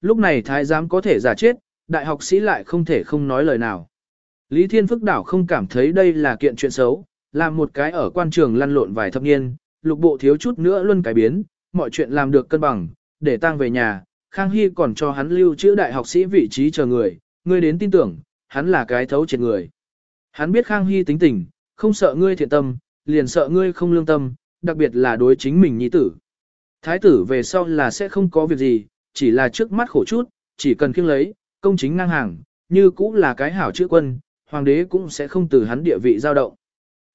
lúc này thái giám có thể giả chết, đại học sĩ lại không thể không nói lời nào. Lý Thiên Phức đảo không cảm thấy đây là kiện chuyện xấu, làm một cái ở quan trường lăn lộn vài thập niên, lục bộ thiếu chút nữa luôn cải biến, mọi chuyện làm được cân bằng, để tang về nhà, Khang Hy còn cho hắn lưu trữ đại học sĩ vị trí chờ người, ngươi đến tin tưởng, hắn là cái thấu triệt người. Hắn biết Khang Hy tính tình, không sợ ngươi thiện tâm, liền sợ ngươi không lương tâm, đặc biệt là đối chính mình nhi tử. Thái tử về sau là sẽ không có việc gì, chỉ là trước mắt khổ chút, chỉ cần kiêng lấy, công chính ngang hàng, như cũng là cái hảo chữ quân, hoàng đế cũng sẽ không từ hắn địa vị dao động.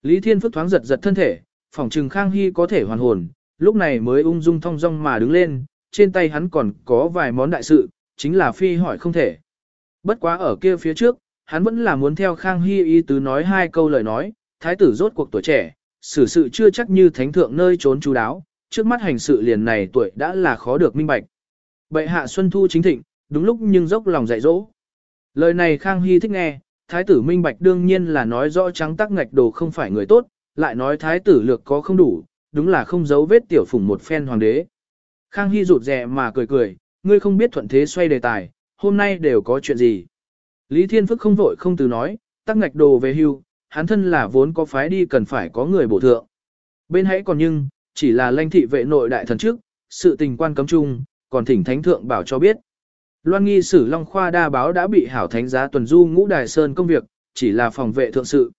Lý Thiên Phức thoáng giật giật thân thể, phỏng trừng Khang Hy có thể hoàn hồn, lúc này mới ung dung thong dong mà đứng lên, trên tay hắn còn có vài món đại sự, chính là phi hỏi không thể. Bất quá ở kia phía trước, hắn vẫn là muốn theo Khang Hy ý tứ nói hai câu lời nói, thái tử rốt cuộc tuổi trẻ, xử sự chưa chắc như thánh thượng nơi trốn chú đáo, trước mắt hành sự liền này tuổi đã là khó được minh bạch. Bệ hạ Xuân Thu chính thịnh, đúng lúc nhưng dốc lòng dạy dỗ. Lời này Khang Hy thích nghe, thái tử minh bạch đương nhiên là nói rõ trắng tắc ngạch đồ không phải người tốt, lại nói thái tử lược có không đủ, đúng là không giấu vết tiểu phủng một phen hoàng đế. Khang Hy rụt rè mà cười cười, ngươi không biết thuận thế xoay đề tài, hôm nay đều có chuyện gì. Lý Thiên Phức không vội không từ nói, tắc ngạch đồ về hưu, hắn thân là vốn có phái đi cần phải có người bổ thượng. Bên hãy còn nhưng, chỉ là lãnh thị vệ nội đại thần trước, sự tình quan cấm chung, còn thỉnh thánh thượng bảo cho biết. Loan nghi sử Long Khoa đa báo đã bị hảo thánh giá tuần du ngũ đài sơn công việc, chỉ là phòng vệ thượng sự.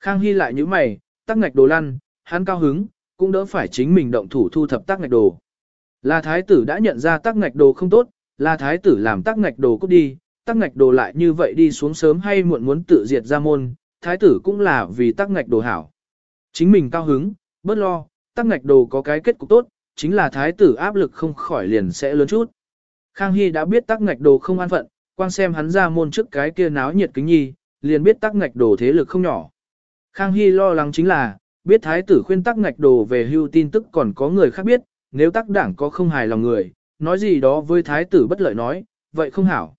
Khang Hy lại như mày, tắc ngạch đồ lăn, hắn cao hứng, cũng đỡ phải chính mình động thủ thu thập tắc ngạch đồ. Là thái tử đã nhận ra tắc ngạch đồ không tốt, là thái tử làm tắc ngạch đồ cút đi, tắc ngạch đồ lại như vậy đi xuống sớm hay muộn muốn tự diệt ra môn, thái tử cũng là vì tắc ngạch đồ hảo. Chính mình cao hứng, bớt lo, tắc ngạch đồ có cái kết cục tốt, chính là thái tử áp lực không khỏi liền sẽ lớn chút. Khang Hy đã biết tắc ngạch đồ không an phận, quan xem hắn ra môn trước cái kia náo nhiệt kính nhi, liền biết tắc ngạch đồ thế lực không nhỏ. Khang Hy lo lắng chính là, biết thái tử khuyên tắc ngạch đồ về hưu tin tức còn có người khác biết, nếu tắc đảng có không hài lòng người, nói gì đó với thái tử bất lợi nói, vậy không hảo.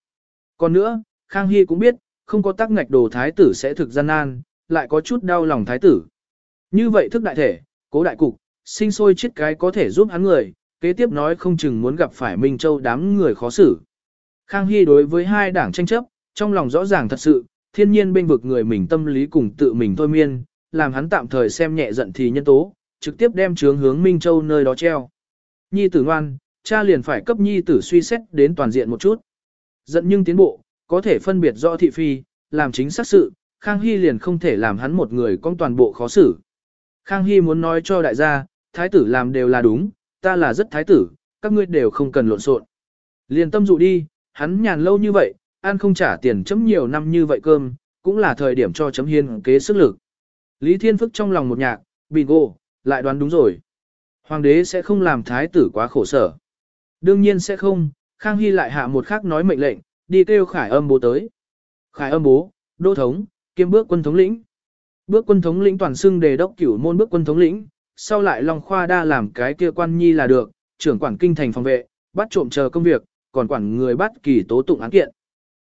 Còn nữa, Khang Hy cũng biết, không có tắc ngạch đồ thái tử sẽ thực gian nan, lại có chút đau lòng thái tử. Như vậy thức đại thể, cố đại cục, sinh sôi chết cái có thể giúp hắn người, kế tiếp nói không chừng muốn gặp phải Minh Châu đám người khó xử. Khang Hy đối với hai đảng tranh chấp, trong lòng rõ ràng thật sự, thiên nhiên bên vực người mình tâm lý cùng tự mình thôi miên, làm hắn tạm thời xem nhẹ giận thì nhân tố, trực tiếp đem trướng hướng Minh Châu nơi đó treo. Nhi tử ngoan, cha liền phải cấp nhi tử suy xét đến toàn diện một chút. Giận nhưng tiến bộ, có thể phân biệt rõ thị phi, làm chính xác sự, Khang Hy liền không thể làm hắn một người con toàn bộ khó xử. Khang Hy muốn nói cho đại gia, thái tử làm đều là đúng, ta là rất thái tử, các ngươi đều không cần lộn xộn. Liền tâm dụ đi, hắn nhàn lâu như vậy, ăn không trả tiền chấm nhiều năm như vậy cơm, cũng là thời điểm cho chấm hiên kế sức lực. Lý Thiên Phức trong lòng một nhạc, bingo, lại đoán đúng rồi. Hoàng đế sẽ không làm thái tử quá khổ sở. Đương nhiên sẽ không, Khang Hy lại hạ một khắc nói mệnh lệnh, đi kêu khải âm bố tới. Khải âm bố, đô thống, kiêm bước quân thống lĩnh. Bước quân thống lĩnh toàn xưng đề đốc cửu môn bước quân thống lĩnh, sau lại Long Khoa đa làm cái kia quan nhi là được, trưởng quản kinh thành phòng vệ, bắt trộm chờ công việc, còn quản người bắt kỳ tố tụng án kiện.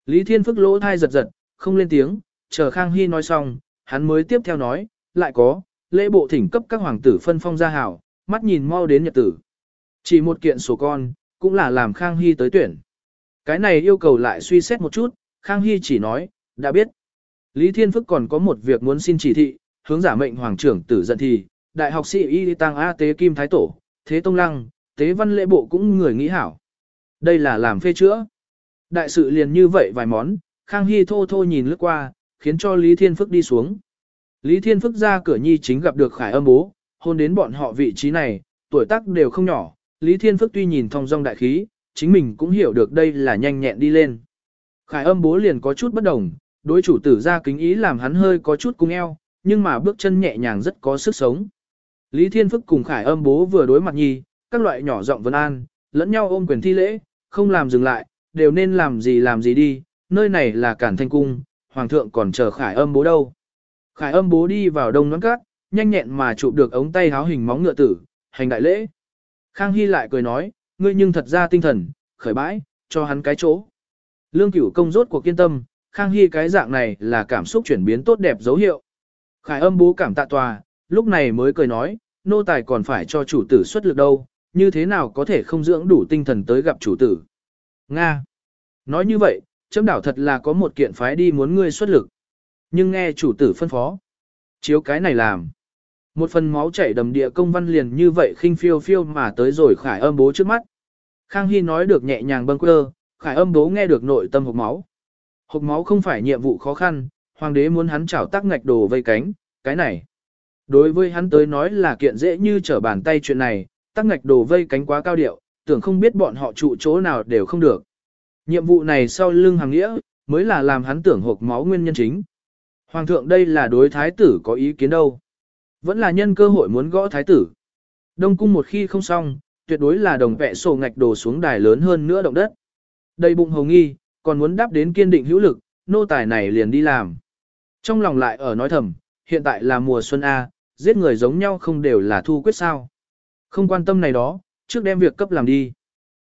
Lý Thiên Phức lỗ thai giật giật, không lên tiếng, chờ Khang Hy nói xong, hắn mới tiếp theo nói, lại có, lễ bộ thỉnh cấp các hoàng tử phân phong gia hảo, mắt nhìn mau đến nhật tử. Chỉ một kiện sổ con, cũng là làm Khang Hy tới tuyển. Cái này yêu cầu lại suy xét một chút, Khang Hy chỉ nói, đã biết. Lý Thiên Phức còn có một việc muốn xin chỉ thị, hướng giả mệnh hoàng trưởng tử giận thì, đại học sĩ y tăng A tế kim thái tổ, thế tông lăng, tế văn lễ bộ cũng người nghĩ hảo. Đây là làm phê chữa. Đại sự liền như vậy vài món, Khang Hy thô thô nhìn lướt qua, khiến cho Lý Thiên Phức đi xuống. Lý Thiên Phức ra cửa nhi chính gặp được Khải âm bố, hôn đến bọn họ vị trí này, tuổi tác đều không nhỏ. Lý Thiên Phức tuy nhìn thong dong đại khí, chính mình cũng hiểu được đây là nhanh nhẹn đi lên. Khải âm bố liền có chút bất đồng, đối chủ tử ra kính ý làm hắn hơi có chút cung eo, nhưng mà bước chân nhẹ nhàng rất có sức sống. Lý Thiên Phức cùng Khải âm bố vừa đối mặt nhi, các loại nhỏ giọng vân an, lẫn nhau ôm quyền thi lễ, không làm dừng lại, đều nên làm gì làm gì đi, nơi này là cản thanh cung, hoàng thượng còn chờ Khải âm bố đâu. Khải âm bố đi vào đông nón cát, nhanh nhẹn mà chụp được ống tay háo hình móng ngựa tử, hành đại lễ. Khang Hy lại cười nói, ngươi nhưng thật ra tinh thần, khởi bãi, cho hắn cái chỗ. Lương cửu công rốt cuộc kiên tâm, Khang Hy cái dạng này là cảm xúc chuyển biến tốt đẹp dấu hiệu. Khải âm bố cảm tạ tòa, lúc này mới cười nói, nô tài còn phải cho chủ tử xuất lực đâu, như thế nào có thể không dưỡng đủ tinh thần tới gặp chủ tử. Nga. Nói như vậy, chấm đảo thật là có một kiện phái đi muốn ngươi xuất lực. Nhưng nghe chủ tử phân phó. Chiếu cái này làm. Một phần máu chảy đầm địa công văn liền như vậy khinh phiêu phiêu mà tới rồi khải âm bố trước mắt. Khang Hy nói được nhẹ nhàng bâng quơ, khải âm bố nghe được nội tâm hộp máu. Hộp máu không phải nhiệm vụ khó khăn, hoàng đế muốn hắn chảo tác ngạch đồ vây cánh, cái này. Đối với hắn tới nói là kiện dễ như trở bàn tay chuyện này, tác ngạch đồ vây cánh quá cao điệu, tưởng không biết bọn họ trụ chỗ nào đều không được. Nhiệm vụ này sau lưng hàng nghĩa, mới là làm hắn tưởng hộp máu nguyên nhân chính. Hoàng thượng đây là đối thái tử có ý kiến đâu. Vẫn là nhân cơ hội muốn gõ thái tử. Đông cung một khi không xong, tuyệt đối là đồng vẽ sổ ngạch đồ xuống đài lớn hơn nữa động đất. Đầy bụng hồng nghi, còn muốn đáp đến kiên định hữu lực, nô tài này liền đi làm. Trong lòng lại ở nói thầm, hiện tại là mùa xuân A, giết người giống nhau không đều là thu quyết sao. Không quan tâm này đó, trước đem việc cấp làm đi.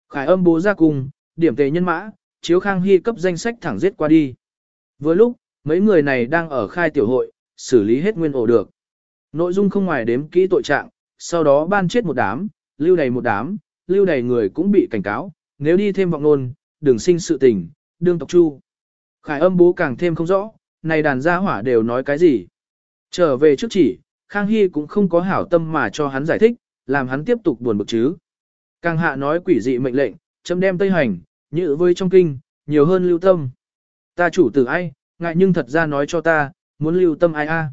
Khải âm bố ra cùng, điểm tề nhân mã, chiếu khang hy cấp danh sách thẳng giết qua đi. Vừa lúc, mấy người này đang ở khai tiểu hội, xử lý hết nguyên ổ được. Nội dung không ngoài đếm kỹ tội trạng, sau đó ban chết một đám, lưu đầy một đám, lưu đầy người cũng bị cảnh cáo, nếu đi thêm vọng nôn, đừng sinh sự tình, đương tộc chu. Khải âm bố càng thêm không rõ, này đàn gia hỏa đều nói cái gì. Trở về trước chỉ, Khang Hy cũng không có hảo tâm mà cho hắn giải thích, làm hắn tiếp tục buồn bực chứ. Càng hạ nói quỷ dị mệnh lệnh, chấm đem tây hành, như với trong kinh, nhiều hơn lưu tâm. Ta chủ tử ai, ngại nhưng thật ra nói cho ta, muốn lưu tâm ai a.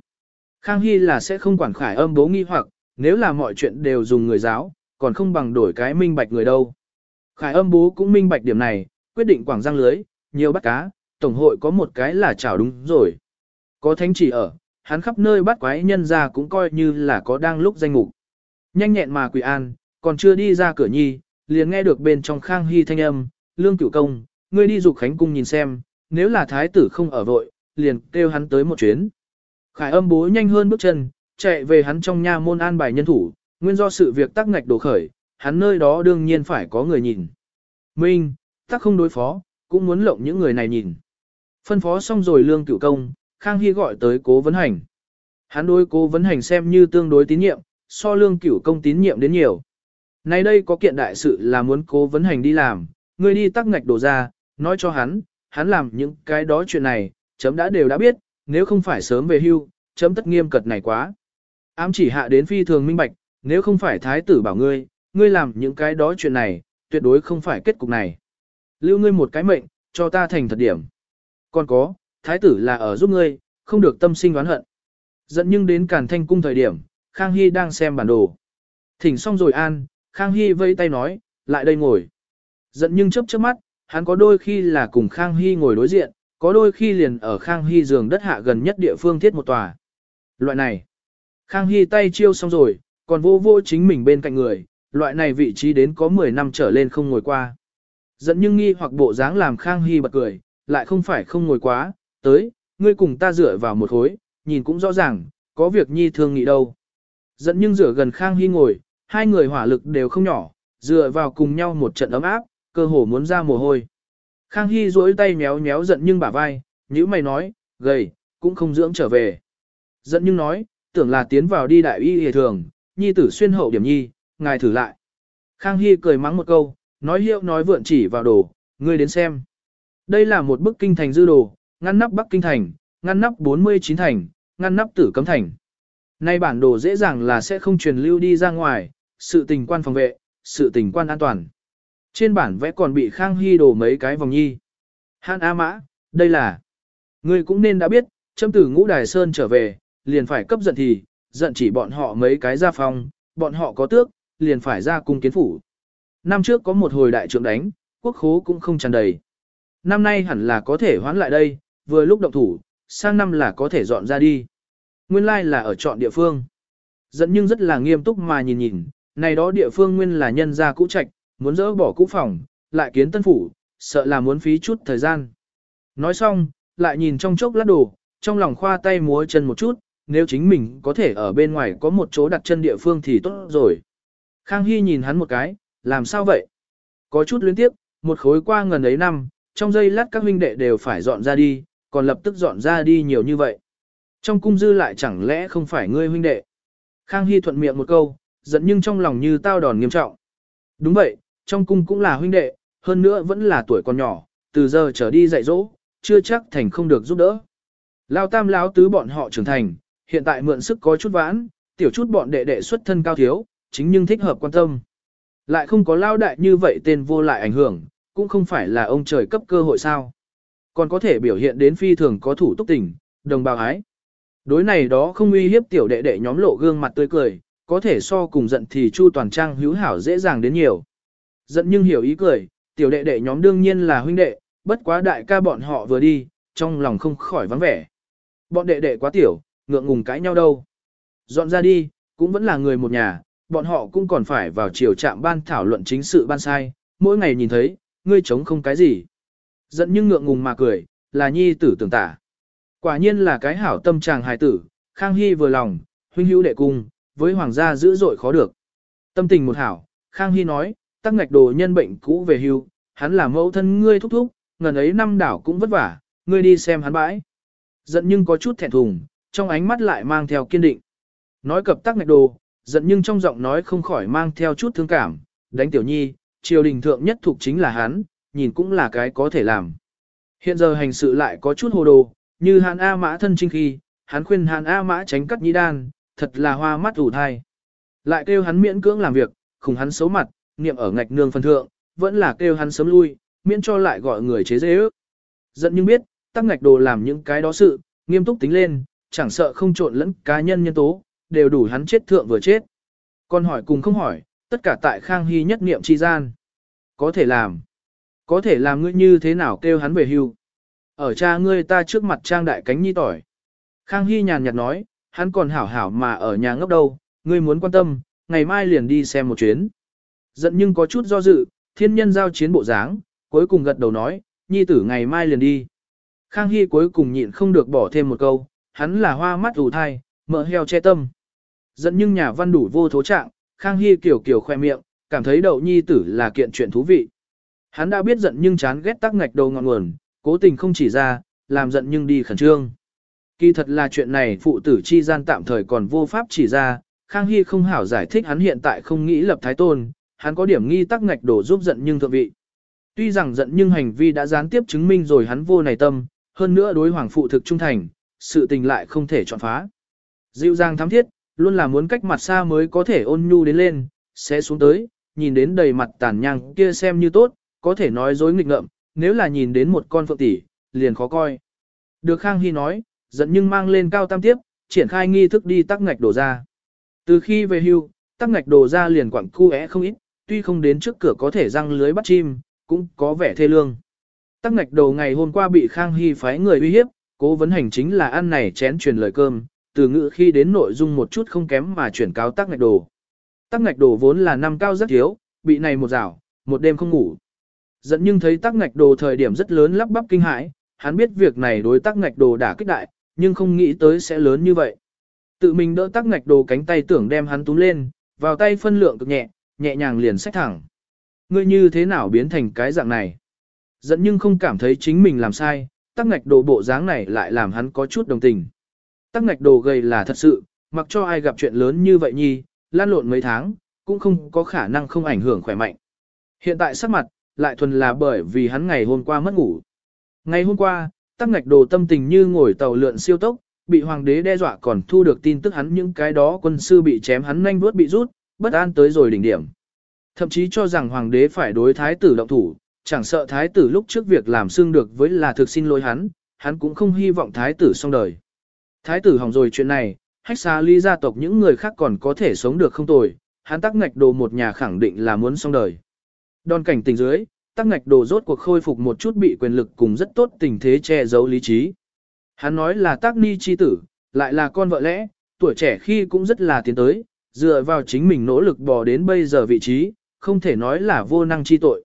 Khang Hy là sẽ không quản khải âm bố nghi hoặc, nếu là mọi chuyện đều dùng người giáo, còn không bằng đổi cái minh bạch người đâu. Khải âm bố cũng minh bạch điểm này, quyết định quảng giang lưới, nhiều bắt cá, tổng hội có một cái là chảo đúng rồi. Có thánh chỉ ở, hắn khắp nơi bắt quái nhân ra cũng coi như là có đang lúc danh mục. Nhanh nhẹn mà quỷ an, còn chưa đi ra cửa nhi, liền nghe được bên trong khang hy thanh âm, lương cửu công, ngươi đi dục khánh cung nhìn xem, nếu là thái tử không ở vội, liền kêu hắn tới một chuyến. Khải âm bố nhanh hơn bước chân, chạy về hắn trong nha môn an bài nhân thủ, nguyên do sự việc tắc ngạch đổ khởi, hắn nơi đó đương nhiên phải có người nhìn. Minh, tắc không đối phó, cũng muốn lộng những người này nhìn. Phân phó xong rồi lương cửu công, Khang Hy gọi tới cố vấn hành. Hắn đối cố vấn hành xem như tương đối tín nhiệm, so lương cửu công tín nhiệm đến nhiều. Nay đây có kiện đại sự là muốn cố vấn hành đi làm, người đi tắc ngạch đổ ra, nói cho hắn, hắn làm những cái đó chuyện này, chấm đã đều đã biết, nếu không phải sớm về hưu, chấm tất nghiêm cật này quá. Ám chỉ hạ đến phi thường minh bạch, nếu không phải thái tử bảo ngươi, ngươi làm những cái đó chuyện này, tuyệt đối không phải kết cục này. Lưu ngươi một cái mệnh, cho ta thành thật điểm. Còn có, thái tử là ở giúp ngươi, không được tâm sinh oán hận. Dẫn nhưng đến càn thanh cung thời điểm, Khang Hy đang xem bản đồ. Thỉnh xong rồi an, Khang Hy vây tay nói, lại đây ngồi. Dẫn nhưng chớp chớp mắt, hắn có đôi khi là cùng Khang Hy ngồi đối diện, có đôi khi liền ở Khang Hy giường đất hạ gần nhất địa phương thiết một tòa. Loại này, Khang Hy tay chiêu xong rồi, còn vô vô chính mình bên cạnh người, loại này vị trí đến có 10 năm trở lên không ngồi qua. Dẫn nhưng nghi hoặc bộ dáng làm Khang Hy bật cười, lại không phải không ngồi quá, tới, ngươi cùng ta dựa vào một khối, nhìn cũng rõ ràng, có việc nhi thương nghị đâu. Dẫn nhưng dựa gần Khang Hy ngồi, hai người hỏa lực đều không nhỏ, dựa vào cùng nhau một trận ấm áp, cơ hồ muốn ra mồ hôi. Khang Hy duỗi tay méo méo giận nhưng bả vai, nhữ mày nói, gầy, cũng không dưỡng trở về. Giận nhưng nói, tưởng là tiến vào đi đại y hề thường, nhi tử xuyên hậu điểm nhi, ngài thử lại. Khang Hy cười mắng một câu, nói hiệu nói vượn chỉ vào đồ, ngươi đến xem. Đây là một bức kinh thành dư đồ, ngăn nắp Bắc Kinh thành, ngăn nắp 49 thành, ngăn nắp tử cấm thành. Nay bản đồ dễ dàng là sẽ không truyền lưu đi ra ngoài, sự tình quan phòng vệ, sự tình quan an toàn. Trên bản vẽ còn bị Khang Hy đổ mấy cái vòng nhi. Hàn A Mã, đây là... Ngươi cũng nên đã biết, châm tử ngũ đài sơn trở về, liền phải cấp giận thì, giận chỉ bọn họ mấy cái ra phòng, bọn họ có tước, liền phải ra cung kiến phủ. Năm trước có một hồi đại trưởng đánh, quốc khố cũng không tràn đầy. Năm nay hẳn là có thể hoán lại đây, vừa lúc động thủ, sang năm là có thể dọn ra đi. Nguyên lai like là ở chọn địa phương. Giận nhưng rất là nghiêm túc mà nhìn nhìn, này đó địa phương nguyên là nhân gia cũ trạch, muốn dỡ bỏ cũ phòng, lại kiến tân phủ, sợ là muốn phí chút thời gian. Nói xong, lại nhìn trong chốc lát đồ, trong lòng khoa tay múa chân một chút, nếu chính mình có thể ở bên ngoài có một chỗ đặt chân địa phương thì tốt rồi. Khang Hy nhìn hắn một cái, làm sao vậy? Có chút luyến tiếp, một khối qua ngần ấy năm, trong giây lát các huynh đệ đều phải dọn ra đi, còn lập tức dọn ra đi nhiều như vậy. Trong cung dư lại chẳng lẽ không phải ngươi huynh đệ? Khang Hy thuận miệng một câu, giận nhưng trong lòng như tao đòn nghiêm trọng. Đúng vậy, trong cung cũng là huynh đệ, hơn nữa vẫn là tuổi còn nhỏ, từ giờ trở đi dạy dỗ, chưa chắc thành không được giúp đỡ. Lao tam lão tứ bọn họ trưởng thành, hiện tại mượn sức có chút vãn, tiểu chút bọn đệ đệ xuất thân cao thiếu, chính nhưng thích hợp quan tâm. Lại không có lao đại như vậy tên vô lại ảnh hưởng, cũng không phải là ông trời cấp cơ hội sao. Còn có thể biểu hiện đến phi thường có thủ túc tình, đồng bào ái. Đối này đó không uy hiếp tiểu đệ đệ nhóm lộ gương mặt tươi cười, có thể so cùng giận thì chu toàn trang hữu hảo dễ dàng đến nhiều. Giận nhưng hiểu ý cười, tiểu đệ đệ nhóm đương nhiên là huynh đệ, bất quá đại ca bọn họ vừa đi, trong lòng không khỏi vắng vẻ. Bọn đệ đệ quá tiểu, ngượng ngùng cãi nhau đâu. Dọn ra đi, cũng vẫn là người một nhà, bọn họ cũng còn phải vào chiều trạm ban thảo luận chính sự ban sai, mỗi ngày nhìn thấy, ngươi chống không cái gì. Giận nhưng ngượng ngùng mà cười, là nhi tử tưởng tả. Quả nhiên là cái hảo tâm chàng hài tử, Khang Hy vừa lòng, huynh hữu đệ cung, với hoàng gia dữ dội khó được. Tâm tình một hảo, Khang Hy nói, tắc ngạch đồ nhân bệnh cũ về hưu, hắn là mẫu thân ngươi thúc thúc, ngần ấy năm đảo cũng vất vả, ngươi đi xem hắn bãi. Giận nhưng có chút thẹn thùng, trong ánh mắt lại mang theo kiên định. Nói cập tắc ngạch đồ, giận nhưng trong giọng nói không khỏi mang theo chút thương cảm, đánh tiểu nhi, triều đình thượng nhất thuộc chính là hắn, nhìn cũng là cái có thể làm. Hiện giờ hành sự lại có chút hồ đồ, như hàn A mã thân trinh khi, hắn khuyên hàn A mã tránh cắt nhĩ đan, thật là hoa mắt ủ thai. Lại kêu hắn miễn cưỡng làm việc, khủng hắn xấu mặt, niệm ở ngạch nương phân thượng, vẫn là kêu hắn sớm lui, miễn cho lại gọi người chế dễ ước. Giận nhưng biết, tắc ngạch đồ làm những cái đó sự, nghiêm túc tính lên, chẳng sợ không trộn lẫn cá nhân nhân tố, đều đủ hắn chết thượng vừa chết. Còn hỏi cùng không hỏi, tất cả tại Khang Hy nhất niệm chi gian. Có thể làm. Có thể làm ngươi như thế nào kêu hắn về hưu. Ở cha ngươi ta trước mặt trang đại cánh nhi tỏi. Khang Hy nhàn nhạt nói, hắn còn hảo hảo mà ở nhà ngốc đâu, ngươi muốn quan tâm, ngày mai liền đi xem một chuyến. Giận nhưng có chút do dự, thiên nhân giao chiến bộ dáng, cuối cùng gật đầu nói, nhi tử ngày mai liền đi. Khang Hy cuối cùng nhịn không được bỏ thêm một câu, hắn là hoa mắt ủ thai, mỡ heo che tâm dẫn nhưng nhà văn đủ vô thố trạng, Khang Hy kiểu kiểu khoe miệng, cảm thấy đậu nhi tử là kiện chuyện thú vị. Hắn đã biết giận nhưng chán ghét tắc ngạch đầu ngọn nguồn, cố tình không chỉ ra, làm giận nhưng đi khẩn trương. Kỳ thật là chuyện này phụ tử chi gian tạm thời còn vô pháp chỉ ra, Khang Hy không hảo giải thích hắn hiện tại không nghĩ lập thái tôn, hắn có điểm nghi tắc ngạch đổ giúp giận nhưng thượng vị. Tuy rằng giận nhưng hành vi đã gián tiếp chứng minh rồi hắn vô này tâm, hơn nữa đối hoàng phụ thực trung thành, sự tình lại không thể chọn phá. Dịu dàng thám thiết, luôn là muốn cách mặt xa mới có thể ôn nhu đến lên, sẽ xuống tới, nhìn đến đầy mặt tàn nhang kia xem như tốt, có thể nói dối nghịch ngợm, nếu là nhìn đến một con phượng tỷ, liền khó coi. Được Khang Hy nói, giận nhưng mang lên cao tam tiếp, triển khai nghi thức đi tắc ngạch đổ ra. Từ khi về hưu, tắc ngạch đổ ra liền quặng cu é không ít, tuy không đến trước cửa có thể răng lưới bắt chim, cũng có vẻ thê lương. Tắc ngạch đầu ngày hôm qua bị Khang Hy phái người uy hiếp, cố vấn hành chính là ăn này chén truyền lời cơm, từ ngữ khi đến nội dung một chút không kém mà chuyển cáo tắc ngạch đồ. Tắc ngạch đồ vốn là năm cao rất thiếu, bị này một rào, một đêm không ngủ. Dẫn nhưng thấy tắc ngạch đồ thời điểm rất lớn lắp bắp kinh hãi, hắn biết việc này đối tắc ngạch đồ đã kích đại, nhưng không nghĩ tới sẽ lớn như vậy. Tự mình đỡ tắc ngạch đồ cánh tay tưởng đem hắn túm lên, vào tay phân lượng cực nhẹ, nhẹ nhàng liền xách thẳng. Ngươi như thế nào biến thành cái dạng này? Dẫn nhưng không cảm thấy chính mình làm sai, tắc ngạch đồ bộ dáng này lại làm hắn có chút đồng tình. Tắc ngạch đồ gầy là thật sự, mặc cho ai gặp chuyện lớn như vậy nhi, lan lộn mấy tháng, cũng không có khả năng không ảnh hưởng khỏe mạnh. Hiện tại sắc mặt, lại thuần là bởi vì hắn ngày hôm qua mất ngủ. Ngày hôm qua, tắc ngạch đồ tâm tình như ngồi tàu lượn siêu tốc, bị hoàng đế đe dọa còn thu được tin tức hắn những cái đó quân sư bị chém hắn nhanh vuốt bị rút, bất an tới rồi đỉnh điểm. Thậm chí cho rằng hoàng đế phải đối thái tử động thủ, chẳng sợ thái tử lúc trước việc làm xương được với là thực xin lỗi hắn, hắn cũng không hy vọng thái tử xong đời. Thái tử hỏng rồi chuyện này, hách xa ly gia tộc những người khác còn có thể sống được không tồi, hắn tắc ngạch đồ một nhà khẳng định là muốn xong đời. Đòn cảnh tình dưới, tắc ngạch đồ rốt cuộc khôi phục một chút bị quyền lực cùng rất tốt tình thế che giấu lý trí. Hắn nói là tác ni chi tử, lại là con vợ lẽ, tuổi trẻ khi cũng rất là tiến tới, dựa vào chính mình nỗ lực bò đến bây giờ vị trí, không thể nói là vô năng chi tội.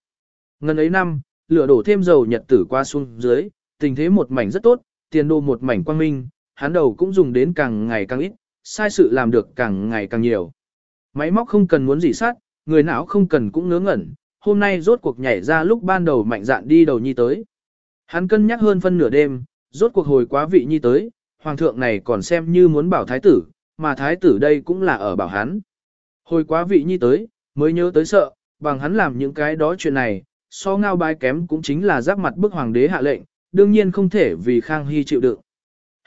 Ngân ấy năm, lửa đổ thêm dầu nhật tử qua xuống dưới, tình thế một mảnh rất tốt, tiền đồ một mảnh quang minh, hắn đầu cũng dùng đến càng ngày càng ít, sai sự làm được càng ngày càng nhiều. Máy móc không cần muốn gì sát, người não không cần cũng ngớ ngẩn, hôm nay rốt cuộc nhảy ra lúc ban đầu mạnh dạn đi đầu nhi tới. Hắn cân nhắc hơn phân nửa đêm, rốt cuộc hồi quá vị nhi tới, hoàng thượng này còn xem như muốn bảo thái tử, mà thái tử đây cũng là ở bảo hắn. Hồi quá vị nhi tới, mới nhớ tới sợ, bằng hắn làm những cái đó chuyện này, so ngao bái kém cũng chính là giáp mặt bức hoàng đế hạ lệnh, đương nhiên không thể vì Khang Hy chịu đựng.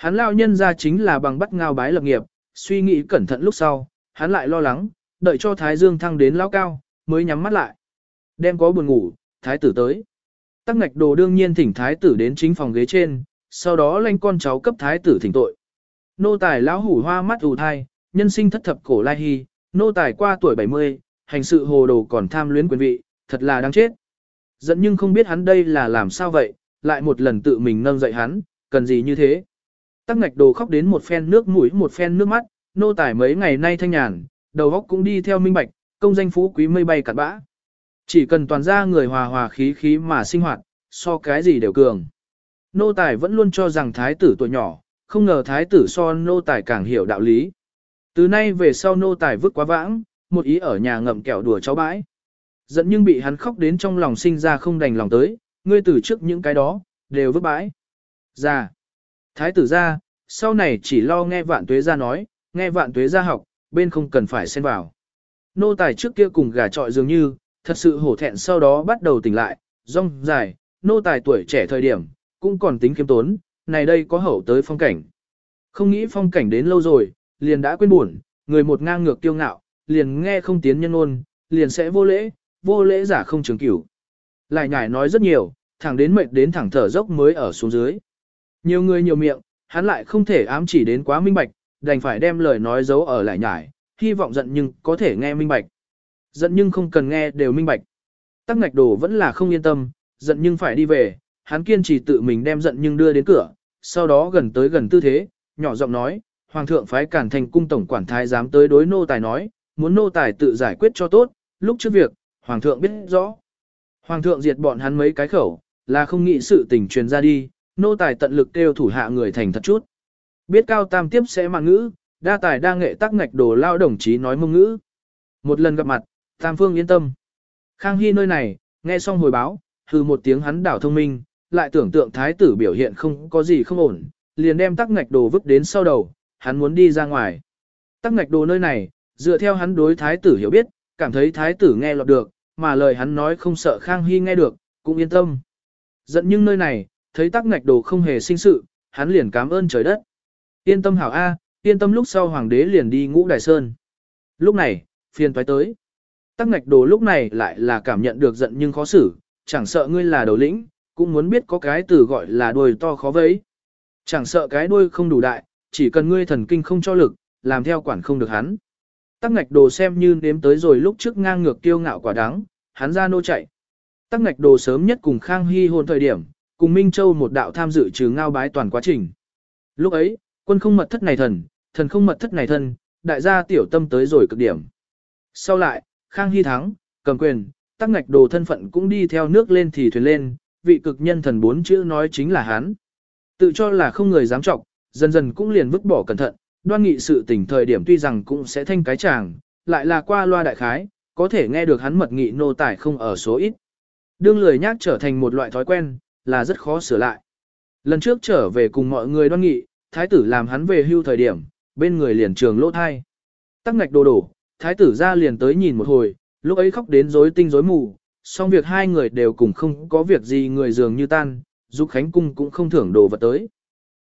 Hắn lao nhân ra chính là bằng bắt ngao bái lập nghiệp, suy nghĩ cẩn thận lúc sau, hắn lại lo lắng, đợi cho Thái Dương thăng đến lão cao, mới nhắm mắt lại. Đêm có buồn ngủ, Thái tử tới. Tắc ngạch đồ đương nhiên thỉnh Thái tử đến chính phòng ghế trên, sau đó lanh con cháu cấp Thái tử thỉnh tội. Nô tài lão hủ hoa mắt ù thai, nhân sinh thất thập cổ lai hy, nô tài qua tuổi 70, hành sự hồ đồ còn tham luyến quyền vị, thật là đáng chết. Giận nhưng không biết hắn đây là làm sao vậy, lại một lần tự mình nâng dậy hắn, cần gì như thế. Tắc ngạch đồ khóc đến một phen nước mũi một phen nước mắt, nô tài mấy ngày nay thanh nhàn, đầu óc cũng đi theo minh bạch, công danh phú quý mây bay cạn bã. Chỉ cần toàn ra người hòa hòa khí khí mà sinh hoạt, so cái gì đều cường. Nô tài vẫn luôn cho rằng thái tử tuổi nhỏ, không ngờ thái tử so nô tài càng hiểu đạo lý. Từ nay về sau nô tài vứt quá vãng, một ý ở nhà ngậm kẹo đùa cháu bãi. Giận nhưng bị hắn khóc đến trong lòng sinh ra không đành lòng tới, ngươi từ trước những cái đó, đều vứt bãi. Ra. Thái tử ra, sau này chỉ lo nghe vạn tuế ra nói, nghe vạn tuế ra học, bên không cần phải xen vào. Nô tài trước kia cùng gà trọi dường như, thật sự hổ thẹn sau đó bắt đầu tỉnh lại, rong dài, nô tài tuổi trẻ thời điểm, cũng còn tính kiêm tốn, này đây có hậu tới phong cảnh. Không nghĩ phong cảnh đến lâu rồi, liền đã quên buồn, người một ngang ngược kiêu ngạo, liền nghe không tiến nhân ôn, liền sẽ vô lễ, vô lễ giả không trường cửu. Lại nhải nói rất nhiều, thẳng đến mệt đến thẳng thở dốc mới ở xuống dưới. Nhiều người nhiều miệng, hắn lại không thể ám chỉ đến quá minh bạch, đành phải đem lời nói giấu ở lại nhải, hy vọng giận nhưng có thể nghe minh bạch. Giận nhưng không cần nghe đều minh bạch. Tắc ngạch đồ vẫn là không yên tâm, giận nhưng phải đi về, hắn kiên trì tự mình đem giận nhưng đưa đến cửa, sau đó gần tới gần tư thế, nhỏ giọng nói, Hoàng thượng phái cản thành cung tổng quản thái dám tới đối nô tài nói, muốn nô tài tự giải quyết cho tốt, lúc trước việc, Hoàng thượng biết rõ. Hoàng thượng diệt bọn hắn mấy cái khẩu, là không nghĩ sự tình truyền ra đi, nô tài tận lực kêu thủ hạ người thành thật chút. Biết cao tam tiếp sẽ mạng ngữ, đa tài đa nghệ tác ngạch đồ lao đồng chí nói mông ngữ. Một lần gặp mặt, tam phương yên tâm. Khang Hy nơi này, nghe xong hồi báo, hừ một tiếng hắn đảo thông minh, lại tưởng tượng thái tử biểu hiện không có gì không ổn, liền đem tắc ngạch đồ vứt đến sau đầu, hắn muốn đi ra ngoài. Tắc ngạch đồ nơi này, dựa theo hắn đối thái tử hiểu biết, cảm thấy thái tử nghe lọt được, mà lời hắn nói không sợ Khang Hy nghe được, cũng yên tâm. Giận nhưng nơi này, thấy tắc ngạch đồ không hề sinh sự, hắn liền cảm ơn trời đất. Yên tâm hảo A, yên tâm lúc sau hoàng đế liền đi ngũ đài sơn. Lúc này, phiền toái tới. Tắc ngạch đồ lúc này lại là cảm nhận được giận nhưng khó xử, chẳng sợ ngươi là đầu lĩnh, cũng muốn biết có cái từ gọi là đuôi to khó vấy. Chẳng sợ cái đuôi không đủ đại, chỉ cần ngươi thần kinh không cho lực, làm theo quản không được hắn. Tắc ngạch đồ xem như nếm tới rồi lúc trước ngang ngược kiêu ngạo quả đáng, hắn ra nô chạy. Tắc ngạch đồ sớm nhất cùng Khang Hy hôn thời điểm, cùng Minh Châu một đạo tham dự trừ ngao bái toàn quá trình. Lúc ấy, quân không mật thất này thần, thần không mật thất này thân, đại gia tiểu tâm tới rồi cực điểm. Sau lại, Khang Hy thắng, cầm quyền, tắc ngạch đồ thân phận cũng đi theo nước lên thì thuyền lên, vị cực nhân thần bốn chữ nói chính là hắn. Tự cho là không người dám trọng, dần dần cũng liền vứt bỏ cẩn thận, đoan nghị sự tỉnh thời điểm tuy rằng cũng sẽ thanh cái chàng, lại là qua loa đại khái, có thể nghe được hắn mật nghị nô tài không ở số ít. Đương lười nhác trở thành một loại thói quen, là rất khó sửa lại. Lần trước trở về cùng mọi người đoan nghị, thái tử làm hắn về hưu thời điểm, bên người liền trường lỗ thai. Tắc ngạch đồ đổ, thái tử ra liền tới nhìn một hồi, lúc ấy khóc đến rối tinh rối mù, song việc hai người đều cùng không có việc gì người dường như tan, giúp Khánh Cung cũng không thưởng đồ vật tới.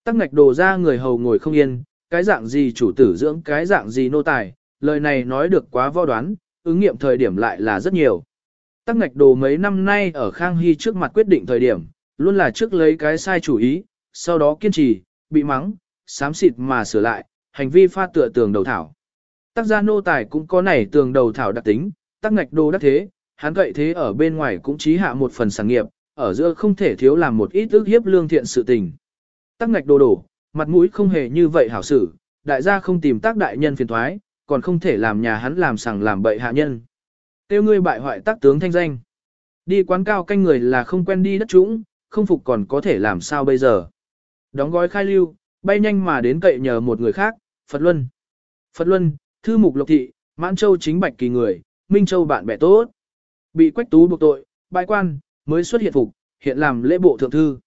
Tắc ngạch đồ ra người hầu ngồi không yên, cái dạng gì chủ tử dưỡng cái dạng gì nô tài, lời này nói được quá vo đoán, ứng nghiệm thời điểm lại là rất nhiều. Tắc ngạch đồ mấy năm nay ở Khang Hy trước mặt quyết định thời điểm, luôn là trước lấy cái sai chủ ý, sau đó kiên trì, bị mắng, xám xịt mà sửa lại, hành vi pha tựa tường đầu thảo. Tác gia nô tài cũng có nảy tường đầu thảo đặc tính, tác ngạch đô đắc thế, hắn gậy thế ở bên ngoài cũng chí hạ một phần sản nghiệp, ở giữa không thể thiếu làm một ít ước hiếp lương thiện sự tình. Tác ngạch đồ đổ, mặt mũi không hề như vậy hảo xử, đại gia không tìm tác đại nhân phiền thoái, còn không thể làm nhà hắn làm sằng làm bậy hạ nhân. Tiêu ngươi bại hoại tác tướng thanh danh. Đi quán cao canh người là không quen đi đất trũng, không phục còn có thể làm sao bây giờ. Đóng gói khai lưu, bay nhanh mà đến cậy nhờ một người khác, Phật Luân. Phật Luân, thư mục lộc thị, mãn châu chính bạch kỳ người, minh châu bạn bè tốt. Bị quách tú buộc tội, bại quan, mới xuất hiện phục, hiện làm lễ bộ thượng thư.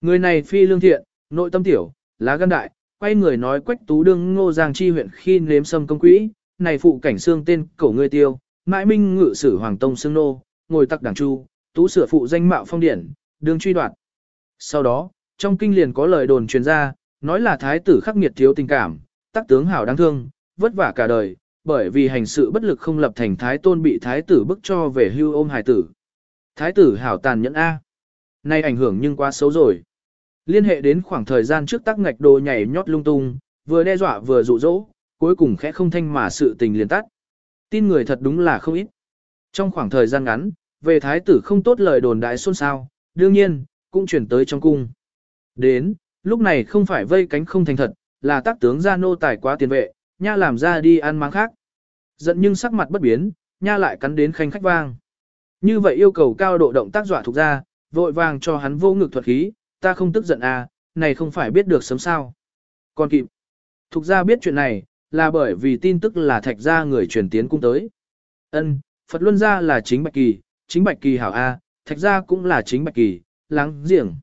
Người này phi lương thiện, nội tâm tiểu, lá gan đại, quay người nói quách tú đương ngô giang chi huyện khi nếm sâm công quỹ, này phụ cảnh xương tên cổ người tiêu, mãi minh ngự sử hoàng tông xương nô, ngồi tắc đảng chu, tú sửa phụ danh mạo phong điển, đương truy đoạt. Sau đó, trong kinh liền có lời đồn truyền ra, nói là thái tử khắc nghiệt thiếu tình cảm, tác tướng hảo đáng thương, vất vả cả đời, bởi vì hành sự bất lực không lập thành thái tôn bị thái tử bức cho về hưu ôm hài tử. Thái tử hảo tàn nhẫn A. Nay ảnh hưởng nhưng quá xấu rồi. Liên hệ đến khoảng thời gian trước tắc ngạch đồ nhảy nhót lung tung, vừa đe dọa vừa dụ dỗ, cuối cùng khẽ không thanh mà sự tình liền tắt. Tin người thật đúng là không ít. Trong khoảng thời gian ngắn, về thái tử không tốt lời đồn đại xôn xao, đương nhiên, cũng chuyển tới trong cung. Đến, lúc này không phải vây cánh không thành thật, là tác tướng gia nô tài quá tiền vệ, nha làm ra đi ăn mang khác. Giận nhưng sắc mặt bất biến, nha lại cắn đến khanh khách vang. Như vậy yêu cầu cao độ động tác dọa thuộc ra, vội vàng cho hắn vô ngực thuật khí, ta không tức giận à, này không phải biết được sớm sao. Còn kịp, thuộc ra biết chuyện này, là bởi vì tin tức là thạch gia người truyền tiến cung tới. Ân, Phật Luân gia là chính Bạch Kỳ, chính Bạch Kỳ hảo A, thạch ra cũng là chính Bạch Kỳ, lắng giềng.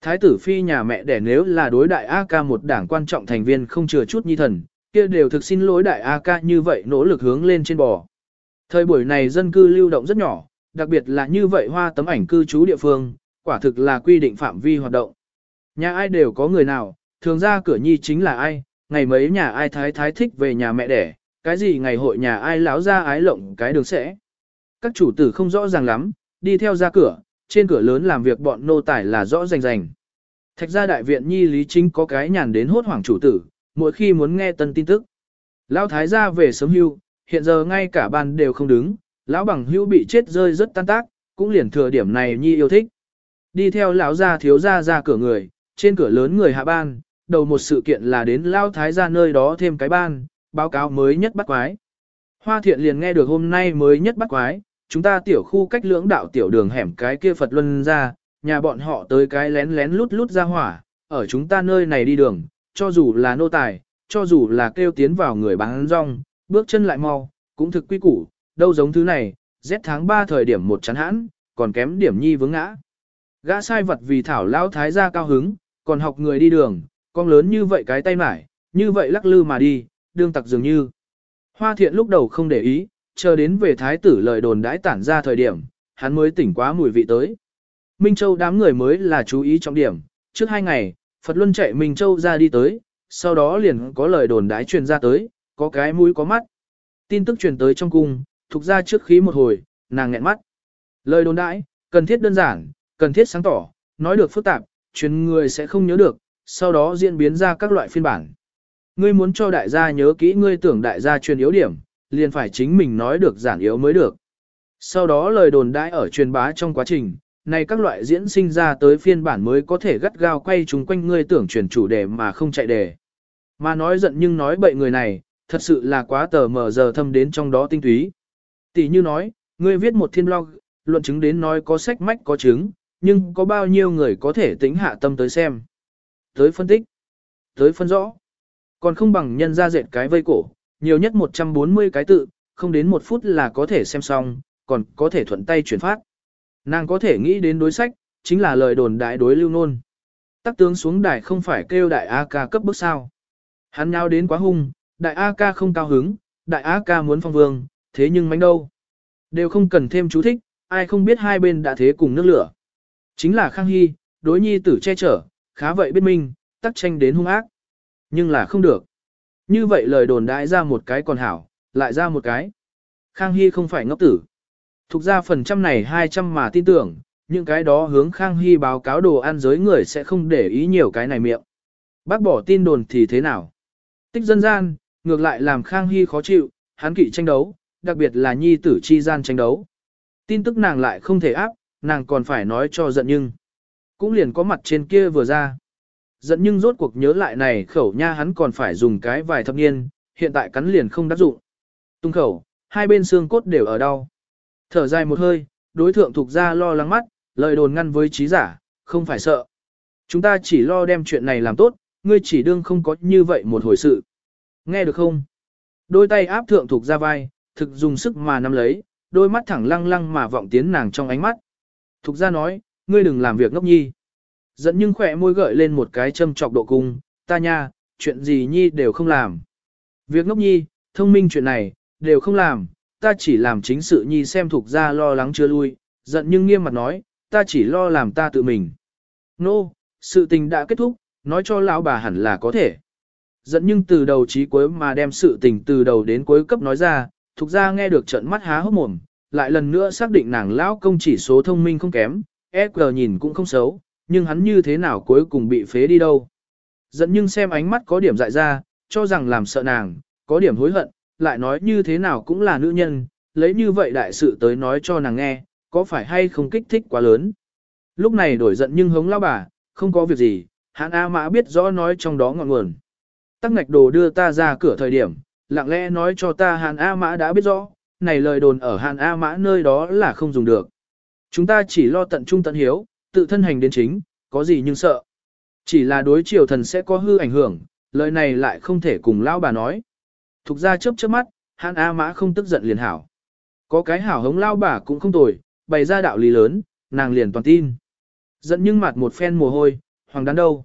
Thái tử phi nhà mẹ đẻ nếu là đối đại A ca một đảng quan trọng thành viên không chừa chút nhi thần, kia đều thực xin lỗi đại A ca như vậy nỗ lực hướng lên trên bò. Thời buổi này dân cư lưu động rất nhỏ, đặc biệt là như vậy hoa tấm ảnh cư trú địa phương, quả thực là quy định phạm vi hoạt động. Nhà ai đều có người nào, thường ra cửa nhi chính là ai, ngày mấy nhà ai thái thái thích về nhà mẹ đẻ, cái gì ngày hội nhà ai lão ra ái lộng cái đường sẽ. Các chủ tử không rõ ràng lắm, đi theo ra cửa, trên cửa lớn làm việc bọn nô tài là rõ rành rành. Thạch gia đại viện nhi lý chính có cái nhàn đến hốt hoảng chủ tử, mỗi khi muốn nghe tân tin tức. Lão thái gia về sớm hưu, hiện giờ ngay cả ban đều không đứng, lão bằng hưu bị chết rơi rất tan tác, cũng liền thừa điểm này nhi yêu thích. Đi theo lão gia thiếu gia ra cửa người, trên cửa lớn người hạ ban, đầu một sự kiện là đến lão thái gia nơi đó thêm cái ban, báo cáo mới nhất bắt quái. Hoa thiện liền nghe được hôm nay mới nhất bắt quái, chúng ta tiểu khu cách lưỡng đạo tiểu đường hẻm cái kia Phật Luân ra, nhà bọn họ tới cái lén lén lút lút ra hỏa, ở chúng ta nơi này đi đường, cho dù là nô tài, cho dù là kêu tiến vào người bán rong, bước chân lại mau, cũng thực quy củ, đâu giống thứ này, rét tháng 3 thời điểm một chắn hãn, còn kém điểm nhi vướng ngã. Gã sai vật vì thảo lao thái gia cao hứng, còn học người đi đường, con lớn như vậy cái tay mải, như vậy lắc lư mà đi, đương tặc dường như. Hoa thiện lúc đầu không để ý, chờ đến về thái tử lời đồn đãi tản ra thời điểm, hắn mới tỉnh quá mùi vị tới. Minh Châu đám người mới là chú ý trọng điểm, trước hai ngày, Phật Luân chạy Minh Châu ra đi tới, sau đó liền có lời đồn đái truyền ra tới, có cái mũi có mắt. Tin tức truyền tới trong cung, thuộc ra trước khí một hồi, nàng nghẹn mắt. Lời đồn đãi, cần thiết đơn giản, cần thiết sáng tỏ, nói được phức tạp, truyền người sẽ không nhớ được, sau đó diễn biến ra các loại phiên bản. Ngươi muốn cho đại gia nhớ kỹ ngươi tưởng đại gia truyền yếu điểm, liền phải chính mình nói được giản yếu mới được. Sau đó lời đồn đãi ở truyền bá trong quá trình, này các loại diễn sinh ra tới phiên bản mới có thể gắt gao quay chúng quanh ngươi tưởng truyền chủ đề mà không chạy đề. Mà nói giận nhưng nói bậy người này, thật sự là quá tờ mờ giờ thâm đến trong đó tinh túy. Tỷ như nói, ngươi viết một thiên blog, luận chứng đến nói có sách mách có chứng, nhưng có bao nhiêu người có thể tính hạ tâm tới xem. Tới phân tích, tới phân rõ. Còn không bằng nhân ra dệt cái vây cổ, nhiều nhất 140 cái tự, không đến một phút là có thể xem xong, còn có thể thuận tay chuyển phát. Nàng có thể nghĩ đến đối sách, chính là lời đồn đại đối lưu nôn. Tắc tướng xuống đài không phải kêu đại A ca cấp bức sao. Hắn nhau đến quá hung, đại A ca không cao hứng, đại A ca muốn phong vương, thế nhưng mánh đâu. Đều không cần thêm chú thích, ai không biết hai bên đã thế cùng nước lửa. Chính là Khang Hy, đối nhi tử che chở, khá vậy biết minh, tắc tranh đến hung ác. Nhưng là không được. Như vậy lời đồn đãi ra một cái còn hảo, lại ra một cái. Khang Hy không phải ngốc tử. Thục ra phần trăm này 200 mà tin tưởng, những cái đó hướng Khang Hy báo cáo đồ ăn giới người sẽ không để ý nhiều cái này miệng. Bác bỏ tin đồn thì thế nào? Tích dân gian, ngược lại làm Khang Hy khó chịu, hắn kỵ tranh đấu, đặc biệt là nhi tử chi gian tranh đấu. Tin tức nàng lại không thể áp, nàng còn phải nói cho giận nhưng. Cũng liền có mặt trên kia vừa ra. Giận nhưng rốt cuộc nhớ lại này khẩu nha hắn còn phải dùng cái vài thập niên, hiện tại cắn liền không đắc dụng. Tung khẩu, hai bên xương cốt đều ở đau. Thở dài một hơi, đối thượng thuộc ra lo lắng mắt, lời đồn ngăn với trí giả, không phải sợ. Chúng ta chỉ lo đem chuyện này làm tốt, ngươi chỉ đương không có như vậy một hồi sự. Nghe được không? Đôi tay áp thượng thuộc ra vai, thực dùng sức mà nắm lấy, đôi mắt thẳng lăng lăng mà vọng tiến nàng trong ánh mắt. Thục ra nói, ngươi đừng làm việc ngốc nhi. Dẫn nhưng khỏe môi gợi lên một cái châm trọc độ cung, ta nha, chuyện gì nhi đều không làm. Việc ngốc nhi, thông minh chuyện này, đều không làm, ta chỉ làm chính sự nhi xem thuộc ra lo lắng chưa lui, giận nhưng nghiêm mặt nói, ta chỉ lo làm ta tự mình. Nô, no, sự tình đã kết thúc, nói cho lão bà hẳn là có thể. Giận nhưng từ đầu chí cuối mà đem sự tình từ đầu đến cuối cấp nói ra, thuộc ra nghe được trận mắt há hốc mồm, lại lần nữa xác định nàng lão công chỉ số thông minh không kém, EQ nhìn cũng không xấu, nhưng hắn như thế nào cuối cùng bị phế đi đâu. Giận nhưng xem ánh mắt có điểm dại ra, cho rằng làm sợ nàng, có điểm hối hận, lại nói như thế nào cũng là nữ nhân, lấy như vậy đại sự tới nói cho nàng nghe, có phải hay không kích thích quá lớn. Lúc này đổi giận nhưng hống lao bà, không có việc gì, hắn A Mã biết rõ nói trong đó ngọn nguồn. Tắc ngạch đồ đưa ta ra cửa thời điểm, lặng lẽ nói cho ta Hàn A Mã đã biết rõ, này lời đồn ở Hàn A Mã nơi đó là không dùng được. Chúng ta chỉ lo tận trung tận hiếu, tự thân hành đến chính, có gì nhưng sợ. Chỉ là đối triều thần sẽ có hư ảnh hưởng, lời này lại không thể cùng lão bà nói. Thục ra chớp chớp mắt, Hàn A Mã không tức giận liền hảo. Có cái hảo hống lao bà cũng không tồi, bày ra đạo lý lớn, nàng liền toàn tin. Giận nhưng mặt một phen mồ hôi, hoàng đắn đâu.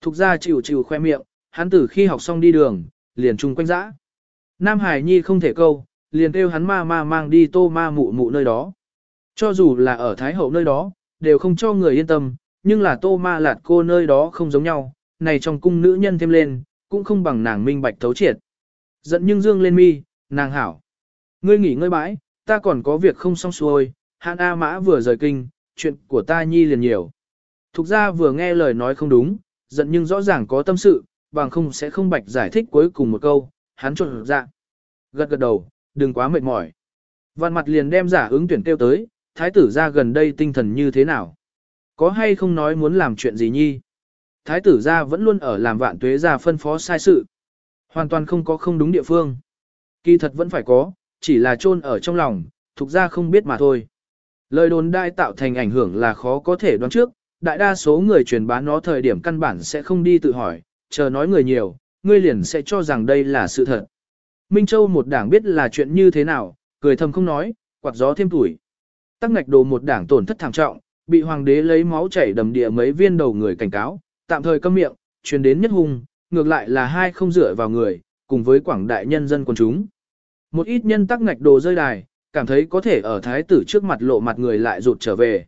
Thục ra chịu chịu khoe miệng, hắn từ khi học xong đi đường, liền chung quanh dã. Nam Hải Nhi không thể câu, liền kêu hắn ma ma mang đi tô ma mụ mụ nơi đó. Cho dù là ở Thái Hậu nơi đó, đều không cho người yên tâm, nhưng là tô ma lạt cô nơi đó không giống nhau, này trong cung nữ nhân thêm lên, cũng không bằng nàng minh bạch thấu triệt. Giận nhưng dương lên mi, nàng hảo. Ngươi nghỉ ngơi bãi, ta còn có việc không xong xuôi, hạn A Mã vừa rời kinh, chuyện của ta nhi liền nhiều. Thục ra vừa nghe lời nói không đúng, giận nhưng rõ ràng có tâm sự, bằng không sẽ không bạch giải thích cuối cùng một câu, hắn trộn dạ. Gật gật đầu, đừng quá mệt mỏi. Vạn mặt liền đem giả ứng tuyển tiêu tới, thái tử ra gần đây tinh thần như thế nào? Có hay không nói muốn làm chuyện gì nhi? Thái tử ra vẫn luôn ở làm vạn tuế ra phân phó sai sự. Hoàn toàn không có không đúng địa phương. Kỳ thật vẫn phải có, chỉ là chôn ở trong lòng, thuộc ra không biết mà thôi. Lời đồn đại tạo thành ảnh hưởng là khó có thể đoán trước, đại đa số người truyền bá nó thời điểm căn bản sẽ không đi tự hỏi, chờ nói người nhiều, ngươi liền sẽ cho rằng đây là sự thật. Minh Châu một đảng biết là chuyện như thế nào, cười thầm không nói, quạt gió thêm tuổi. Tắc ngạch đồ một đảng tổn thất thảm trọng, bị hoàng đế lấy máu chảy đầm địa mấy viên đầu người cảnh cáo, tạm thời câm miệng, truyền đến nhất hung, ngược lại là hai không dựa vào người, cùng với quảng đại nhân dân quần chúng. Một ít nhân tắc ngạch đồ rơi đài, cảm thấy có thể ở thái tử trước mặt lộ mặt người lại rụt trở về.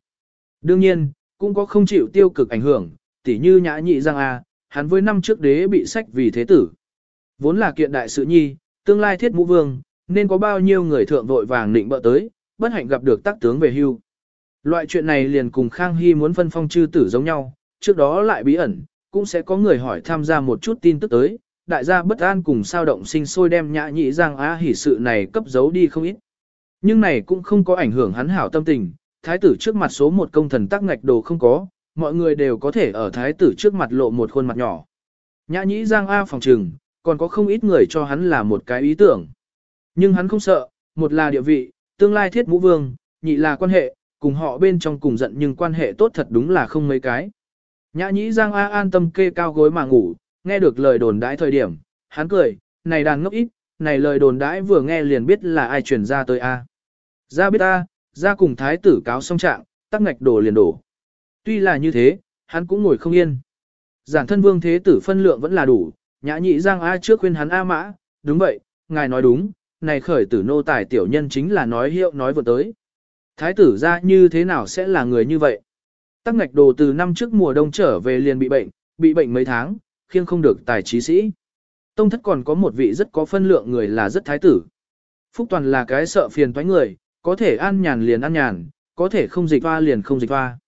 Đương nhiên, cũng có không chịu tiêu cực ảnh hưởng, tỉ như nhã nhị giang A, hắn với năm trước đế bị sách vì thế tử. Vốn là kiện đại sự nhi, tương lai thiết mũ vương, nên có bao nhiêu người thượng vội vàng định bợ tới, bất hạnh gặp được tác tướng về hưu. Loại chuyện này liền cùng Khang Hy muốn phân phong chư tử giống nhau, trước đó lại bí ẩn, cũng sẽ có người hỏi tham gia một chút tin tức tới, đại gia bất an cùng sao động sinh sôi đem nhã nhị giang á hỉ sự này cấp giấu đi không ít. Nhưng này cũng không có ảnh hưởng hắn hảo tâm tình, thái tử trước mặt số một công thần tắc ngạch đồ không có, mọi người đều có thể ở thái tử trước mặt lộ một khuôn mặt nhỏ. Nhã nhĩ giang A phòng trừng, còn có không ít người cho hắn là một cái ý tưởng. Nhưng hắn không sợ, một là địa vị, tương lai thiết mũ vương, nhị là quan hệ, cùng họ bên trong cùng giận nhưng quan hệ tốt thật đúng là không mấy cái. Nhã nhĩ giang A an tâm kê cao gối mà ngủ, nghe được lời đồn đãi thời điểm, hắn cười, này đàn ngốc ít, này lời đồn đãi vừa nghe liền biết là ai truyền ra tới A. Ra biết A, ra cùng thái tử cáo xong trạng, tắc ngạch đổ liền đổ. Tuy là như thế, hắn cũng ngồi không yên. Giản thân vương thế tử phân lượng vẫn là đủ, nhã nhị giang A trước khuyên hắn A mã, đúng vậy, ngài nói đúng, này khởi tử nô tài tiểu nhân chính là nói hiệu nói vừa tới. Thái tử ra như thế nào sẽ là người như vậy? Tắc ngạch đồ từ năm trước mùa đông trở về liền bị bệnh, bị bệnh mấy tháng, khiêng không được tài trí sĩ. Tông thất còn có một vị rất có phân lượng người là rất thái tử. Phúc Toàn là cái sợ phiền toái người, có thể an nhàn liền an nhàn, có thể không dịch hoa liền không dịch hoa.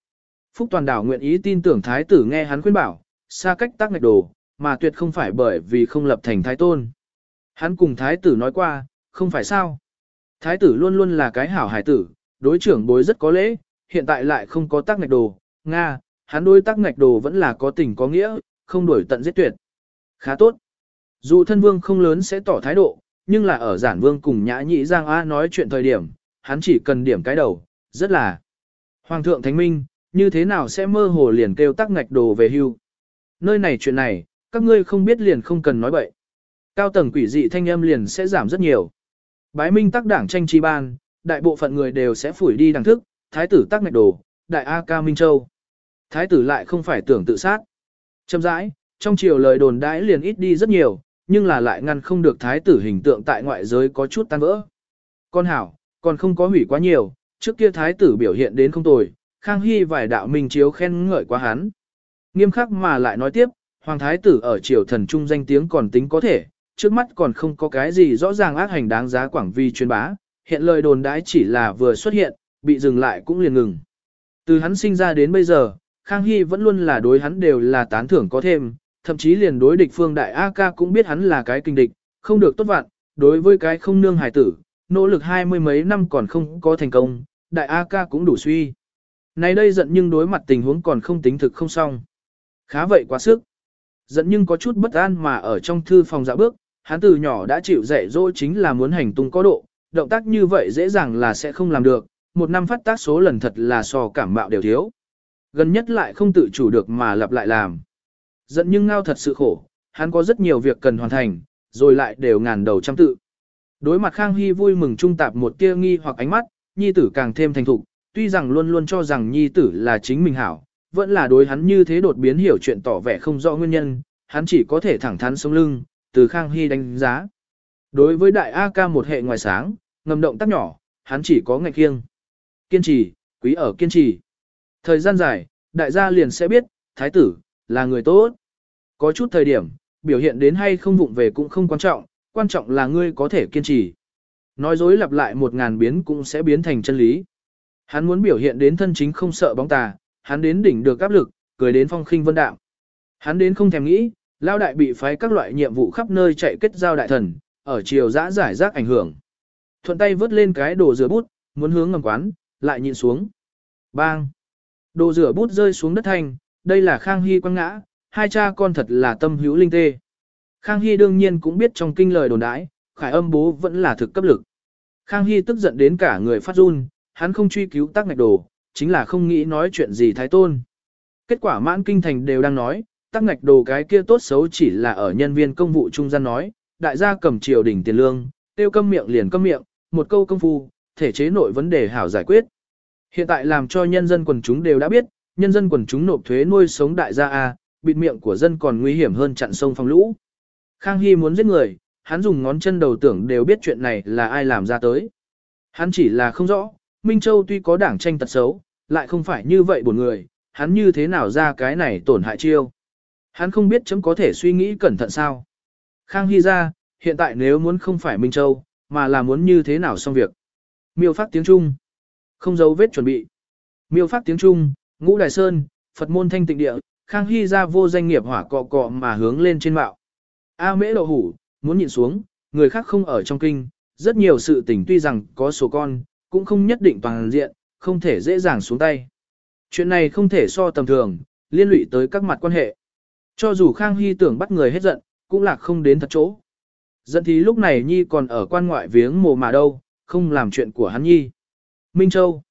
Phúc Toàn đảo nguyện ý tin tưởng thái tử nghe hắn khuyên bảo, xa cách tác ngạch đồ, mà tuyệt không phải bởi vì không lập thành thái tôn. Hắn cùng thái tử nói qua, không phải sao. Thái tử luôn luôn là cái hảo hải tử, đối trưởng bối rất có lễ, hiện tại lại không có tác ngạch đồ, Nga, hắn đối tác ngạch đồ vẫn là có tình có nghĩa, không đổi tận giết tuyệt. Khá tốt. Dù thân vương không lớn sẽ tỏ thái độ, nhưng là ở giản vương cùng nhã nhị giang A nói chuyện thời điểm, hắn chỉ cần điểm cái đầu, rất là. Hoàng thượng thánh minh, như thế nào sẽ mơ hồ liền kêu tác ngạch đồ về hưu. Nơi này chuyện này, các ngươi không biết liền không cần nói bậy. Cao tầng quỷ dị thanh âm liền sẽ giảm rất nhiều. Bái minh tắc đảng tranh chi ban, đại bộ phận người đều sẽ phủi đi đằng thức, thái tử tắc ngạch đồ, đại A ca Minh Châu. Thái tử lại không phải tưởng tự sát. Châm rãi, trong chiều lời đồn đãi liền ít đi rất nhiều, nhưng là lại ngăn không được thái tử hình tượng tại ngoại giới có chút tan vỡ. Con hảo, còn không có hủy quá nhiều, trước kia thái tử biểu hiện đến không tồi, Khang Hy vài đạo minh chiếu khen ngợi quá hắn. Nghiêm khắc mà lại nói tiếp, Hoàng thái tử ở triều thần trung danh tiếng còn tính có thể, trước mắt còn không có cái gì rõ ràng ác hành đáng giá quảng vi truyền bá, hiện lời đồn đãi chỉ là vừa xuất hiện, bị dừng lại cũng liền ngừng. Từ hắn sinh ra đến bây giờ, Khang Hy vẫn luôn là đối hắn đều là tán thưởng có thêm, thậm chí liền đối địch phương đại A ca cũng biết hắn là cái kinh địch, không được tốt vạn, đối với cái không nương hải tử, nỗ lực hai mươi mấy năm còn không có thành công, đại A ca cũng đủ suy. Này đây giận nhưng đối mặt tình huống còn không tính thực không xong. Khá vậy quá sức. Giận nhưng có chút bất an mà ở trong thư phòng dạo bước, hắn từ nhỏ đã chịu dạy dỗ chính là muốn hành tung có độ, động tác như vậy dễ dàng là sẽ không làm được, một năm phát tác số lần thật là so cảm mạo đều thiếu. Gần nhất lại không tự chủ được mà lặp lại làm. Giận nhưng ngao thật sự khổ, hắn có rất nhiều việc cần hoàn thành, rồi lại đều ngàn đầu trăm tự. Đối mặt Khang Hy vui mừng trung tạp một tia nghi hoặc ánh mắt, nhi tử càng thêm thành thục, tuy rằng luôn luôn cho rằng nhi tử là chính mình hảo, vẫn là đối hắn như thế đột biến hiểu chuyện tỏ vẻ không rõ nguyên nhân, hắn chỉ có thể thẳng thắn sống lưng, từ Khang Hy đánh giá. Đối với đại A ca một hệ ngoài sáng, ngầm động tác nhỏ, hắn chỉ có ngạch kiêng. Kiên trì, quý ở kiên trì. Thời gian dài, đại gia liền sẽ biết, thái tử, là người tốt. Có chút thời điểm, biểu hiện đến hay không vụng về cũng không quan trọng, quan trọng là ngươi có thể kiên trì. Nói dối lặp lại một ngàn biến cũng sẽ biến thành chân lý. Hắn muốn biểu hiện đến thân chính không sợ bóng tà, hắn đến đỉnh được áp lực, cười đến phong khinh vân đạm. Hắn đến không thèm nghĩ, lao đại bị phái các loại nhiệm vụ khắp nơi chạy kết giao đại thần, ở chiều dã giải rác ảnh hưởng. Thuận tay vớt lên cái đồ rửa bút, muốn hướng ngầm quán, lại nhìn xuống. Bang! Đồ rửa bút rơi xuống đất thanh, đây là Khang Hy quăng ngã, hai cha con thật là tâm hữu linh tê. Khang Hy đương nhiên cũng biết trong kinh lời đồn đãi, khải âm bố vẫn là thực cấp lực. Khang Hy tức giận đến cả người phát run, hắn không truy cứu tác ngạch đồ, chính là không nghĩ nói chuyện gì thái tôn. Kết quả mãn kinh thành đều đang nói, tác ngạch đồ cái kia tốt xấu chỉ là ở nhân viên công vụ trung gian nói, đại gia cầm triều đỉnh tiền lương, tiêu câm miệng liền câm miệng, một câu công phu, thể chế nội vấn đề hảo giải quyết. Hiện tại làm cho nhân dân quần chúng đều đã biết, nhân dân quần chúng nộp thuế nuôi sống đại gia A, bịt miệng của dân còn nguy hiểm hơn chặn sông phong lũ. Khang Hy muốn giết người, hắn dùng ngón chân đầu tưởng đều biết chuyện này là ai làm ra tới. Hắn chỉ là không rõ, Minh Châu tuy có đảng tranh tật xấu, lại không phải như vậy buồn người, hắn như thế nào ra cái này tổn hại chiêu. Hắn không biết chấm có thể suy nghĩ cẩn thận sao. Khang Hy ra, hiện tại nếu muốn không phải Minh Châu, mà là muốn như thế nào xong việc. Miêu phát tiếng Trung. Không giấu vết chuẩn bị. Miêu phát tiếng Trung, ngũ đài sơn, Phật môn thanh tịnh địa, Khang Hy ra vô danh nghiệp hỏa cọ cọ mà hướng lên trên mạo. A mễ đậu hủ, muốn nhìn xuống, người khác không ở trong kinh, rất nhiều sự tình tuy rằng có số con, cũng không nhất định toàn diện, không thể dễ dàng xuống tay. Chuyện này không thể so tầm thường, liên lụy tới các mặt quan hệ. Cho dù Khang Hy tưởng bắt người hết giận, cũng là không đến thật chỗ. Giận thì lúc này Nhi còn ở quan ngoại viếng mồ mà đâu, không làm chuyện của hắn Nhi. Minh Châu.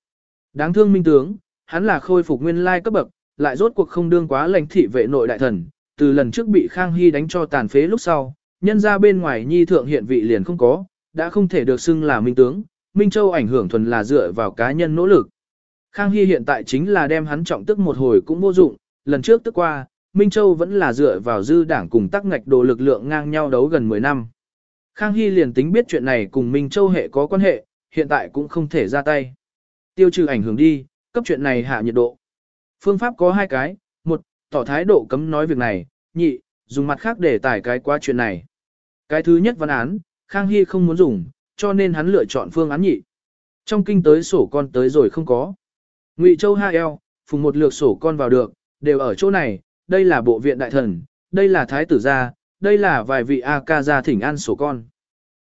Đáng thương Minh Tướng, hắn là khôi phục nguyên lai cấp bậc, lại rốt cuộc không đương quá lãnh thị vệ nội đại thần, từ lần trước bị Khang Hy đánh cho tàn phế lúc sau, nhân ra bên ngoài Nhi thượng hiện vị liền không có, đã không thể được xưng là Minh Tướng, Minh Châu ảnh hưởng thuần là dựa vào cá nhân nỗ lực. Khang Hy hiện tại chính là đem hắn trọng tức một hồi cũng vô dụng, lần trước tức qua, Minh Châu vẫn là dựa vào dư đảng cùng tắc ngạch đồ lực lượng ngang nhau đấu gần 10 năm. Khang Hy liền tính biết chuyện này cùng Minh Châu hệ có quan hệ, hiện tại cũng không thể ra tay. Tiêu trừ ảnh hưởng đi, cấp chuyện này hạ nhiệt độ. Phương pháp có hai cái, một, tỏ thái độ cấm nói việc này, nhị, dùng mặt khác để tải cái qua chuyện này. Cái thứ nhất văn án, Khang Hy không muốn dùng, cho nên hắn lựa chọn phương án nhị. Trong kinh tới sổ con tới rồi không có. Ngụy Châu Ha eo, phùng một lược sổ con vào được, đều ở chỗ này, đây là bộ viện đại thần, đây là thái tử gia, đây là vài vị A ca gia thỉnh an sổ con.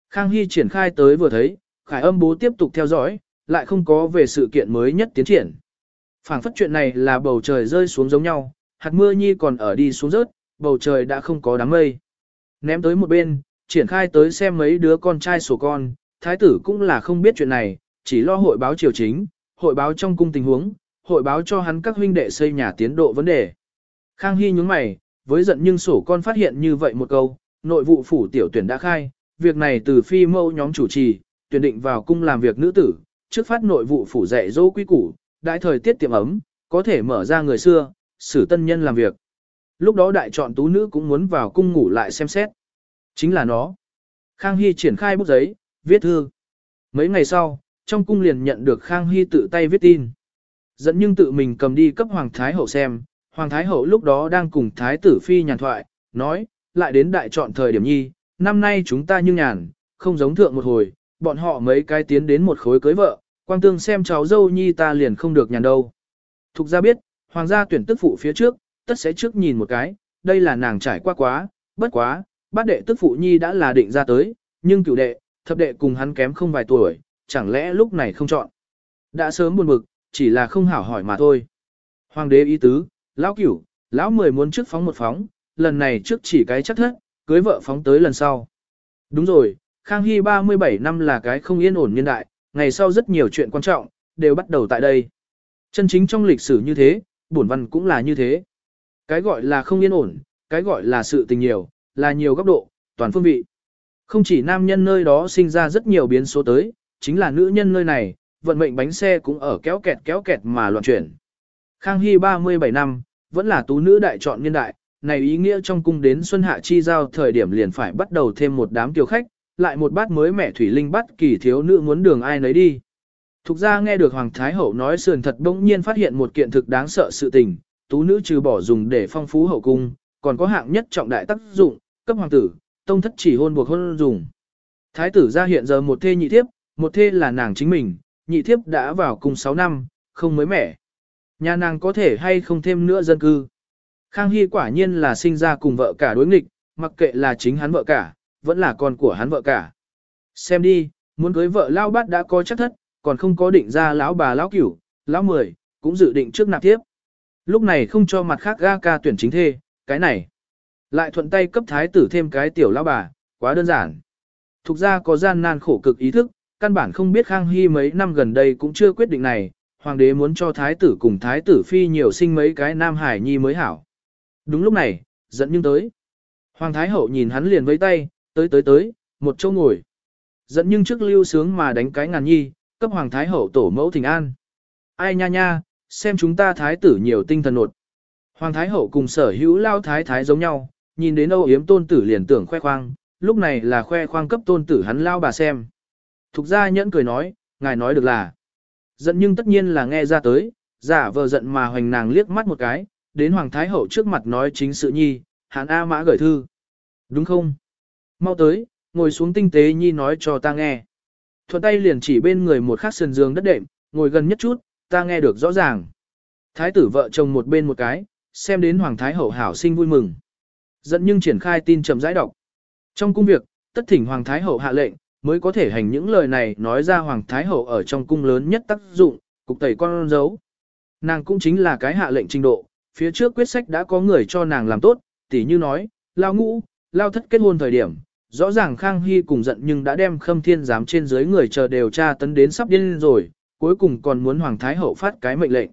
Khang Hy triển khai tới vừa thấy, khải âm bố tiếp tục theo dõi, lại không có về sự kiện mới nhất tiến triển. phảng phất chuyện này là bầu trời rơi xuống giống nhau, hạt mưa nhi còn ở đi xuống rớt, bầu trời đã không có đám mây. Ném tới một bên, triển khai tới xem mấy đứa con trai sổ con, thái tử cũng là không biết chuyện này, chỉ lo hội báo triều chính, hội báo trong cung tình huống, hội báo cho hắn các huynh đệ xây nhà tiến độ vấn đề. Khang Hy nhướng mày, với giận nhưng sổ con phát hiện như vậy một câu, nội vụ phủ tiểu tuyển đã khai, việc này từ phi mâu nhóm chủ trì, tuyển định vào cung làm việc nữ tử, trước phát nội vụ phủ dạy dỗ quý củ, đại thời tiết tiệm ấm, có thể mở ra người xưa, xử tân nhân làm việc. Lúc đó đại chọn tú nữ cũng muốn vào cung ngủ lại xem xét. Chính là nó. Khang Hy triển khai bút giấy, viết thư. Mấy ngày sau, trong cung liền nhận được Khang Hy tự tay viết tin. Dẫn nhưng tự mình cầm đi cấp Hoàng Thái Hậu xem, Hoàng Thái Hậu lúc đó đang cùng Thái tử Phi nhàn thoại, nói, lại đến đại chọn thời điểm nhi, năm nay chúng ta như nhàn, không giống thượng một hồi, bọn họ mấy cái tiến đến một khối cưới vợ, quang tương xem cháu dâu nhi ta liền không được nhàn đâu. Thục ra biết, Hoàng gia tuyển tức phụ phía trước, tất sẽ trước nhìn một cái, đây là nàng trải qua quá, bất quá, bát đệ tức phụ nhi đã là định ra tới, nhưng cửu đệ, thập đệ cùng hắn kém không vài tuổi, chẳng lẽ lúc này không chọn. Đã sớm buồn bực, chỉ là không hảo hỏi mà thôi. Hoàng đế ý tứ, lão cửu, lão mười muốn trước phóng một phóng, lần này trước chỉ cái chắc thất, cưới vợ phóng tới lần sau. Đúng rồi, Khang Hy 37 năm là cái không yên ổn nhân đại, ngày sau rất nhiều chuyện quan trọng, đều bắt đầu tại đây. Chân chính trong lịch sử như thế, bổn văn cũng là như thế. Cái gọi là không yên ổn, cái gọi là sự tình nhiều, là nhiều góc độ, toàn phương vị. Không chỉ nam nhân nơi đó sinh ra rất nhiều biến số tới, chính là nữ nhân nơi này, vận mệnh bánh xe cũng ở kéo kẹt kéo kẹt mà loạn chuyển. Khang Hy 37 năm, vẫn là tú nữ đại chọn niên đại, này ý nghĩa trong cung đến xuân hạ chi giao thời điểm liền phải bắt đầu thêm một đám tiểu khách, lại một bát mới mẹ thủy linh bắt kỳ thiếu nữ muốn đường ai nấy đi. Thục ra nghe được Hoàng Thái Hậu nói sườn thật bỗng nhiên phát hiện một kiện thực đáng sợ sự tình, tú nữ trừ bỏ dùng để phong phú hậu cung, còn có hạng nhất trọng đại tác dụng, cấp hoàng tử, tông thất chỉ hôn buộc hôn dùng. Thái tử ra hiện giờ một thê nhị thiếp, một thê là nàng chính mình, nhị thiếp đã vào cùng 6 năm, không mới mẻ. Nhà nàng có thể hay không thêm nữa dân cư. Khang Hy quả nhiên là sinh ra cùng vợ cả đối nghịch, mặc kệ là chính hắn vợ cả, vẫn là con của hắn vợ cả. Xem đi, muốn cưới vợ lao bát đã có chắc thất, còn không có định ra lão bà lão cửu, lão mười, cũng dự định trước nạp tiếp. Lúc này không cho mặt khác ga ca tuyển chính thê, cái này. Lại thuận tay cấp thái tử thêm cái tiểu lão bà, quá đơn giản. Thục ra có gian nan khổ cực ý thức, căn bản không biết Khang Hy mấy năm gần đây cũng chưa quyết định này, hoàng đế muốn cho thái tử cùng thái tử phi nhiều sinh mấy cái nam hải nhi mới hảo. Đúng lúc này, dẫn nhưng tới. Hoàng thái hậu nhìn hắn liền với tay, tới tới tới, một chỗ ngồi. Dẫn nhưng trước lưu sướng mà đánh cái ngàn nhi, cấp hoàng thái hậu tổ mẫu thỉnh an. Ai nha nha, xem chúng ta thái tử nhiều tinh thần nột. Hoàng thái hậu cùng sở hữu lao thái thái giống nhau, nhìn đến âu yếm tôn tử liền tưởng khoe khoang, lúc này là khoe khoang cấp tôn tử hắn lao bà xem. Thục gia nhẫn cười nói, ngài nói được là. Giận nhưng tất nhiên là nghe ra tới, giả vờ giận mà hoành nàng liếc mắt một cái, đến Hoàng Thái Hậu trước mặt nói chính sự nhi, hán A mã gửi thư. Đúng không? Mau tới, ngồi xuống tinh tế nhi nói cho ta nghe. Thuận tay liền chỉ bên người một khắc sườn giường đất đệm, ngồi gần nhất chút, ta nghe được rõ ràng. Thái tử vợ chồng một bên một cái, xem đến Hoàng Thái Hậu hảo sinh vui mừng. Dẫn nhưng triển khai tin chậm rãi đọc. Trong cung việc, tất thỉnh Hoàng Thái Hậu hạ lệnh, mới có thể hành những lời này nói ra Hoàng Thái Hậu ở trong cung lớn nhất tác dụng, cục tẩy con dấu. Nàng cũng chính là cái hạ lệnh trình độ, phía trước quyết sách đã có người cho nàng làm tốt, tỉ như nói, lao ngũ, lao thất kết hôn thời điểm, rõ ràng Khang Hy cùng giận nhưng đã đem khâm thiên giám trên dưới người chờ đều tra tấn đến sắp điên rồi, cuối cùng còn muốn Hoàng Thái Hậu phát cái mệnh lệnh.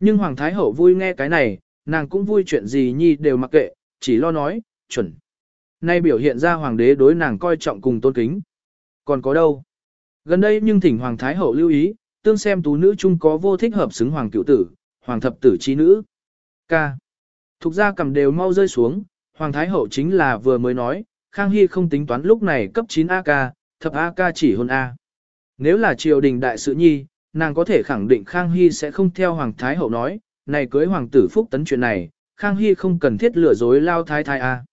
Nhưng Hoàng Thái Hậu vui nghe cái này, nàng cũng vui chuyện gì nhi đều mặc kệ, chỉ lo nói, chuẩn. Nay biểu hiện ra Hoàng đế đối nàng coi trọng cùng tôn kính. Còn có đâu? Gần đây nhưng thỉnh Hoàng Thái Hậu lưu ý, tương xem tú nữ chung có vô thích hợp xứng Hoàng cựu tử, Hoàng thập tử trí nữ. Ca. Thục ra cầm đều mau rơi xuống, Hoàng Thái Hậu chính là vừa mới nói, Khang Hy không tính toán lúc này cấp 9 AK, thập AK chỉ hôn A. Nếu là triều đình đại sự nhi, nàng có thể khẳng định Khang Hy sẽ không theo Hoàng Thái Hậu nói, này cưới Hoàng tử Phúc tấn chuyện này, Khang Hy không cần thiết lừa dối lao thái thái A.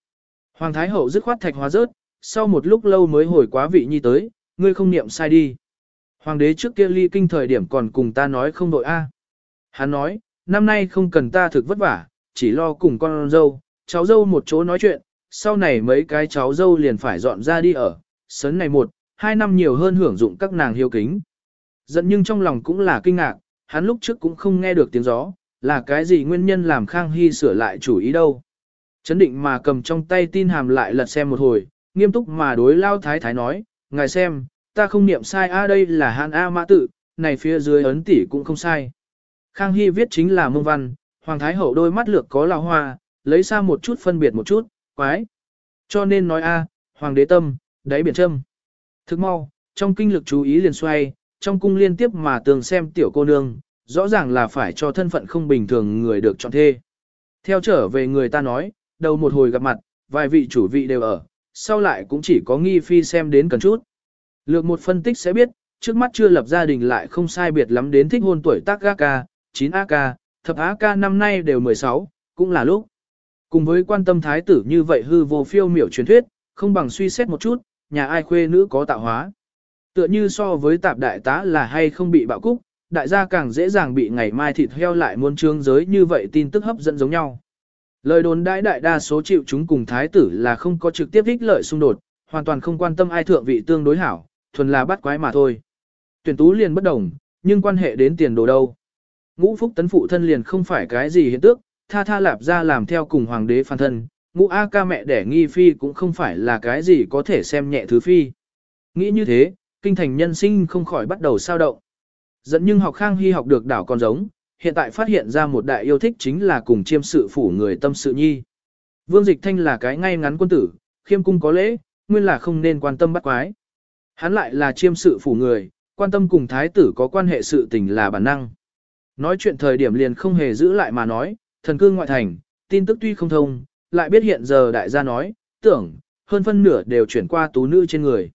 Hoàng Thái Hậu dứt khoát thạch hóa rớt, sau một lúc lâu mới hồi quá vị nhi tới, ngươi không niệm sai đi. Hoàng đế trước kia ly kinh thời điểm còn cùng ta nói không đội A. Hắn nói, năm nay không cần ta thực vất vả, chỉ lo cùng con dâu, cháu dâu một chỗ nói chuyện, sau này mấy cái cháu dâu liền phải dọn ra đi ở, sấn này một, hai năm nhiều hơn hưởng dụng các nàng hiếu kính. Giận nhưng trong lòng cũng là kinh ngạc, hắn lúc trước cũng không nghe được tiếng gió, là cái gì nguyên nhân làm Khang Hy sửa lại chủ ý đâu. Chấn định mà cầm trong tay tin hàm lại lật xem một hồi, nghiêm túc mà đối lao thái thái nói, ngài xem, ta không niệm sai a đây là hàn A mã tự, này phía dưới ấn tỷ cũng không sai. Khang Hy viết chính là mông văn, Hoàng Thái Hậu đôi mắt lược có là hoa, lấy xa một chút phân biệt một chút, quái. Cho nên nói a, Hoàng đế tâm, đáy biển châm. Thức mau, trong kinh lực chú ý liền xoay, trong cung liên tiếp mà tường xem tiểu cô nương, rõ ràng là phải cho thân phận không bình thường người được chọn thê. Theo trở về người ta nói, đầu một hồi gặp mặt, vài vị chủ vị đều ở, sau lại cũng chỉ có nghi phi xem đến cần chút. Lược một phân tích sẽ biết, trước mắt chưa lập gia đình lại không sai biệt lắm đến thích hôn tuổi tác AK, 9 AK, thập AK năm nay đều 16, cũng là lúc. Cùng với quan tâm thái tử như vậy hư vô phiêu miểu truyền thuyết, không bằng suy xét một chút, nhà ai khuê nữ có tạo hóa. Tựa như so với tạp đại tá là hay không bị bạo cúc, đại gia càng dễ dàng bị ngày mai thịt heo lại muôn trương giới như vậy tin tức hấp dẫn giống nhau. Lời đồn đại đại đa số chịu chúng cùng thái tử là không có trực tiếp ích lợi xung đột, hoàn toàn không quan tâm ai thượng vị tương đối hảo, thuần là bắt quái mà thôi. Tuyển tú liền bất đồng, nhưng quan hệ đến tiền đồ đâu. Ngũ phúc tấn phụ thân liền không phải cái gì hiện tước, tha tha lạp ra làm theo cùng hoàng đế phan thân, ngũ A ca mẹ đẻ nghi phi cũng không phải là cái gì có thể xem nhẹ thứ phi. Nghĩ như thế, kinh thành nhân sinh không khỏi bắt đầu sao động. Dẫn nhưng học khang hy học được đảo con giống, hiện tại phát hiện ra một đại yêu thích chính là cùng chiêm sự phủ người tâm sự nhi. Vương Dịch Thanh là cái ngay ngắn quân tử, khiêm cung có lễ, nguyên là không nên quan tâm bắt quái. Hắn lại là chiêm sự phủ người, quan tâm cùng thái tử có quan hệ sự tình là bản năng. Nói chuyện thời điểm liền không hề giữ lại mà nói, thần cương ngoại thành, tin tức tuy không thông, lại biết hiện giờ đại gia nói, tưởng, hơn phân nửa đều chuyển qua tú nữ trên người.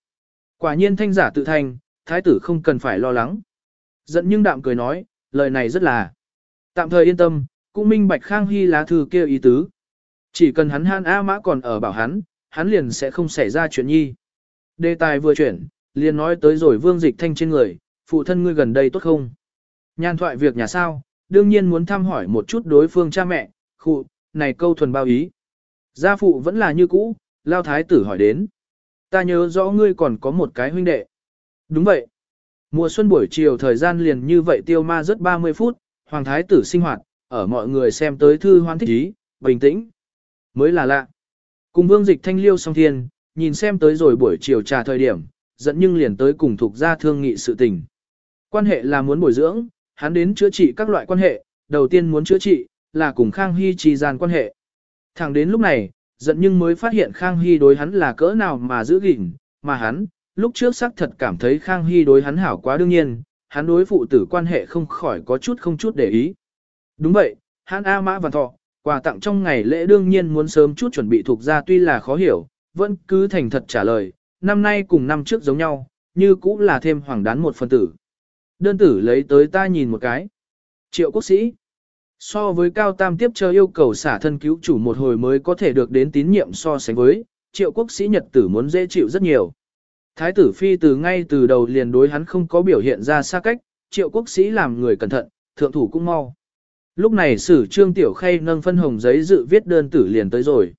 Quả nhiên thanh giả tự thành thái tử không cần phải lo lắng. Giận nhưng đạm cười nói, lời này rất là tạm thời yên tâm, cũng minh bạch khang hy lá thư kia ý tứ. Chỉ cần hắn han A mã còn ở bảo hắn, hắn liền sẽ không xảy ra chuyện nhi. Đề tài vừa chuyển, liền nói tới rồi vương dịch thanh trên người, phụ thân ngươi gần đây tốt không? Nhan thoại việc nhà sao, đương nhiên muốn thăm hỏi một chút đối phương cha mẹ, khụ, này câu thuần bao ý. Gia phụ vẫn là như cũ, lao thái tử hỏi đến. Ta nhớ rõ ngươi còn có một cái huynh đệ. Đúng vậy. Mùa xuân buổi chiều thời gian liền như vậy tiêu ma rất 30 phút, hoàng thái tử sinh hoạt, ở mọi người xem tới thư hoan thích ý, bình tĩnh. Mới là lạ. Cùng vương dịch thanh liêu song thiên, nhìn xem tới rồi buổi chiều trà thời điểm, dẫn nhưng liền tới cùng thuộc gia thương nghị sự tình. Quan hệ là muốn bồi dưỡng, hắn đến chữa trị các loại quan hệ, đầu tiên muốn chữa trị, là cùng Khang Hy trì gian quan hệ. Thẳng đến lúc này, giận nhưng mới phát hiện Khang Hy đối hắn là cỡ nào mà giữ gìn, mà hắn, lúc trước xác thật cảm thấy Khang Hy đối hắn hảo quá đương nhiên, hắn đối phụ tử quan hệ không khỏi có chút không chút để ý. Đúng vậy, hắn A Mã văn Thọ, quà tặng trong ngày lễ đương nhiên muốn sớm chút chuẩn bị thuộc ra tuy là khó hiểu, vẫn cứ thành thật trả lời, năm nay cùng năm trước giống nhau, như cũng là thêm hoàng đán một phần tử. Đơn tử lấy tới ta nhìn một cái. Triệu quốc sĩ. So với cao tam tiếp chờ yêu cầu xả thân cứu chủ một hồi mới có thể được đến tín nhiệm so sánh với, triệu quốc sĩ nhật tử muốn dễ chịu rất nhiều. Thái tử phi từ ngay từ đầu liền đối hắn không có biểu hiện ra xa cách, triệu quốc sĩ làm người cẩn thận, thượng thủ cũng mau. Lúc này sử trương tiểu khay nâng phân hồng giấy dự viết đơn tử liền tới rồi.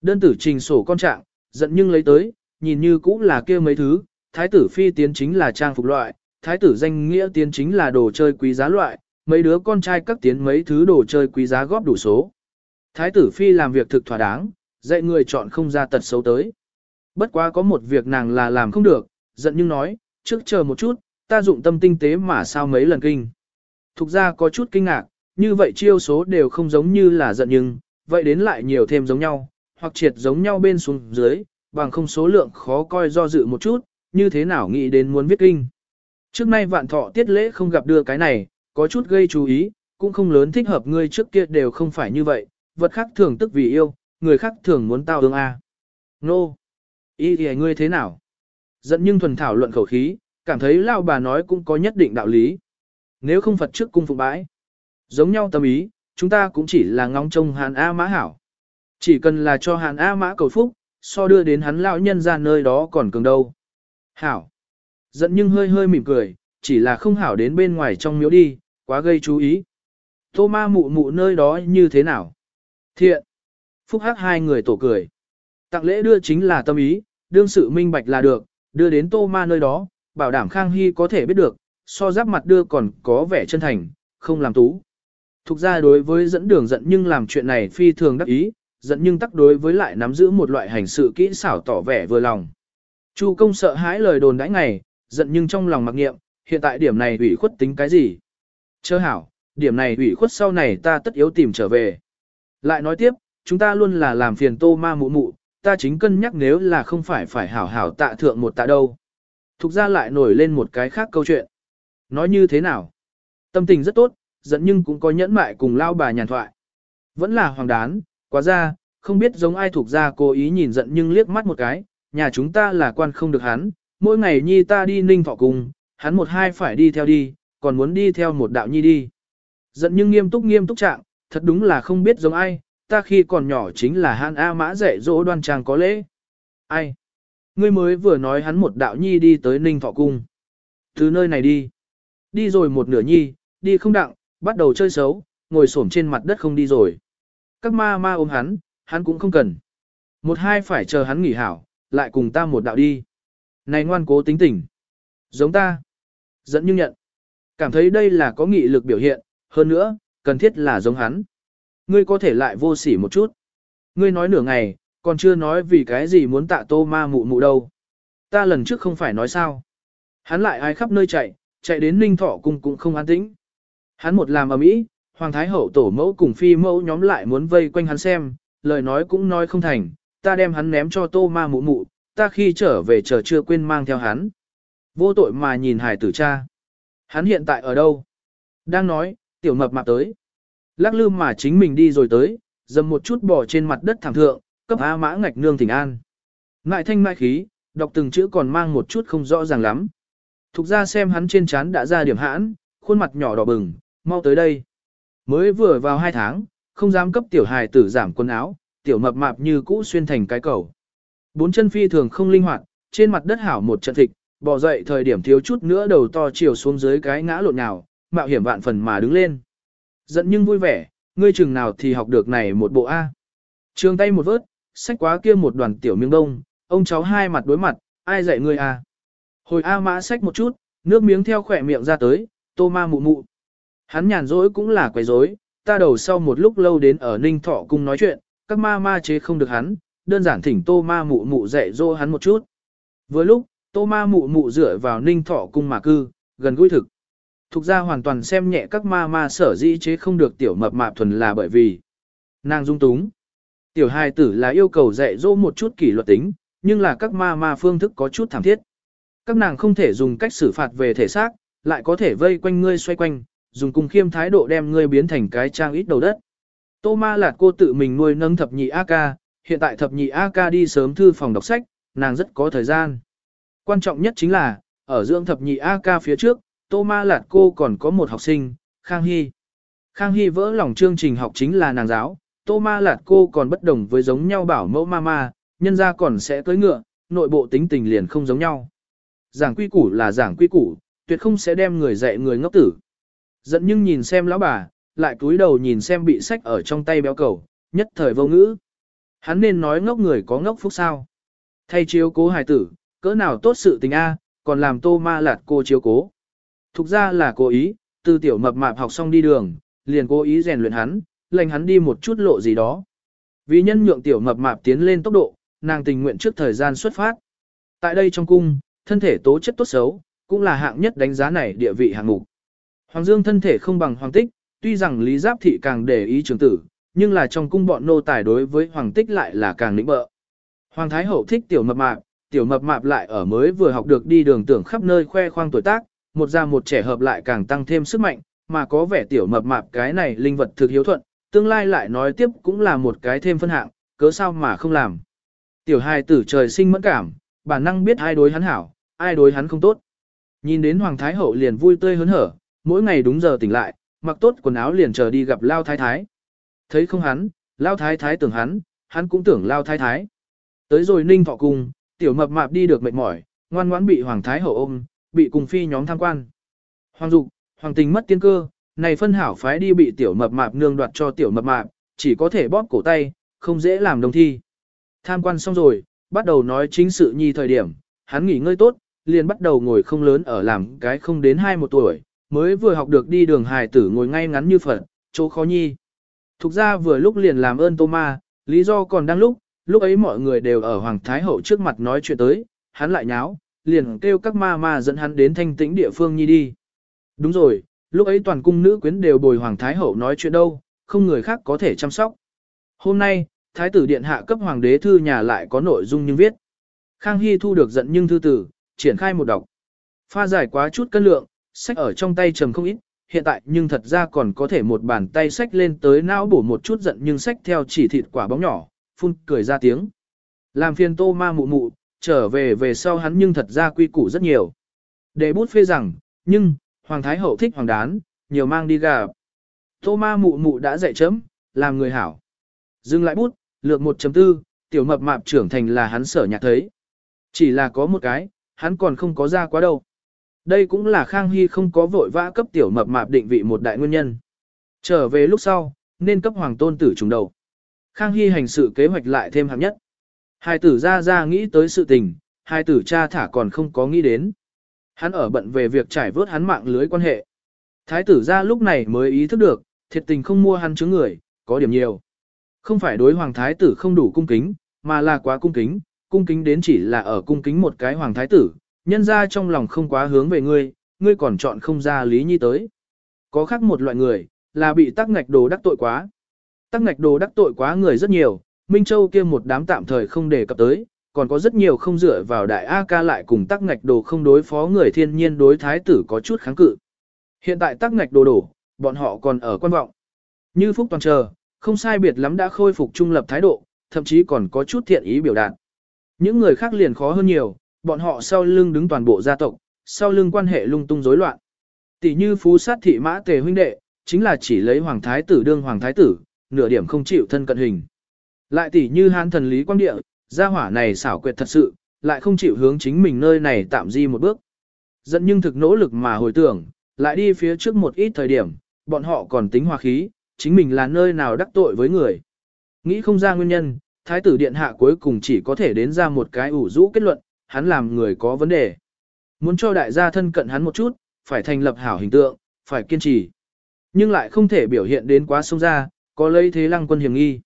Đơn tử trình sổ con trạng, giận nhưng lấy tới, nhìn như cũng là kia mấy thứ, thái tử phi tiến chính là trang phục loại, thái tử danh nghĩa tiến chính là đồ chơi quý giá loại, mấy đứa con trai các tiến mấy thứ đồ chơi quý giá góp đủ số. Thái tử phi làm việc thực thỏa đáng, dạy người chọn không ra tật xấu tới. Bất quá có một việc nàng là làm không được, giận nhưng nói, trước chờ một chút, ta dụng tâm tinh tế mà sao mấy lần kinh. Thục ra có chút kinh ngạc, như vậy chiêu số đều không giống như là giận nhưng, vậy đến lại nhiều thêm giống nhau, hoặc triệt giống nhau bên xuống dưới, bằng không số lượng khó coi do dự một chút, như thế nào nghĩ đến muốn viết kinh. Trước nay vạn thọ tiết lễ không gặp đưa cái này, có chút gây chú ý, cũng không lớn thích hợp ngươi trước kia đều không phải như vậy, vật khác thường tức vì yêu, người khác thường muốn tao ương a. Nô! Ý thì ngươi thế nào? Giận nhưng thuần thảo luận khẩu khí, cảm thấy lao bà nói cũng có nhất định đạo lý. Nếu không Phật trước cung phục bãi, giống nhau tâm ý, chúng ta cũng chỉ là ngóng trông hàn A mã hảo. Chỉ cần là cho hàn A mã cầu phúc, so đưa đến hắn lão nhân ra nơi đó còn cường đâu. Hảo. Giận nhưng hơi hơi mỉm cười, chỉ là không hảo đến bên ngoài trong miếu đi, quá gây chú ý. Tô ma mụ mụ nơi đó như thế nào? Thiện. Phúc hắc hai người tổ cười. Tặng lễ đưa chính là tâm ý, đương sự minh bạch là được, đưa đến tô ma nơi đó, bảo đảm Khang Hy có thể biết được, so giáp mặt đưa còn có vẻ chân thành, không làm tú. Thục ra đối với dẫn đường giận nhưng làm chuyện này phi thường đắc ý, giận nhưng tắc đối với lại nắm giữ một loại hành sự kỹ xảo tỏ vẻ vừa lòng. Chu công sợ hãi lời đồn đãi ngày, giận nhưng trong lòng mặc nghiệm, hiện tại điểm này ủy khuất tính cái gì? Chớ hảo, điểm này ủy khuất sau này ta tất yếu tìm trở về. Lại nói tiếp, chúng ta luôn là làm phiền tô ma mụ mụ, ta chính cân nhắc nếu là không phải phải hảo hảo tạ thượng một tạ đâu. Thục ra lại nổi lên một cái khác câu chuyện. Nói như thế nào? Tâm tình rất tốt, giận nhưng cũng có nhẫn mại cùng lao bà nhàn thoại. Vẫn là hoàng đán, quá ra, không biết giống ai thuộc ra cố ý nhìn giận nhưng liếc mắt một cái, nhà chúng ta là quan không được hắn, mỗi ngày nhi ta đi ninh thọ cùng, hắn một hai phải đi theo đi, còn muốn đi theo một đạo nhi đi. Giận nhưng nghiêm túc nghiêm túc trạng, thật đúng là không biết giống ai, ta khi còn nhỏ chính là hắn A mã dạy dỗ đoan trang có lễ. Ai? Ngươi mới vừa nói hắn một đạo nhi đi tới Ninh Thọ Cung. Từ nơi này đi. Đi rồi một nửa nhi, đi không đặng, bắt đầu chơi xấu, ngồi xổm trên mặt đất không đi rồi. Các ma ma ôm hắn, hắn cũng không cần. Một hai phải chờ hắn nghỉ hảo, lại cùng ta một đạo đi. Này ngoan cố tính tình. Giống ta. Dẫn nhưng nhận. Cảm thấy đây là có nghị lực biểu hiện, hơn nữa, cần thiết là giống hắn. Ngươi có thể lại vô sỉ một chút. Ngươi nói nửa ngày, còn chưa nói vì cái gì muốn tạ tô ma mụ mụ đâu. Ta lần trước không phải nói sao. Hắn lại ai khắp nơi chạy, chạy đến ninh thọ cung cũng không an tĩnh. Hắn một làm ở mỹ, Hoàng Thái Hậu tổ mẫu cùng phi mẫu nhóm lại muốn vây quanh hắn xem, lời nói cũng nói không thành, ta đem hắn ném cho tô ma mụ mụ, ta khi trở về chờ chưa quên mang theo hắn. Vô tội mà nhìn hải tử cha. Hắn hiện tại ở đâu? Đang nói, tiểu mập mạp tới. Lắc lư mà chính mình đi rồi tới, dầm một chút bỏ trên mặt đất thảm thượng, cấp A mã ngạch nương thỉnh an. Ngại thanh mai khí, đọc từng chữ còn mang một chút không rõ ràng lắm. Thục ra xem hắn trên trán đã ra điểm hãn, khuôn mặt nhỏ đỏ bừng, mau tới đây. Mới vừa vào hai tháng, không dám cấp tiểu hài tử giảm quần áo, tiểu mập mạp như cũ xuyên thành cái cầu. Bốn chân phi thường không linh hoạt, trên mặt đất hảo một trận thịt, bò dậy thời điểm thiếu chút nữa đầu to chiều xuống dưới cái ngã lộn nào, mạo hiểm vạn phần mà đứng lên. Giận nhưng vui vẻ, ngươi chừng nào thì học được này một bộ A. Trường tay một vớt, sách quá kia một đoàn tiểu miếng đông, ông cháu hai mặt đối mặt, ai dạy ngươi A. Hồi A mã sách một chút, nước miếng theo khỏe miệng ra tới, tô ma mụ mụ. Hắn nhàn rỗi cũng là quấy rối, ta đầu sau một lúc lâu đến ở Ninh Thọ cung nói chuyện, các ma ma chế không được hắn, đơn giản thỉnh tô ma mụ mụ dạy dỗ hắn một chút. Với lúc, tô ma mụ mụ dựa vào Ninh Thọ cung mà cư, gần gũi thực. Thục ra hoàn toàn xem nhẹ các ma ma sở dĩ chế không được tiểu mập mạp thuần là bởi vì nàng dung túng. Tiểu hài tử là yêu cầu dạy dỗ một chút kỷ luật tính, nhưng là các ma ma phương thức có chút thảm thiết. Các nàng không thể dùng cách xử phạt về thể xác, lại có thể vây quanh ngươi xoay quanh, dùng cung khiêm thái độ đem ngươi biến thành cái trang ít đầu đất. Tô ma lạt cô tự mình nuôi nâng thập nhị A-ca, hiện tại thập nhị A-ca đi sớm thư phòng đọc sách, nàng rất có thời gian. Quan trọng nhất chính là, ở dưỡng thập nhị A-ca phía trước, Tô ma lạt cô còn có một học sinh, Khang Hy. Khang Hy vỡ lòng chương trình học chính là nàng giáo, Tô ma lạt cô còn bất đồng với giống nhau bảo mẫu Mama, nhân ra còn sẽ tới ngựa, nội bộ tính tình liền không giống nhau. Giảng quy củ là giảng quy củ, tuyệt không sẽ đem người dạy người ngốc tử. Giận nhưng nhìn xem lão bà, lại cúi đầu nhìn xem bị sách ở trong tay béo cầu, nhất thời vô ngữ. Hắn nên nói ngốc người có ngốc phúc sao. Thay chiếu cố hài tử, cỡ nào tốt sự tình A, còn làm tô ma lạt cô chiếu cố. Thục ra là cố ý, từ tiểu mập mạp học xong đi đường, liền cố ý rèn luyện hắn, lệnh hắn đi một chút lộ gì đó. Vì nhân nhượng tiểu mập mạp tiến lên tốc độ, nàng tình nguyện trước thời gian xuất phát. Tại đây trong cung, thân thể tố chất tốt xấu, cũng là hạng nhất đánh giá này địa vị hạng mục. Hoàng Dương thân thể không bằng Hoàng Tích, tuy rằng Lý Giáp Thị càng để ý trường tử, nhưng là trong cung bọn nô tài đối với Hoàng Tích lại là càng nịnh bợ. Hoàng Thái Hậu thích tiểu mập mạp, tiểu mập mạp lại ở mới vừa học được đi đường tưởng khắp nơi khoe khoang tuổi tác, một già một trẻ hợp lại càng tăng thêm sức mạnh, mà có vẻ tiểu mập mạp cái này linh vật thực hiếu thuận, tương lai lại nói tiếp cũng là một cái thêm phân hạng, cớ sao mà không làm. Tiểu hài tử trời sinh mẫn cảm, bản năng biết ai đối hắn hảo, ai đối hắn không tốt. Nhìn đến Hoàng Thái Hậu liền vui tươi hớn hở, mỗi ngày đúng giờ tỉnh lại, mặc tốt quần áo liền chờ đi gặp Lao Thái Thái. Thấy không hắn, Lao Thái Thái tưởng hắn, hắn cũng tưởng Lao Thái Thái. Tới rồi ninh thọ cung, tiểu mập mạp đi được mệt mỏi, ngoan ngoãn bị Hoàng Thái Hậu ôm, bị cùng phi nhóm tham quan. Hoàng dục, Hoàng tình mất tiên cơ, này phân hảo phái đi bị tiểu mập mạp nương đoạt cho tiểu mập mạp, chỉ có thể bóp cổ tay, không dễ làm đồng thi. Tham quan xong rồi, bắt đầu nói chính sự nhi thời điểm, hắn nghỉ ngơi tốt, liền bắt đầu ngồi không lớn ở làm cái không đến hai một tuổi, mới vừa học được đi đường hài tử ngồi ngay ngắn như phật, chỗ khó nhi. Thục ra vừa lúc liền làm ơn tô ma, lý do còn đang lúc, lúc ấy mọi người đều ở Hoàng Thái Hậu trước mặt nói chuyện tới, hắn lại nháo, liền kêu các ma ma dẫn hắn đến thanh tĩnh địa phương nhi đi. Đúng rồi, lúc ấy toàn cung nữ quyến đều bồi Hoàng Thái Hậu nói chuyện đâu, không người khác có thể chăm sóc. Hôm nay, Thái tử Điện Hạ cấp Hoàng đế thư nhà lại có nội dung nhưng viết. Khang Hy thu được giận nhưng thư tử, triển khai một đọc. Pha giải quá chút cân lượng, sách ở trong tay trầm không ít, hiện tại nhưng thật ra còn có thể một bàn tay sách lên tới não bổ một chút giận nhưng sách theo chỉ thịt quả bóng nhỏ, phun cười ra tiếng. Làm phiền tô ma mụ mụ, trở về về sau hắn nhưng thật ra quy củ rất nhiều. Để bút phê rằng, nhưng, Hoàng Thái Hậu thích Hoàng Đán, nhiều mang đi gặp. Tô ma mụ mụ đã dạy chấm, làm người hảo. Dừng lại bút, lược 1.4, tiểu mập mạp trưởng thành là hắn sở nhạc thấy. Chỉ là có một cái, hắn còn không có ra quá đâu. Đây cũng là Khang Hy không có vội vã cấp tiểu mập mạp định vị một đại nguyên nhân. Trở về lúc sau, nên cấp hoàng tôn tử trùng đầu. Khang Hy hành sự kế hoạch lại thêm hạng nhất. Hai tử ra ra nghĩ tới sự tình, hai tử cha thả còn không có nghĩ đến. Hắn ở bận về việc trải vớt hắn mạng lưới quan hệ. Thái tử ra lúc này mới ý thức được, thiệt tình không mua hắn chứng người, có điểm nhiều. Không phải đối hoàng thái tử không đủ cung kính, mà là quá cung kính, cung kính đến chỉ là ở cung kính một cái hoàng thái tử, nhân ra trong lòng không quá hướng về ngươi, ngươi còn chọn không ra lý nhi tới. Có khác một loại người, là bị tắc ngạch đồ đắc tội quá. Tắc ngạch đồ đắc tội quá người rất nhiều, Minh Châu kia một đám tạm thời không đề cập tới, còn có rất nhiều không dựa vào đại A ca lại cùng tắc ngạch đồ không đối phó người thiên nhiên đối thái tử có chút kháng cự. Hiện tại tắc ngạch đồ đổ, bọn họ còn ở quan vọng. Như Phúc Toàn chờ, không sai biệt lắm đã khôi phục trung lập thái độ, thậm chí còn có chút thiện ý biểu đạt. Những người khác liền khó hơn nhiều, bọn họ sau lưng đứng toàn bộ gia tộc, sau lưng quan hệ lung tung rối loạn. Tỷ như phú sát thị mã tề huynh đệ, chính là chỉ lấy hoàng thái tử đương hoàng thái tử, nửa điểm không chịu thân cận hình. Lại tỷ như hán thần lý quang địa, gia hỏa này xảo quyệt thật sự, lại không chịu hướng chính mình nơi này tạm di một bước. Dẫn nhưng thực nỗ lực mà hồi tưởng, lại đi phía trước một ít thời điểm, bọn họ còn tính hòa khí, chính mình là nơi nào đắc tội với người. Nghĩ không ra nguyên nhân, thái tử điện hạ cuối cùng chỉ có thể đến ra một cái ủ rũ kết luận, hắn làm người có vấn đề. Muốn cho đại gia thân cận hắn một chút, phải thành lập hảo hình tượng, phải kiên trì. Nhưng lại không thể biểu hiện đến quá sông ra, có lấy thế lăng quân hiểm nghi.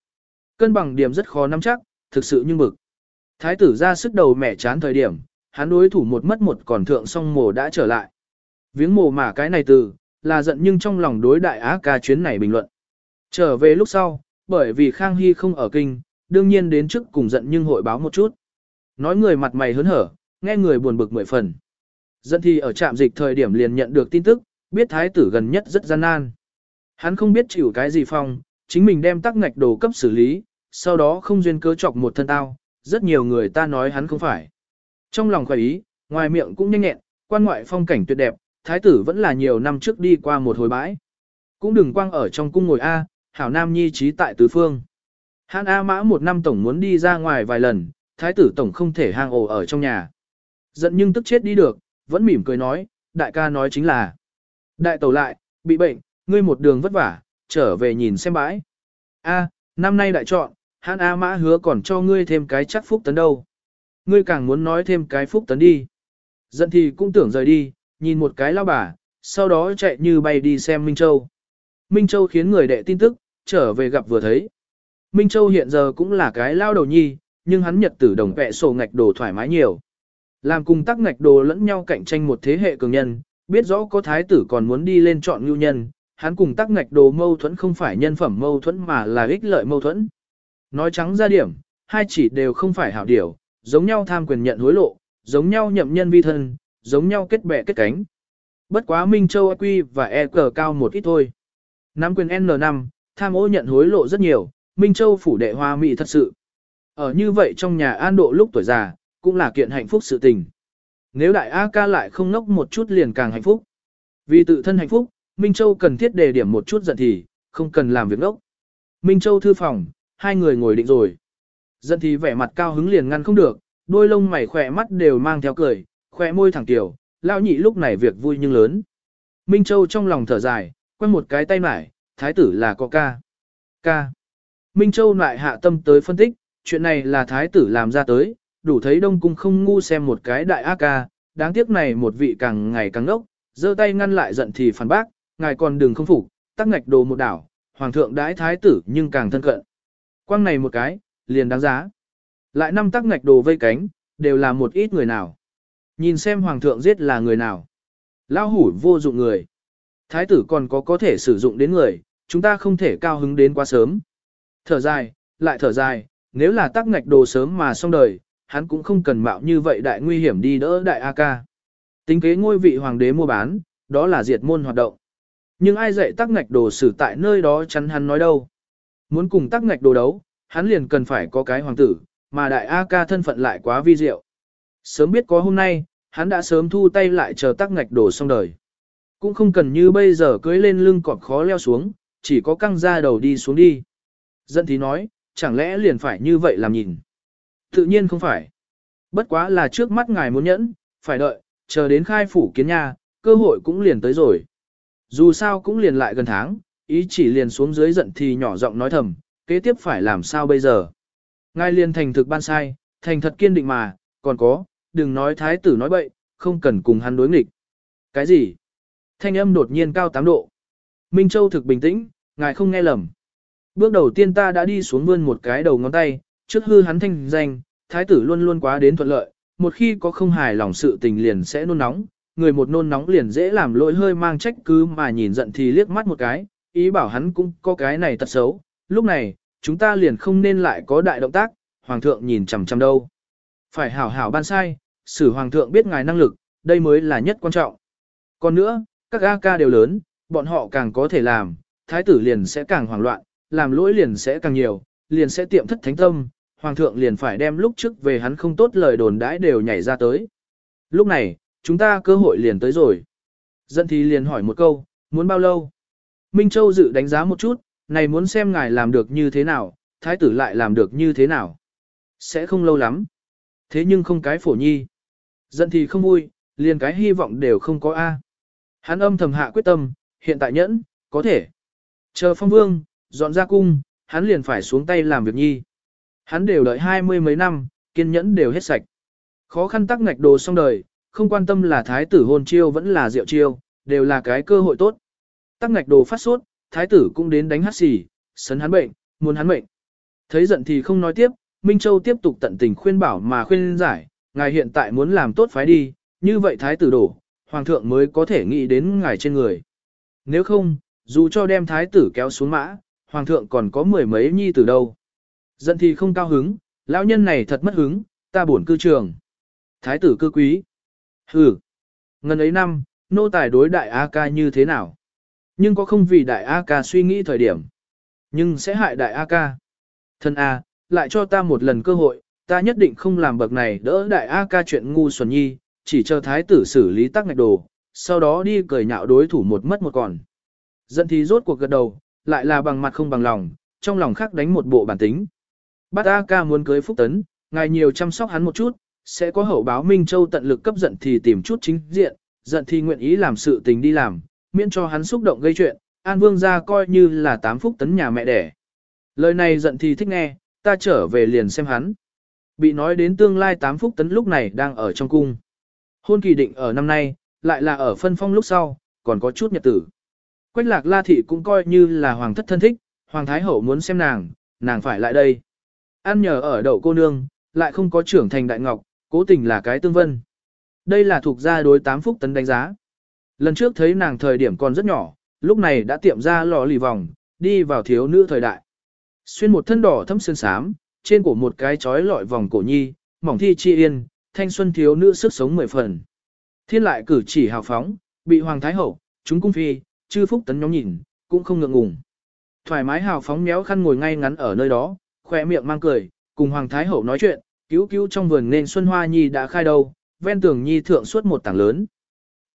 Cân bằng điểm rất khó nắm chắc, thực sự nhưng bực. Thái tử ra sức đầu mẻ chán thời điểm, hắn đối thủ một mất một còn thượng song mồ đã trở lại. Viếng mồ mà cái này từ, là giận nhưng trong lòng đối đại á ca chuyến này bình luận. Trở về lúc sau, bởi vì Khang Hy không ở kinh, đương nhiên đến trước cùng giận nhưng hội báo một chút. Nói người mặt mày hớn hở, nghe người buồn bực mười phần. Dân thì ở trạm dịch thời điểm liền nhận được tin tức, biết thái tử gần nhất rất gian nan. Hắn không biết chịu cái gì phong, chính mình đem tắc ngạch đồ cấp xử lý, sau đó không duyên cớ chọc một thân tao, rất nhiều người ta nói hắn không phải. Trong lòng khỏe ý, ngoài miệng cũng nhanh nhẹn, quan ngoại phong cảnh tuyệt đẹp, thái tử vẫn là nhiều năm trước đi qua một hồi bãi. Cũng đừng quang ở trong cung ngồi A, hảo nam nhi trí tại tứ phương. Hán A mã một năm tổng muốn đi ra ngoài vài lần, thái tử tổng không thể hang ổ ở trong nhà. Giận nhưng tức chết đi được, vẫn mỉm cười nói, đại ca nói chính là. Đại tẩu lại, bị bệnh, ngươi một đường vất vả, trở về nhìn xem bãi. A, năm nay đại chọn, Hắn A mã hứa còn cho ngươi thêm cái chắc phúc tấn đâu. Ngươi càng muốn nói thêm cái phúc tấn đi. Giận thì cũng tưởng rời đi, nhìn một cái lao bà, sau đó chạy như bay đi xem Minh Châu. Minh Châu khiến người đệ tin tức, trở về gặp vừa thấy. Minh Châu hiện giờ cũng là cái lao đầu nhi, nhưng hắn nhật tử đồng vẹ sổ ngạch đồ thoải mái nhiều. Làm cùng tắc ngạch đồ lẫn nhau cạnh tranh một thế hệ cường nhân, biết rõ có thái tử còn muốn đi lên chọn ngưu nhân, hắn cùng tắc ngạch đồ mâu thuẫn không phải nhân phẩm mâu thuẫn mà là ích lợi mâu thuẫn. Nói trắng ra điểm, hai chỉ đều không phải hảo điều, giống nhau tham quyền nhận hối lộ, giống nhau nhậm nhân vi thân, giống nhau kết bè kết cánh. Bất quá Minh Châu EQ và EQ cao một ít thôi. Nắm quyền N5, tham ô nhận hối lộ rất nhiều, Minh Châu phủ đệ hoa mỹ thật sự. Ở như vậy trong nhà an độ lúc tuổi già, cũng là kiện hạnh phúc sự tình. Nếu đại A ca lại không ngốc một chút liền càng hạnh phúc. Vì tự thân hạnh phúc, Minh Châu cần thiết đề điểm một chút giận thì, không cần làm việc ngốc. Minh Châu thư phòng, hai người ngồi định rồi. dân thì vẻ mặt cao hứng liền ngăn không được, đôi lông mày khỏe mắt đều mang theo cười, khỏe môi thẳng tiểu, lao nhị lúc này việc vui nhưng lớn. Minh Châu trong lòng thở dài, quen một cái tay mải, thái tử là có ca. Ca. Minh Châu lại hạ tâm tới phân tích, chuyện này là thái tử làm ra tới, đủ thấy đông cung không ngu xem một cái đại ác ca, đáng tiếc này một vị càng ngày càng ngốc, giơ tay ngăn lại giận thì phản bác, ngài còn đừng không phục, tắc ngạch đồ một đảo, hoàng thượng đãi thái tử nhưng càng thân cận. Quang này một cái, liền đáng giá. Lại năm tắc ngạch đồ vây cánh, đều là một ít người nào. Nhìn xem hoàng thượng giết là người nào. Lao hủ vô dụng người. Thái tử còn có có thể sử dụng đến người, chúng ta không thể cao hứng đến quá sớm. Thở dài, lại thở dài, nếu là tắc ngạch đồ sớm mà xong đời, hắn cũng không cần mạo như vậy đại nguy hiểm đi đỡ đại A ca. Tính kế ngôi vị hoàng đế mua bán, đó là diệt môn hoạt động. Nhưng ai dạy tắc ngạch đồ xử tại nơi đó chắn hắn nói đâu. Muốn cùng tắc ngạch đồ đấu, hắn liền cần phải có cái hoàng tử, mà đại A ca thân phận lại quá vi diệu. Sớm biết có hôm nay, hắn đã sớm thu tay lại chờ tắc ngạch đồ xong đời. Cũng không cần như bây giờ cưới lên lưng cọp khó leo xuống, chỉ có căng ra đầu đi xuống đi. Dân thì nói, chẳng lẽ liền phải như vậy làm nhìn. Tự nhiên không phải. Bất quá là trước mắt ngài muốn nhẫn, phải đợi, chờ đến khai phủ kiến nha, cơ hội cũng liền tới rồi. Dù sao cũng liền lại gần tháng, ý chỉ liền xuống dưới giận thì nhỏ giọng nói thầm, kế tiếp phải làm sao bây giờ. Ngài liền thành thực ban sai, thành thật kiên định mà, còn có, đừng nói thái tử nói bậy, không cần cùng hắn đối nghịch. Cái gì? Thanh âm đột nhiên cao 8 độ. Minh Châu thực bình tĩnh, ngài không nghe lầm. Bước đầu tiên ta đã đi xuống vươn một cái đầu ngón tay, trước hư hắn thanh danh, thái tử luôn luôn quá đến thuận lợi, một khi có không hài lòng sự tình liền sẽ nôn nóng, người một nôn nóng liền dễ làm lỗi hơi mang trách cứ mà nhìn giận thì liếc mắt một cái, ý bảo hắn cũng có cái này tật xấu, lúc này, chúng ta liền không nên lại có đại động tác, hoàng thượng nhìn chằm chằm đâu. Phải hảo hảo ban sai, xử hoàng thượng biết ngài năng lực, đây mới là nhất quan trọng. Còn nữa, các A ca đều lớn, bọn họ càng có thể làm, thái tử liền sẽ càng hoảng loạn, làm lỗi liền sẽ càng nhiều, liền sẽ tiệm thất thánh tâm, hoàng thượng liền phải đem lúc trước về hắn không tốt lời đồn đãi đều nhảy ra tới. Lúc này, chúng ta cơ hội liền tới rồi. Dân thì liền hỏi một câu, muốn bao lâu? Minh Châu dự đánh giá một chút, này muốn xem ngài làm được như thế nào, thái tử lại làm được như thế nào. Sẽ không lâu lắm. Thế nhưng không cái phổ nhi. Giận thì không vui, liền cái hy vọng đều không có A. Hắn âm thầm hạ quyết tâm, hiện tại nhẫn, có thể. Chờ phong vương, dọn ra cung, hắn liền phải xuống tay làm việc nhi. Hắn đều đợi hai mươi mấy năm, kiên nhẫn đều hết sạch. Khó khăn tắc ngạch đồ xong đời, không quan tâm là thái tử hôn chiêu vẫn là rượu chiêu, đều là cái cơ hội tốt. Tắc ngạch đồ phát sốt, thái tử cũng đến đánh hát xì, sấn hắn bệnh, muốn hắn bệnh. Thấy giận thì không nói tiếp, Minh Châu tiếp tục tận tình khuyên bảo mà khuyên giải, ngài hiện tại muốn làm tốt phái đi, như vậy thái tử đổ, hoàng thượng mới có thể nghĩ đến ngài trên người. Nếu không, dù cho đem thái tử kéo xuống mã, hoàng thượng còn có mười mấy nhi tử đâu. Giận thì không cao hứng, lão nhân này thật mất hứng, ta buồn cư trường. Thái tử cư quý. Hừ. Ngân ấy năm, nô tài đối đại A ca như thế nào? Nhưng có không vì đại A ca suy nghĩ thời điểm. Nhưng sẽ hại đại A ca. Thân A, lại cho ta một lần cơ hội, ta nhất định không làm bậc này đỡ đại A ca chuyện ngu xuẩn nhi, chỉ chờ thái tử xử lý tắc ngạch đồ, sau đó đi cười nhạo đối thủ một mất một còn. Dẫn thì rốt cuộc gật đầu, lại là bằng mặt không bằng lòng, trong lòng khác đánh một bộ bản tính. Bát A ca muốn cưới Phúc Tấn, ngài nhiều chăm sóc hắn một chút, sẽ có hậu báo Minh Châu tận lực cấp giận thì tìm chút chính diện, giận thì nguyện ý làm sự tình đi làm, miễn cho hắn xúc động gây chuyện, An Vương ra coi như là tám Phúc Tấn nhà mẹ đẻ. Lời này giận thì thích nghe, ta trở về liền xem hắn. Bị nói đến tương lai tám Phúc Tấn lúc này đang ở trong cung. Hôn kỳ định ở năm nay, lại là ở phân phong lúc sau, còn có chút nhật tử. Quách lạc la thị cũng coi như là hoàng thất thân thích, hoàng thái hậu muốn xem nàng, nàng phải lại đây. Ăn nhờ ở đậu cô nương, lại không có trưởng thành đại ngọc, cố tình là cái tương vân. Đây là thuộc gia đối tám phúc tấn đánh giá. Lần trước thấy nàng thời điểm còn rất nhỏ, lúc này đã tiệm ra lò lì vòng, đi vào thiếu nữ thời đại. Xuyên một thân đỏ thâm sơn sám, trên cổ một cái chói lọi vòng cổ nhi, mỏng thi chi yên, thanh xuân thiếu nữ sức sống mười phần. Thiên lại cử chỉ hào phóng, bị hoàng thái hậu, chúng cung phi, chư phúc tấn nhóm nhìn, cũng không ngượng ngùng. Thoải mái hào phóng méo khăn ngồi ngay ngắn ở nơi đó, khoe miệng mang cười, cùng hoàng thái hậu nói chuyện, cứu cứu trong vườn nên xuân hoa nhi đã khai đầu, ven tường nhi thượng suốt một tảng lớn.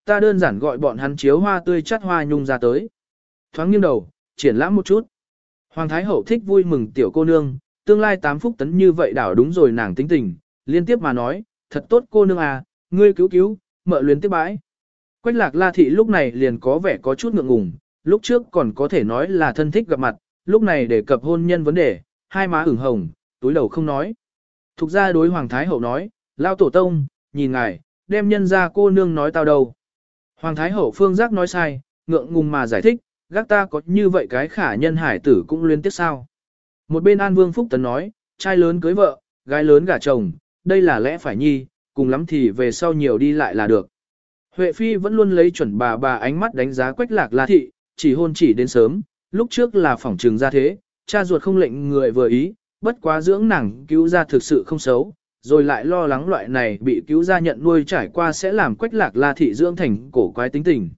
Ta đơn giản gọi bọn hắn chiếu hoa tươi chắt hoa nhung ra tới. Thoáng nghiêng đầu, triển lãm một chút. Hoàng thái hậu thích vui mừng tiểu cô nương, tương lai tám phúc tấn như vậy đảo đúng rồi nàng tính tình, liên tiếp mà nói, thật tốt cô nương à, ngươi cứu cứu, mợ luyến tiếp bãi. Quách lạc la thị lúc này liền có vẻ có chút ngượng ngùng, lúc trước còn có thể nói là thân thích gặp mặt, lúc này để cập hôn nhân vấn đề, hai má ửng hồng, túi đầu không nói. Thục ra đối Hoàng Thái Hậu nói, lao tổ tông, nhìn ngài, đem nhân ra cô nương nói tao đâu. Hoàng Thái Hậu phương giác nói sai, ngượng ngùng mà giải thích, gác ta có như vậy cái khả nhân hải tử cũng liên tiếp sao. Một bên An Vương Phúc Tấn nói, trai lớn cưới vợ, gái lớn gả chồng, đây là lẽ phải nhi, cùng lắm thì về sau nhiều đi lại là được. Huệ Phi vẫn luôn lấy chuẩn bà bà ánh mắt đánh giá quách lạc la thị, chỉ hôn chỉ đến sớm, lúc trước là phỏng trường ra thế, cha ruột không lệnh người vừa ý, bất quá dưỡng nàng cứu ra thực sự không xấu, rồi lại lo lắng loại này bị cứu ra nhận nuôi trải qua sẽ làm quách lạc la thị dưỡng thành cổ quái tính tình.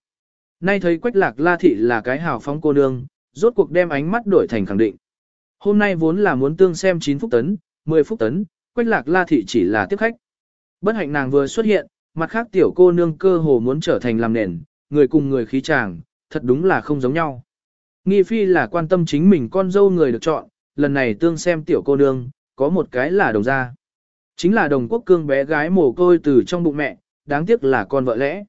Nay thấy quách lạc la thị là cái hào phóng cô nương, rốt cuộc đem ánh mắt đổi thành khẳng định. Hôm nay vốn là muốn tương xem 9 phút tấn, 10 phút tấn, quách lạc la thị chỉ là tiếp khách. Bất hạnh nàng vừa xuất hiện, mặt khác tiểu cô nương cơ hồ muốn trở thành làm nền, người cùng người khí chàng, thật đúng là không giống nhau. Nghi phi là quan tâm chính mình con dâu người được chọn, lần này tương xem tiểu cô nương, có một cái là đồng gia. Chính là đồng quốc cương bé gái mồ côi từ trong bụng mẹ, đáng tiếc là con vợ lẽ.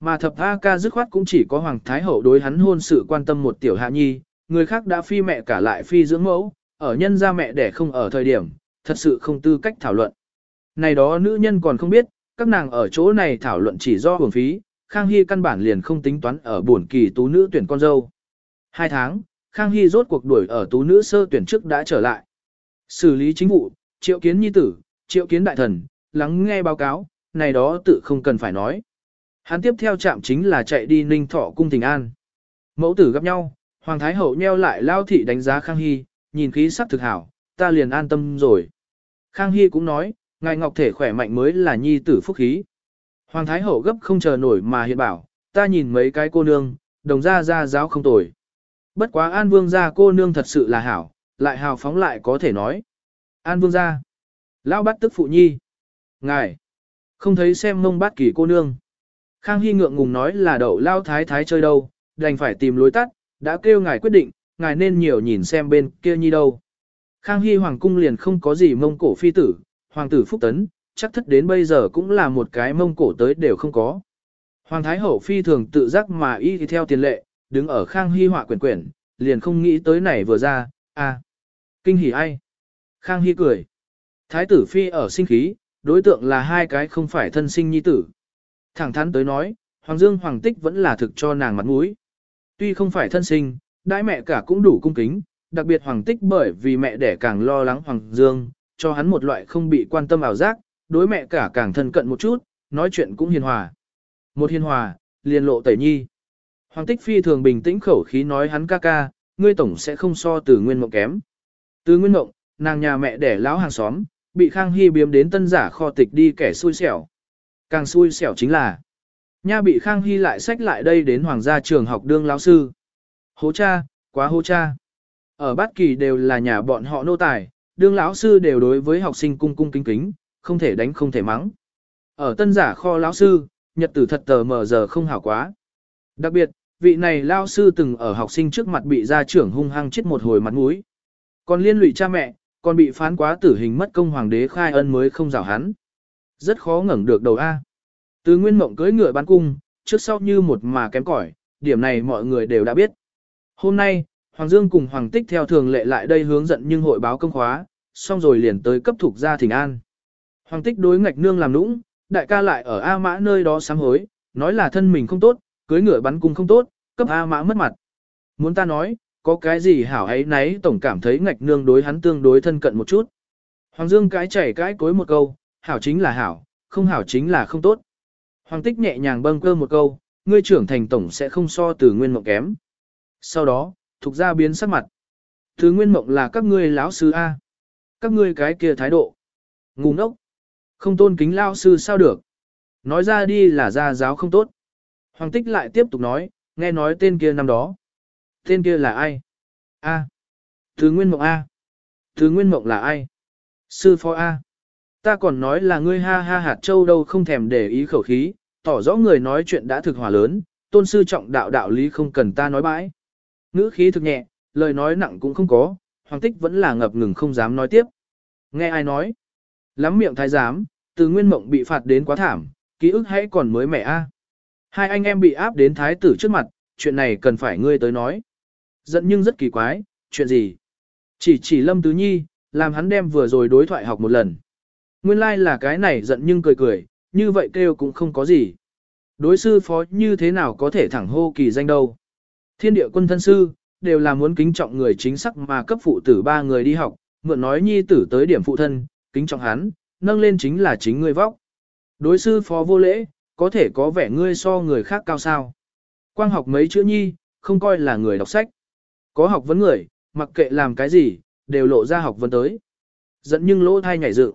Mà thập A ca dứt khoát cũng chỉ có Hoàng Thái Hậu đối hắn hôn sự quan tâm một tiểu hạ nhi, người khác đã phi mẹ cả lại phi dưỡng mẫu, ở nhân gia mẹ đẻ không ở thời điểm, thật sự không tư cách thảo luận. Này đó nữ nhân còn không biết, các nàng ở chỗ này thảo luận chỉ do hưởng phí, Khang Hy căn bản liền không tính toán ở buồn kỳ tú nữ tuyển con dâu. Hai tháng, Khang Hy rốt cuộc đuổi ở tú nữ sơ tuyển trước đã trở lại. Xử lý chính vụ, triệu kiến nhi tử, triệu kiến đại thần, lắng nghe báo cáo, này đó tự không cần phải nói. Hắn tiếp theo chạm chính là chạy đi ninh thọ cung thỉnh an. Mẫu tử gặp nhau, Hoàng Thái Hậu nheo lại lao thị đánh giá Khang Hy, nhìn khí sắc thực hảo, ta liền an tâm rồi. Khang Hy cũng nói, ngài ngọc thể khỏe mạnh mới là nhi tử phúc khí. Hoàng Thái Hậu gấp không chờ nổi mà hiện bảo, ta nhìn mấy cái cô nương, đồng ra ra giáo không tồi. Bất quá An Vương gia cô nương thật sự là hảo, lại hào phóng lại có thể nói. An Vương gia, lão bắt tức phụ nhi. Ngài, không thấy xem mông bát kỳ cô nương. Khang Hy ngượng ngùng nói là đậu lao thái thái chơi đâu, đành phải tìm lối tắt, đã kêu ngài quyết định, ngài nên nhiều nhìn xem bên kia nhi đâu. Khang Hy Hoàng cung liền không có gì mông cổ phi tử, Hoàng tử Phúc Tấn, chắc thất đến bây giờ cũng là một cái mông cổ tới đều không có. Hoàng Thái Hậu phi thường tự giác mà y theo tiền lệ, đứng ở Khang Hy họa quyển quyển, liền không nghĩ tới này vừa ra, à, kinh hỉ ai. Khang Hy cười. Thái tử phi ở sinh khí, đối tượng là hai cái không phải thân sinh nhi tử. Thẳng thắn tới nói, Hoàng Dương Hoàng Tích vẫn là thực cho nàng mặt mũi. Tuy không phải thân sinh, đại mẹ cả cũng đủ cung kính, đặc biệt Hoàng Tích bởi vì mẹ đẻ càng lo lắng Hoàng Dương, cho hắn một loại không bị quan tâm ảo giác, đối mẹ cả càng thân cận một chút, nói chuyện cũng hiền hòa. Một hiền hòa, liền lộ tẩy nhi. Hoàng Tích phi thường bình tĩnh khẩu khí nói hắn ca ca, ngươi tổng sẽ không so từ nguyên mộng kém. Từ nguyên mộng, nàng nhà mẹ đẻ lão hàng xóm, bị Khang Hy biếm đến tân giả kho tịch đi kẻ xui xẻo. Càng xui xẻo chính là, nha bị Khang Hy lại sách lại đây đến hoàng gia trường học đương lão sư. Hố cha, quá hố cha. Ở bất kỳ đều là nhà bọn họ nô tài, đương lão sư đều đối với học sinh cung cung kính kính, không thể đánh không thể mắng. Ở tân giả kho lão sư, nhật tử thật tờ mờ giờ không hảo quá. Đặc biệt, vị này lão sư từng ở học sinh trước mặt bị gia trưởng hung hăng chết một hồi mặt mũi. Còn liên lụy cha mẹ, còn bị phán quá tử hình mất công hoàng đế khai ân mới không rào hắn. Rất khó ngẩng được đầu A. Từ nguyên mộng cưới ngựa bán cung, trước sau như một mà kém cỏi, điểm này mọi người đều đã biết. Hôm nay, Hoàng Dương cùng Hoàng Tích theo thường lệ lại đây hướng dẫn nhưng hội báo công khóa, xong rồi liền tới cấp thuộc gia thỉnh an. Hoàng Tích đối ngạch nương làm nũng, đại ca lại ở A Mã nơi đó sám hối, nói là thân mình không tốt, cưới ngựa bắn cung không tốt, cấp A Mã mất mặt. Muốn ta nói, có cái gì hảo ấy nấy tổng cảm thấy ngạch nương đối hắn tương đối thân cận một chút. Hoàng Dương cái chảy cái cối một câu, hảo chính là hảo, không hảo chính là không tốt. Hoàng tích nhẹ nhàng bâng cơ một câu, ngươi trưởng thành tổng sẽ không so từ nguyên mộng kém. Sau đó, thuộc ra biến sắc mặt. Từ nguyên mộng là các ngươi lão sư A. Các ngươi cái kia thái độ. Ngu ngốc. Không tôn kính lão sư sao được. Nói ra đi là gia giáo không tốt. Hoàng tích lại tiếp tục nói, nghe nói tên kia năm đó. Tên kia là ai? A. Từ nguyên mộng A. Từ nguyên mộng là ai? Sư phó A. Ta còn nói là ngươi ha ha hạt châu đâu không thèm để ý khẩu khí, tỏ rõ người nói chuyện đã thực hòa lớn, tôn sư trọng đạo đạo lý không cần ta nói bãi. Ngữ khí thực nhẹ, lời nói nặng cũng không có, hoàng tích vẫn là ngập ngừng không dám nói tiếp. Nghe ai nói? Lắm miệng thái giám, từ nguyên mộng bị phạt đến quá thảm, ký ức hãy còn mới mẻ a. Hai anh em bị áp đến thái tử trước mặt, chuyện này cần phải ngươi tới nói. Giận nhưng rất kỳ quái, chuyện gì? Chỉ chỉ Lâm Tứ Nhi, làm hắn đem vừa rồi đối thoại học một lần. Nguyên lai like là cái này giận nhưng cười cười, như vậy kêu cũng không có gì. Đối sư phó như thế nào có thể thẳng hô kỳ danh đâu. Thiên địa quân thân sư, đều là muốn kính trọng người chính sắc mà cấp phụ tử ba người đi học, mượn nói nhi tử tới điểm phụ thân, kính trọng hắn, nâng lên chính là chính người vóc. Đối sư phó vô lễ, có thể có vẻ ngươi so người khác cao sao. Quang học mấy chữ nhi, không coi là người đọc sách. Có học vấn người, mặc kệ làm cái gì, đều lộ ra học vấn tới. Dẫn nhưng lỗ thai nhảy dự.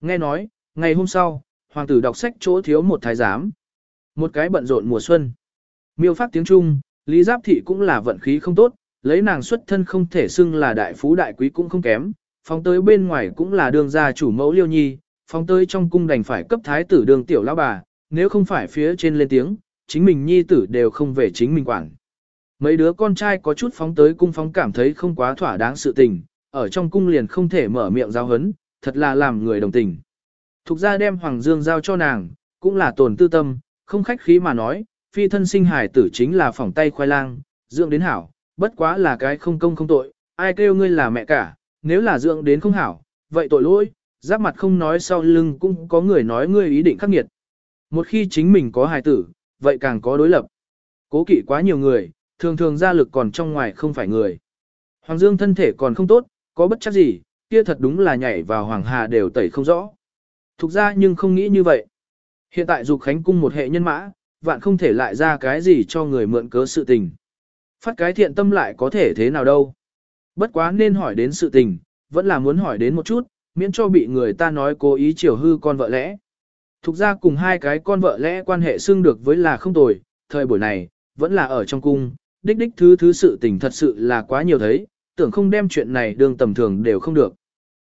Nghe nói, ngày hôm sau, hoàng tử đọc sách chỗ thiếu một thái giám. Một cái bận rộn mùa xuân. Miêu phát tiếng Trung, Lý Giáp Thị cũng là vận khí không tốt, lấy nàng xuất thân không thể xưng là đại phú đại quý cũng không kém, phóng tới bên ngoài cũng là đường gia chủ mẫu liêu nhi, phóng tới trong cung đành phải cấp thái tử đường tiểu lão bà, nếu không phải phía trên lên tiếng, chính mình nhi tử đều không về chính mình quản. Mấy đứa con trai có chút phóng tới cung phóng cảm thấy không quá thỏa đáng sự tình, ở trong cung liền không thể mở miệng giao hấn, thật là làm người đồng tình. Thục ra đem Hoàng Dương giao cho nàng, cũng là tồn tư tâm, không khách khí mà nói, phi thân sinh hài tử chính là phỏng tay khoai lang, dưỡng đến hảo, bất quá là cái không công không tội, ai kêu ngươi là mẹ cả, nếu là dưỡng đến không hảo, vậy tội lỗi, giáp mặt không nói sau lưng cũng có người nói ngươi ý định khắc nghiệt. Một khi chính mình có hài tử, vậy càng có đối lập. Cố kỵ quá nhiều người, thường thường ra lực còn trong ngoài không phải người. Hoàng Dương thân thể còn không tốt, có bất chắc gì, kia thật đúng là nhảy vào Hoàng Hà đều tẩy không rõ. Thục ra nhưng không nghĩ như vậy. Hiện tại dục khánh cung một hệ nhân mã, vạn không thể lại ra cái gì cho người mượn cớ sự tình. Phát cái thiện tâm lại có thể thế nào đâu. Bất quá nên hỏi đến sự tình, vẫn là muốn hỏi đến một chút, miễn cho bị người ta nói cố ý chiều hư con vợ lẽ. Thục ra cùng hai cái con vợ lẽ quan hệ xưng được với là không tồi, thời buổi này, vẫn là ở trong cung, đích đích thứ thứ sự tình thật sự là quá nhiều thấy, tưởng không đem chuyện này đương tầm thường đều không được.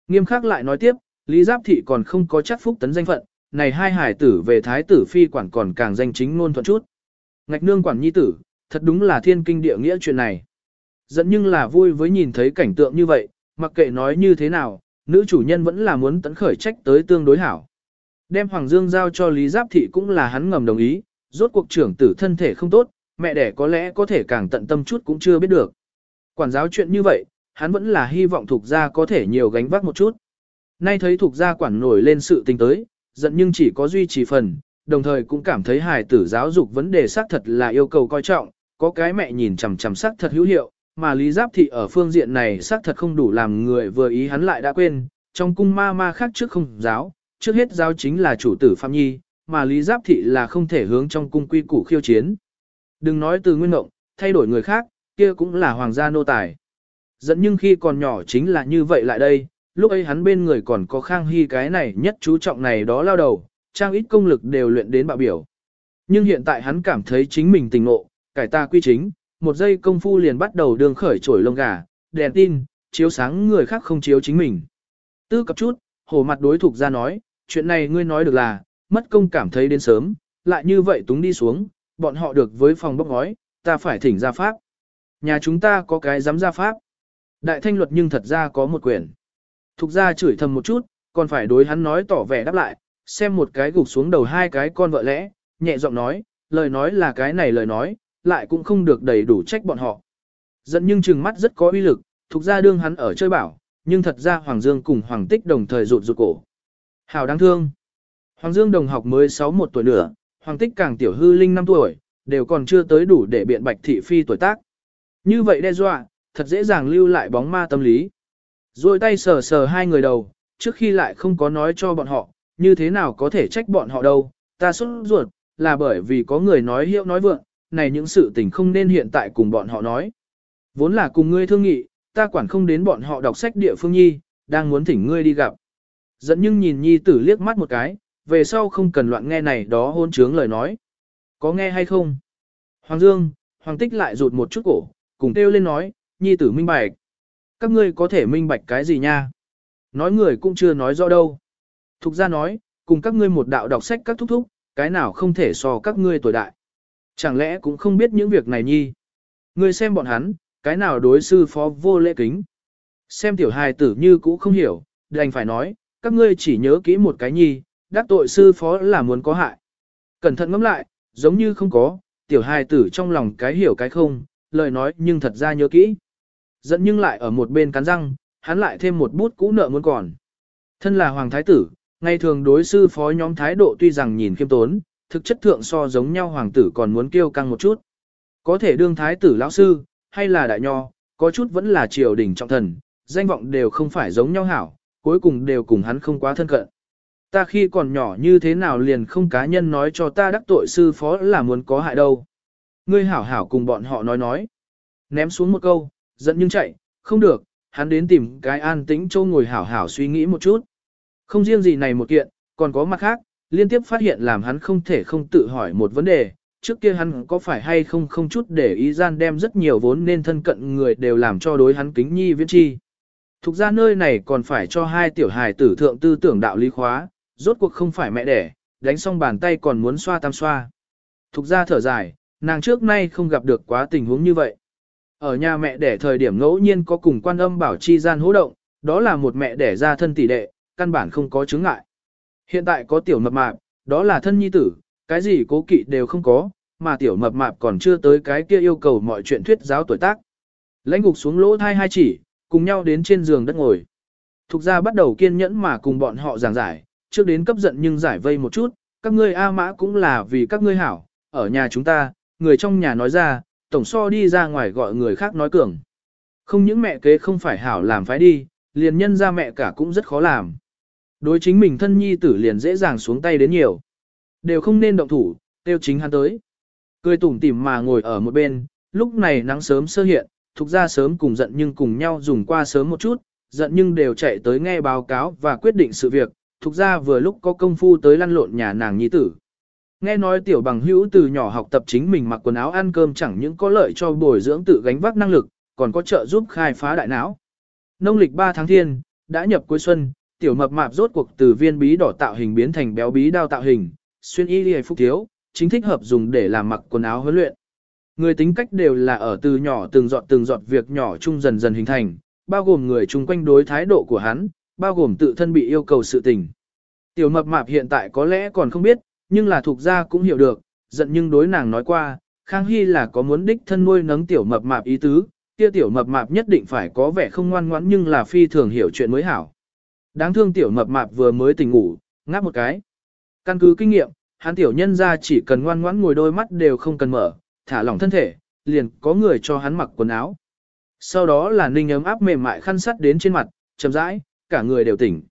Nghiêm khắc lại nói tiếp, Lý Giáp Thị còn không có chắc phúc tấn danh phận, này hai hải tử về thái tử phi quản còn càng danh chính ngôn thuận chút. Ngạch nương quản nhi tử, thật đúng là thiên kinh địa nghĩa chuyện này. Dẫn nhưng là vui với nhìn thấy cảnh tượng như vậy, mặc kệ nói như thế nào, nữ chủ nhân vẫn là muốn tấn khởi trách tới tương đối hảo. Đem Hoàng Dương giao cho Lý Giáp Thị cũng là hắn ngầm đồng ý, rốt cuộc trưởng tử thân thể không tốt, mẹ đẻ có lẽ có thể càng tận tâm chút cũng chưa biết được. Quản giáo chuyện như vậy, hắn vẫn là hy vọng thuộc gia có thể nhiều gánh vác một chút. Nay thấy thuộc gia quản nổi lên sự tình tới, giận nhưng chỉ có duy trì phần, đồng thời cũng cảm thấy hài tử giáo dục vấn đề xác thật là yêu cầu coi trọng, có cái mẹ nhìn chằm chằm xác thật hữu hiệu, mà Lý Giáp Thị ở phương diện này xác thật không đủ làm người vừa ý hắn lại đã quên, trong cung ma ma khác trước không giáo, trước hết giáo chính là chủ tử Phạm Nhi, mà Lý Giáp Thị là không thể hướng trong cung quy củ khiêu chiến. Đừng nói từ nguyên ngộng, thay đổi người khác, kia cũng là hoàng gia nô tài. Dẫn nhưng khi còn nhỏ chính là như vậy lại đây, lúc ấy hắn bên người còn có khang hy cái này nhất chú trọng này đó lao đầu, trang ít công lực đều luyện đến bạo biểu. Nhưng hiện tại hắn cảm thấy chính mình tình ngộ, cải ta quy chính, một giây công phu liền bắt đầu đường khởi trổi lông gà, đèn tin, chiếu sáng người khác không chiếu chính mình. Tư cập chút, hổ mặt đối thục ra nói, chuyện này ngươi nói được là, mất công cảm thấy đến sớm, lại như vậy túng đi xuống, bọn họ được với phòng bốc ngói, ta phải thỉnh ra pháp. Nhà chúng ta có cái giám ra pháp. Đại thanh luật nhưng thật ra có một quyển. Thục ra chửi thầm một chút, còn phải đối hắn nói tỏ vẻ đáp lại, xem một cái gục xuống đầu hai cái con vợ lẽ, nhẹ giọng nói, lời nói là cái này lời nói, lại cũng không được đầy đủ trách bọn họ. Giận nhưng trừng mắt rất có uy lực, thục ra đương hắn ở chơi bảo, nhưng thật ra Hoàng Dương cùng Hoàng Tích đồng thời rụt rụt cổ. Hào đáng thương. Hoàng Dương đồng học mới 61 tuổi nữa, Hoàng Tích càng tiểu hư linh 5 tuổi, đều còn chưa tới đủ để biện bạch thị phi tuổi tác. Như vậy đe dọa, thật dễ dàng lưu lại bóng ma tâm lý. Rồi tay sờ sờ hai người đầu, trước khi lại không có nói cho bọn họ, như thế nào có thể trách bọn họ đâu, ta xuất ruột, là bởi vì có người nói hiệu nói vượng, này những sự tình không nên hiện tại cùng bọn họ nói. Vốn là cùng ngươi thương nghị, ta quản không đến bọn họ đọc sách địa phương nhi, đang muốn thỉnh ngươi đi gặp. Dẫn nhưng nhìn nhi tử liếc mắt một cái, về sau không cần loạn nghe này đó hôn trướng lời nói. Có nghe hay không? Hoàng Dương, Hoàng Tích lại rụt một chút cổ, cùng kêu lên nói, nhi tử minh bạch. Các ngươi có thể minh bạch cái gì nha? Nói người cũng chưa nói rõ đâu. Thục ra nói, cùng các ngươi một đạo đọc sách các thúc thúc, cái nào không thể so các ngươi tuổi đại. Chẳng lẽ cũng không biết những việc này nhi? Ngươi xem bọn hắn, cái nào đối sư phó vô lễ kính. Xem tiểu hài tử như cũ không hiểu, đành phải nói, các ngươi chỉ nhớ kỹ một cái nhi, đắc tội sư phó là muốn có hại. Cẩn thận ngẫm lại, giống như không có, tiểu hài tử trong lòng cái hiểu cái không, lời nói nhưng thật ra nhớ kỹ. Dẫn nhưng lại ở một bên cắn răng, hắn lại thêm một bút cũ nợ muốn còn. Thân là hoàng thái tử, ngày thường đối sư phó nhóm thái độ tuy rằng nhìn khiêm tốn, thực chất thượng so giống nhau hoàng tử còn muốn kêu căng một chút. Có thể đương thái tử lão sư, hay là đại nho, có chút vẫn là triều đình trọng thần, danh vọng đều không phải giống nhau hảo, cuối cùng đều cùng hắn không quá thân cận. Ta khi còn nhỏ như thế nào liền không cá nhân nói cho ta đắc tội sư phó là muốn có hại đâu. Ngươi hảo hảo cùng bọn họ nói nói. Ném xuống một câu, giận nhưng chạy, không được, hắn đến tìm cái an tĩnh châu ngồi hảo hảo suy nghĩ một chút. Không riêng gì này một kiện, còn có mặt khác, liên tiếp phát hiện làm hắn không thể không tự hỏi một vấn đề, trước kia hắn có phải hay không không chút để ý gian đem rất nhiều vốn nên thân cận người đều làm cho đối hắn kính nhi viễn chi. Thục ra nơi này còn phải cho hai tiểu hài tử thượng tư tưởng đạo lý khóa, rốt cuộc không phải mẹ đẻ, đánh xong bàn tay còn muốn xoa tam xoa. Thục ra thở dài, nàng trước nay không gặp được quá tình huống như vậy. Ở nhà mẹ đẻ thời điểm ngẫu nhiên có cùng quan âm bảo chi gian hỗ động, đó là một mẹ đẻ ra thân tỷ đệ, căn bản không có chứng ngại. Hiện tại có tiểu mập mạp, đó là thân nhi tử, cái gì cố kỵ đều không có, mà tiểu mập mạp còn chưa tới cái kia yêu cầu mọi chuyện thuyết giáo tuổi tác. Lãnh gục xuống lỗ thai hai chỉ, cùng nhau đến trên giường đất ngồi. Thục ra bắt đầu kiên nhẫn mà cùng bọn họ giảng giải, trước đến cấp giận nhưng giải vây một chút, các ngươi A mã cũng là vì các ngươi hảo, ở nhà chúng ta, người trong nhà nói ra, tổng so đi ra ngoài gọi người khác nói cường. Không những mẹ kế không phải hảo làm phái đi, liền nhân ra mẹ cả cũng rất khó làm. Đối chính mình thân nhi tử liền dễ dàng xuống tay đến nhiều. Đều không nên động thủ, tiêu chính hắn tới. Cười tủm tỉm mà ngồi ở một bên, lúc này nắng sớm sơ hiện, thuộc ra sớm cùng giận nhưng cùng nhau dùng qua sớm một chút, giận nhưng đều chạy tới nghe báo cáo và quyết định sự việc, thuộc ra vừa lúc có công phu tới lăn lộn nhà nàng nhi tử. Nghe nói tiểu bằng hữu từ nhỏ học tập chính mình mặc quần áo ăn cơm chẳng những có lợi cho bồi dưỡng tự gánh vác năng lực, còn có trợ giúp khai phá đại não. Nông lịch 3 tháng thiên, đã nhập cuối xuân, tiểu mập mạp rốt cuộc từ viên bí đỏ tạo hình biến thành béo bí đao tạo hình, xuyên y liề phúc thiếu, chính thích hợp dùng để làm mặc quần áo huấn luyện. Người tính cách đều là ở từ nhỏ từng giọt từng giọt việc nhỏ chung dần dần hình thành, bao gồm người chung quanh đối thái độ của hắn, bao gồm tự thân bị yêu cầu sự tình. Tiểu mập mạp hiện tại có lẽ còn không biết, nhưng là thuộc gia cũng hiểu được, giận nhưng đối nàng nói qua, Khang Hy là có muốn đích thân nuôi nấng tiểu mập mạp ý tứ, kia tiểu mập mạp nhất định phải có vẻ không ngoan ngoãn nhưng là phi thường hiểu chuyện mới hảo. Đáng thương tiểu mập mạp vừa mới tỉnh ngủ, ngáp một cái. Căn cứ kinh nghiệm, hắn tiểu nhân ra chỉ cần ngoan ngoãn ngồi đôi mắt đều không cần mở, thả lỏng thân thể, liền có người cho hắn mặc quần áo. Sau đó là ninh ấm áp mềm mại khăn sắt đến trên mặt, chậm rãi, cả người đều tỉnh.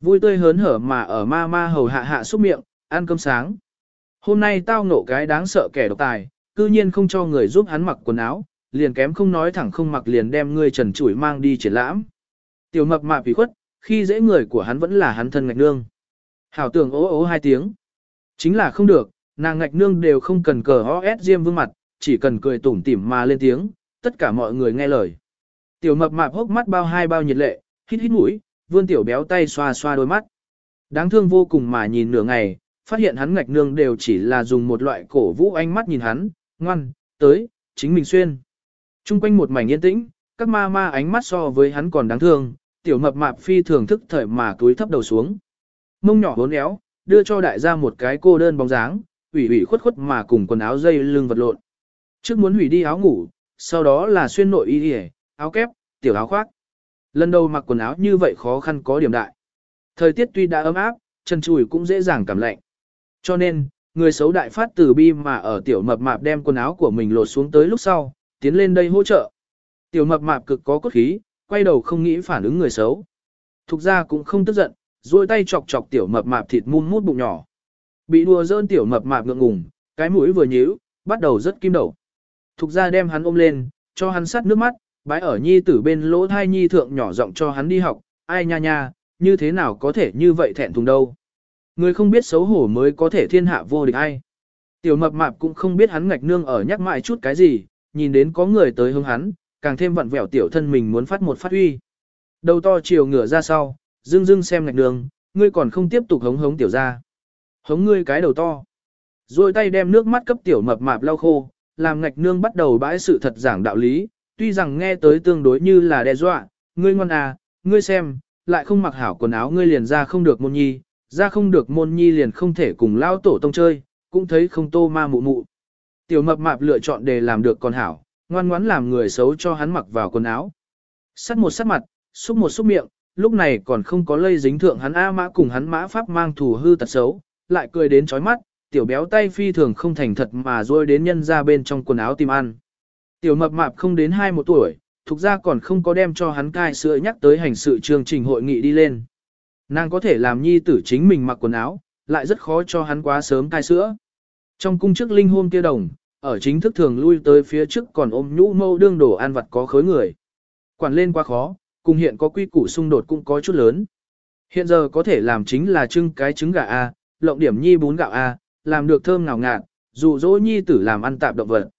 Vui tươi hớn hở mà ở ma ma hầu hạ hạ xúc miệng, ăn cơm sáng. Hôm nay tao ngộ cái đáng sợ kẻ độc tài, cư nhiên không cho người giúp hắn mặc quần áo, liền kém không nói thẳng không mặc liền đem người trần chủi mang đi triển lãm. Tiểu mập mạp vì khuất, khi dễ người của hắn vẫn là hắn thân ngạch nương. Hảo tưởng ố ố hai tiếng. Chính là không được, nàng ngạch nương đều không cần cờ ho diêm vương mặt, chỉ cần cười tủm tỉm mà lên tiếng, tất cả mọi người nghe lời. Tiểu mập mạp hốc mắt bao hai bao nhiệt lệ, hít hít mũi, vươn tiểu béo tay xoa xoa đôi mắt. Đáng thương vô cùng mà nhìn nửa ngày, phát hiện hắn ngạch nương đều chỉ là dùng một loại cổ vũ ánh mắt nhìn hắn, ngoan, tới, chính mình xuyên. Trung quanh một mảnh yên tĩnh, các ma ma ánh mắt so với hắn còn đáng thương, tiểu mập mạp phi thường thức thời mà túi thấp đầu xuống. Mông nhỏ hốn éo, đưa cho đại gia một cái cô đơn bóng dáng, ủy ủy khuất khuất mà cùng quần áo dây lưng vật lộn. Trước muốn hủy đi áo ngủ, sau đó là xuyên nội y y, áo kép, tiểu áo khoác. Lần đầu mặc quần áo như vậy khó khăn có điểm đại. Thời tiết tuy đã ấm áp, chân chùi cũng dễ dàng cảm lạnh. Cho nên, người xấu đại phát từ bi mà ở tiểu mập mạp đem quần áo của mình lột xuống tới lúc sau, tiến lên đây hỗ trợ. Tiểu mập mạp cực có cốt khí, quay đầu không nghĩ phản ứng người xấu. Thục ra cũng không tức giận, duỗi tay chọc chọc tiểu mập mạp thịt mun mút bụng nhỏ. Bị đùa dơn tiểu mập mạp ngượng ngùng, cái mũi vừa nhíu, bắt đầu rất kim đầu. Thục ra đem hắn ôm lên, cho hắn sát nước mắt, bái ở nhi tử bên lỗ thai nhi thượng nhỏ giọng cho hắn đi học, ai nha nha, như thế nào có thể như vậy thẹn thùng đâu. Người không biết xấu hổ mới có thể thiên hạ vô địch ai. Tiểu mập mạp cũng không biết hắn ngạch nương ở nhắc mãi chút cái gì, nhìn đến có người tới hướng hắn, càng thêm vặn vẹo tiểu thân mình muốn phát một phát huy. Đầu to chiều ngửa ra sau, dưng dưng xem ngạch nương, ngươi còn không tiếp tục hống hống tiểu ra. Hống ngươi cái đầu to. Rồi tay đem nước mắt cấp tiểu mập mạp lau khô, làm ngạch nương bắt đầu bãi sự thật giảng đạo lý, tuy rằng nghe tới tương đối như là đe dọa, ngươi ngoan à, ngươi xem, lại không mặc hảo quần áo ngươi liền ra không được môn nhi, ra không được môn nhi liền không thể cùng lao tổ tông chơi, cũng thấy không tô ma mụ mụ. Tiểu mập mạp lựa chọn để làm được con hảo, ngoan ngoãn làm người xấu cho hắn mặc vào quần áo. Sắt một sắt mặt, xúc một xúc miệng, lúc này còn không có lây dính thượng hắn A mã cùng hắn mã pháp mang thủ hư tật xấu, lại cười đến chói mắt, tiểu béo tay phi thường không thành thật mà rôi đến nhân ra bên trong quần áo tìm ăn. Tiểu mập mạp không đến hai một tuổi, thuộc ra còn không có đem cho hắn cai sữa nhắc tới hành sự chương trình hội nghị đi lên. Nàng có thể làm nhi tử chính mình mặc quần áo, lại rất khó cho hắn quá sớm cai sữa. Trong cung chức linh hôn kia đồng, ở chính thức thường lui tới phía trước còn ôm nhũ mâu đương đổ ăn vặt có khối người. Quản lên quá khó, cùng hiện có quy củ xung đột cũng có chút lớn. Hiện giờ có thể làm chính là trưng cái trứng gà A, lộng điểm nhi bún gạo A, làm được thơm ngào ngạt, dụ dỗ nhi tử làm ăn tạp động vật.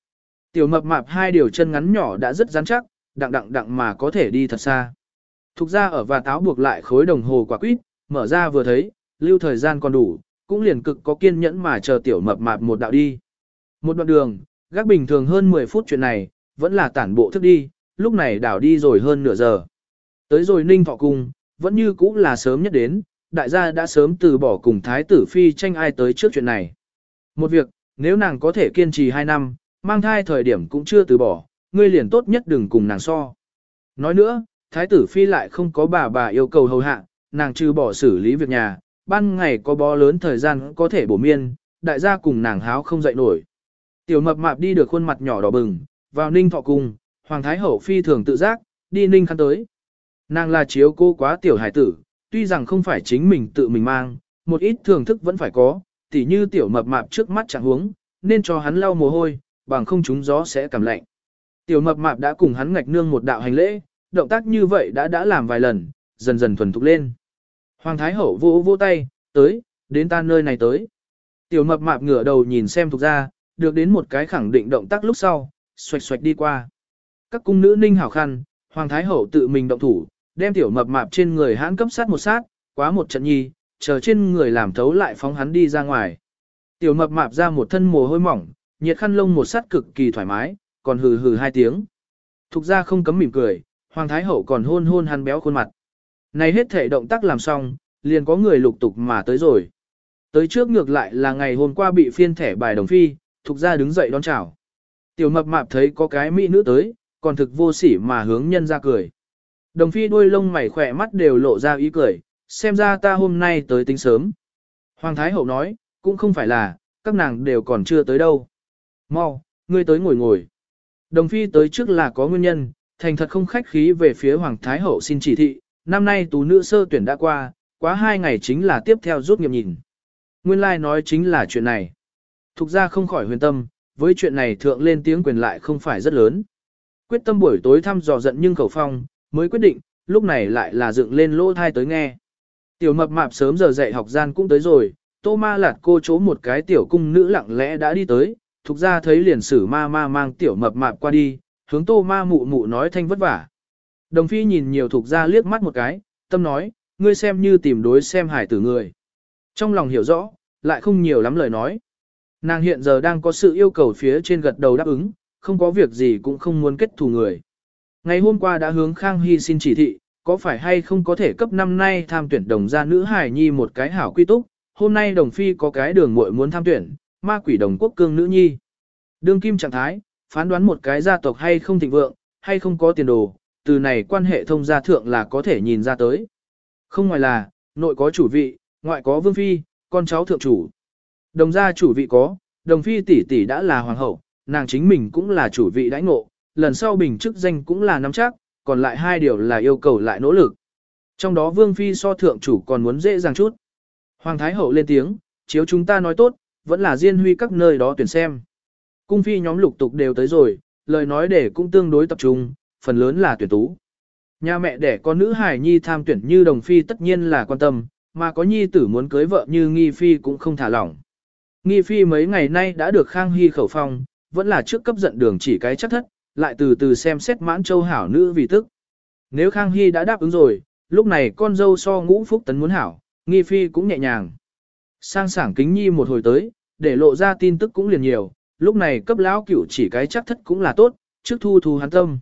Tiểu mập mạp hai điều chân ngắn nhỏ đã rất rắn chắc, đặng đặng đặng mà có thể đi thật xa. Thục ra ở và táo buộc lại khối đồng hồ quả quýt, mở ra vừa thấy, lưu thời gian còn đủ, cũng liền cực có kiên nhẫn mà chờ tiểu mập mạp một đạo đi. Một đoạn đường, gác bình thường hơn 10 phút chuyện này, vẫn là tản bộ thức đi, lúc này đảo đi rồi hơn nửa giờ. Tới rồi ninh thọ cung, vẫn như cũng là sớm nhất đến, đại gia đã sớm từ bỏ cùng thái tử phi tranh ai tới trước chuyện này. Một việc, nếu nàng có thể kiên trì 2 năm, mang thai thời điểm cũng chưa từ bỏ, ngươi liền tốt nhất đừng cùng nàng so. Nói nữa, thái tử phi lại không có bà bà yêu cầu hầu hạ, nàng trừ bỏ xử lý việc nhà, ban ngày có bó lớn thời gian có thể bổ miên, đại gia cùng nàng háo không dậy nổi. Tiểu mập mạp đi được khuôn mặt nhỏ đỏ bừng, vào ninh thọ cung, hoàng thái hậu phi thường tự giác, đi ninh khăn tới. Nàng là chiếu cô quá tiểu hải tử, tuy rằng không phải chính mình tự mình mang, một ít thưởng thức vẫn phải có, tỉ như tiểu mập mạp trước mắt chẳng huống, nên cho hắn lau mồ hôi, bằng không chúng gió sẽ cảm lạnh. Tiểu mập mạp đã cùng hắn ngạch nương một đạo hành lễ, động tác như vậy đã đã làm vài lần, dần dần thuần thục lên. Hoàng Thái Hậu vỗ vỗ tay, tới, đến ta nơi này tới. Tiểu mập mạp ngửa đầu nhìn xem thuộc ra, được đến một cái khẳng định động tác lúc sau, xoạch xoạch đi qua. Các cung nữ ninh hảo khăn, Hoàng Thái Hậu tự mình động thủ, đem tiểu mập mạp trên người hãn cấp sát một sát, quá một trận nhi, chờ trên người làm thấu lại phóng hắn đi ra ngoài. Tiểu mập mạp ra một thân mồ hôi mỏng, nhiệt khăn lông một sát cực kỳ thoải mái, còn hừ hừ hai tiếng. Thục ra không cấm mỉm cười, Hoàng Thái Hậu còn hôn hôn hắn béo khuôn mặt. Này hết thể động tác làm xong, liền có người lục tục mà tới rồi. Tới trước ngược lại là ngày hôm qua bị phiên thẻ bài đồng phi, thục ra đứng dậy đón chào. Tiểu mập mạp thấy có cái mỹ nữ tới, còn thực vô sỉ mà hướng nhân ra cười. Đồng phi đuôi lông mày khỏe mắt đều lộ ra ý cười, xem ra ta hôm nay tới tính sớm. Hoàng Thái Hậu nói, cũng không phải là, các nàng đều còn chưa tới đâu. Mau, ngươi tới ngồi ngồi. Đồng phi tới trước là có nguyên nhân, thành thật không khách khí về phía Hoàng Thái Hậu xin chỉ thị, năm nay tú nữ sơ tuyển đã qua, quá hai ngày chính là tiếp theo rút nghiệm nhìn. Nguyên lai like nói chính là chuyện này. Thục ra không khỏi huyền tâm, với chuyện này thượng lên tiếng quyền lại không phải rất lớn. Quyết tâm buổi tối thăm dò giận nhưng khẩu phong, mới quyết định, lúc này lại là dựng lên lỗ thai tới nghe. Tiểu mập mạp sớm giờ dạy học gian cũng tới rồi, tô ma lạt cô chỗ một cái tiểu cung nữ lặng lẽ đã đi tới, thục ra thấy liền sử ma ma mang tiểu mập mạp qua đi, hướng tô ma mụ mụ nói thanh vất vả. Đồng phi nhìn nhiều thục ra liếc mắt một cái, tâm nói, ngươi xem như tìm đối xem hải tử người. Trong lòng hiểu rõ, lại không nhiều lắm lời nói. Nàng hiện giờ đang có sự yêu cầu phía trên gật đầu đáp ứng, không có việc gì cũng không muốn kết thù người. Ngày hôm qua đã hướng Khang Hy xin chỉ thị, có phải hay không có thể cấp năm nay tham tuyển đồng gia nữ hải nhi một cái hảo quy túc, hôm nay đồng phi có cái đường muội muốn tham tuyển, ma quỷ đồng quốc cương nữ nhi. Đương kim trạng thái, phán đoán một cái gia tộc hay không thịnh vượng, hay không có tiền đồ, từ này quan hệ thông gia thượng là có thể nhìn ra tới. Không ngoài là, nội có chủ vị, ngoại có vương phi, con cháu thượng chủ. Đồng gia chủ vị có, đồng phi tỷ tỷ đã là hoàng hậu, nàng chính mình cũng là chủ vị đãi ngộ, lần sau bình chức danh cũng là nắm chắc, còn lại hai điều là yêu cầu lại nỗ lực. Trong đó vương phi so thượng chủ còn muốn dễ dàng chút. Hoàng thái hậu lên tiếng, chiếu chúng ta nói tốt, vẫn là diên huy các nơi đó tuyển xem. Cung phi nhóm lục tục đều tới rồi, lời nói để cũng tương đối tập trung, phần lớn là tuyển tú. Nhà mẹ đẻ con nữ hài nhi tham tuyển như đồng phi tất nhiên là quan tâm, mà có nhi tử muốn cưới vợ như nghi phi cũng không thả lỏng. Nghi phi mấy ngày nay đã được khang hy khẩu phong, vẫn là trước cấp giận đường chỉ cái chắc thất, lại từ từ xem xét mãn châu hảo nữ vì tức. Nếu khang hy đã đáp ứng rồi, lúc này con dâu so ngũ phúc tấn muốn hảo, nghi phi cũng nhẹ nhàng. Sang sảng kính nhi một hồi tới, để lộ ra tin tức cũng liền nhiều, lúc này cấp lão cửu chỉ cái chắc thất cũng là tốt, trước thu thu hắn tâm.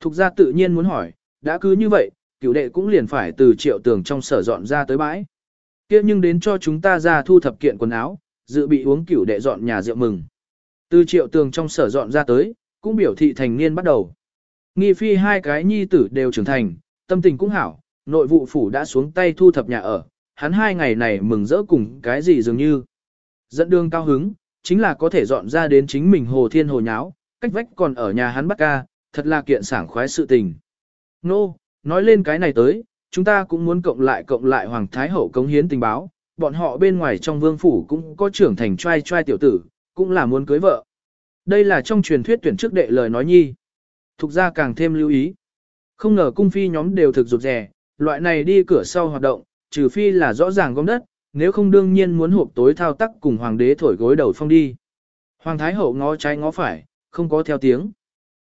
Thục ra tự nhiên muốn hỏi, đã cứ như vậy, cửu đệ cũng liền phải từ triệu tường trong sở dọn ra tới bãi. kia nhưng đến cho chúng ta ra thu thập kiện quần áo, dự bị uống cửu đệ dọn nhà rượu mừng. Từ triệu tường trong sở dọn ra tới, cũng biểu thị thành niên bắt đầu. Nghi phi hai cái nhi tử đều trưởng thành, tâm tình cũng hảo, nội vụ phủ đã xuống tay thu thập nhà ở, hắn hai ngày này mừng rỡ cùng cái gì dường như. Dẫn đường cao hứng, chính là có thể dọn ra đến chính mình hồ thiên hồ nháo, cách vách còn ở nhà hắn bắt ca, thật là kiện sảng khoái sự tình. Nô, no, nói lên cái này tới, chúng ta cũng muốn cộng lại cộng lại Hoàng Thái Hậu cống hiến tình báo, bọn họ bên ngoài trong vương phủ cũng có trưởng thành trai trai tiểu tử, cũng là muốn cưới vợ. Đây là trong truyền thuyết tuyển trước đệ lời nói nhi. Thục ra càng thêm lưu ý. Không ngờ cung phi nhóm đều thực rụt rè, loại này đi cửa sau hoạt động, trừ phi là rõ ràng gom đất, nếu không đương nhiên muốn hộp tối thao tác cùng hoàng đế thổi gối đầu phong đi. Hoàng thái hậu ngó trái ngó phải, không có theo tiếng.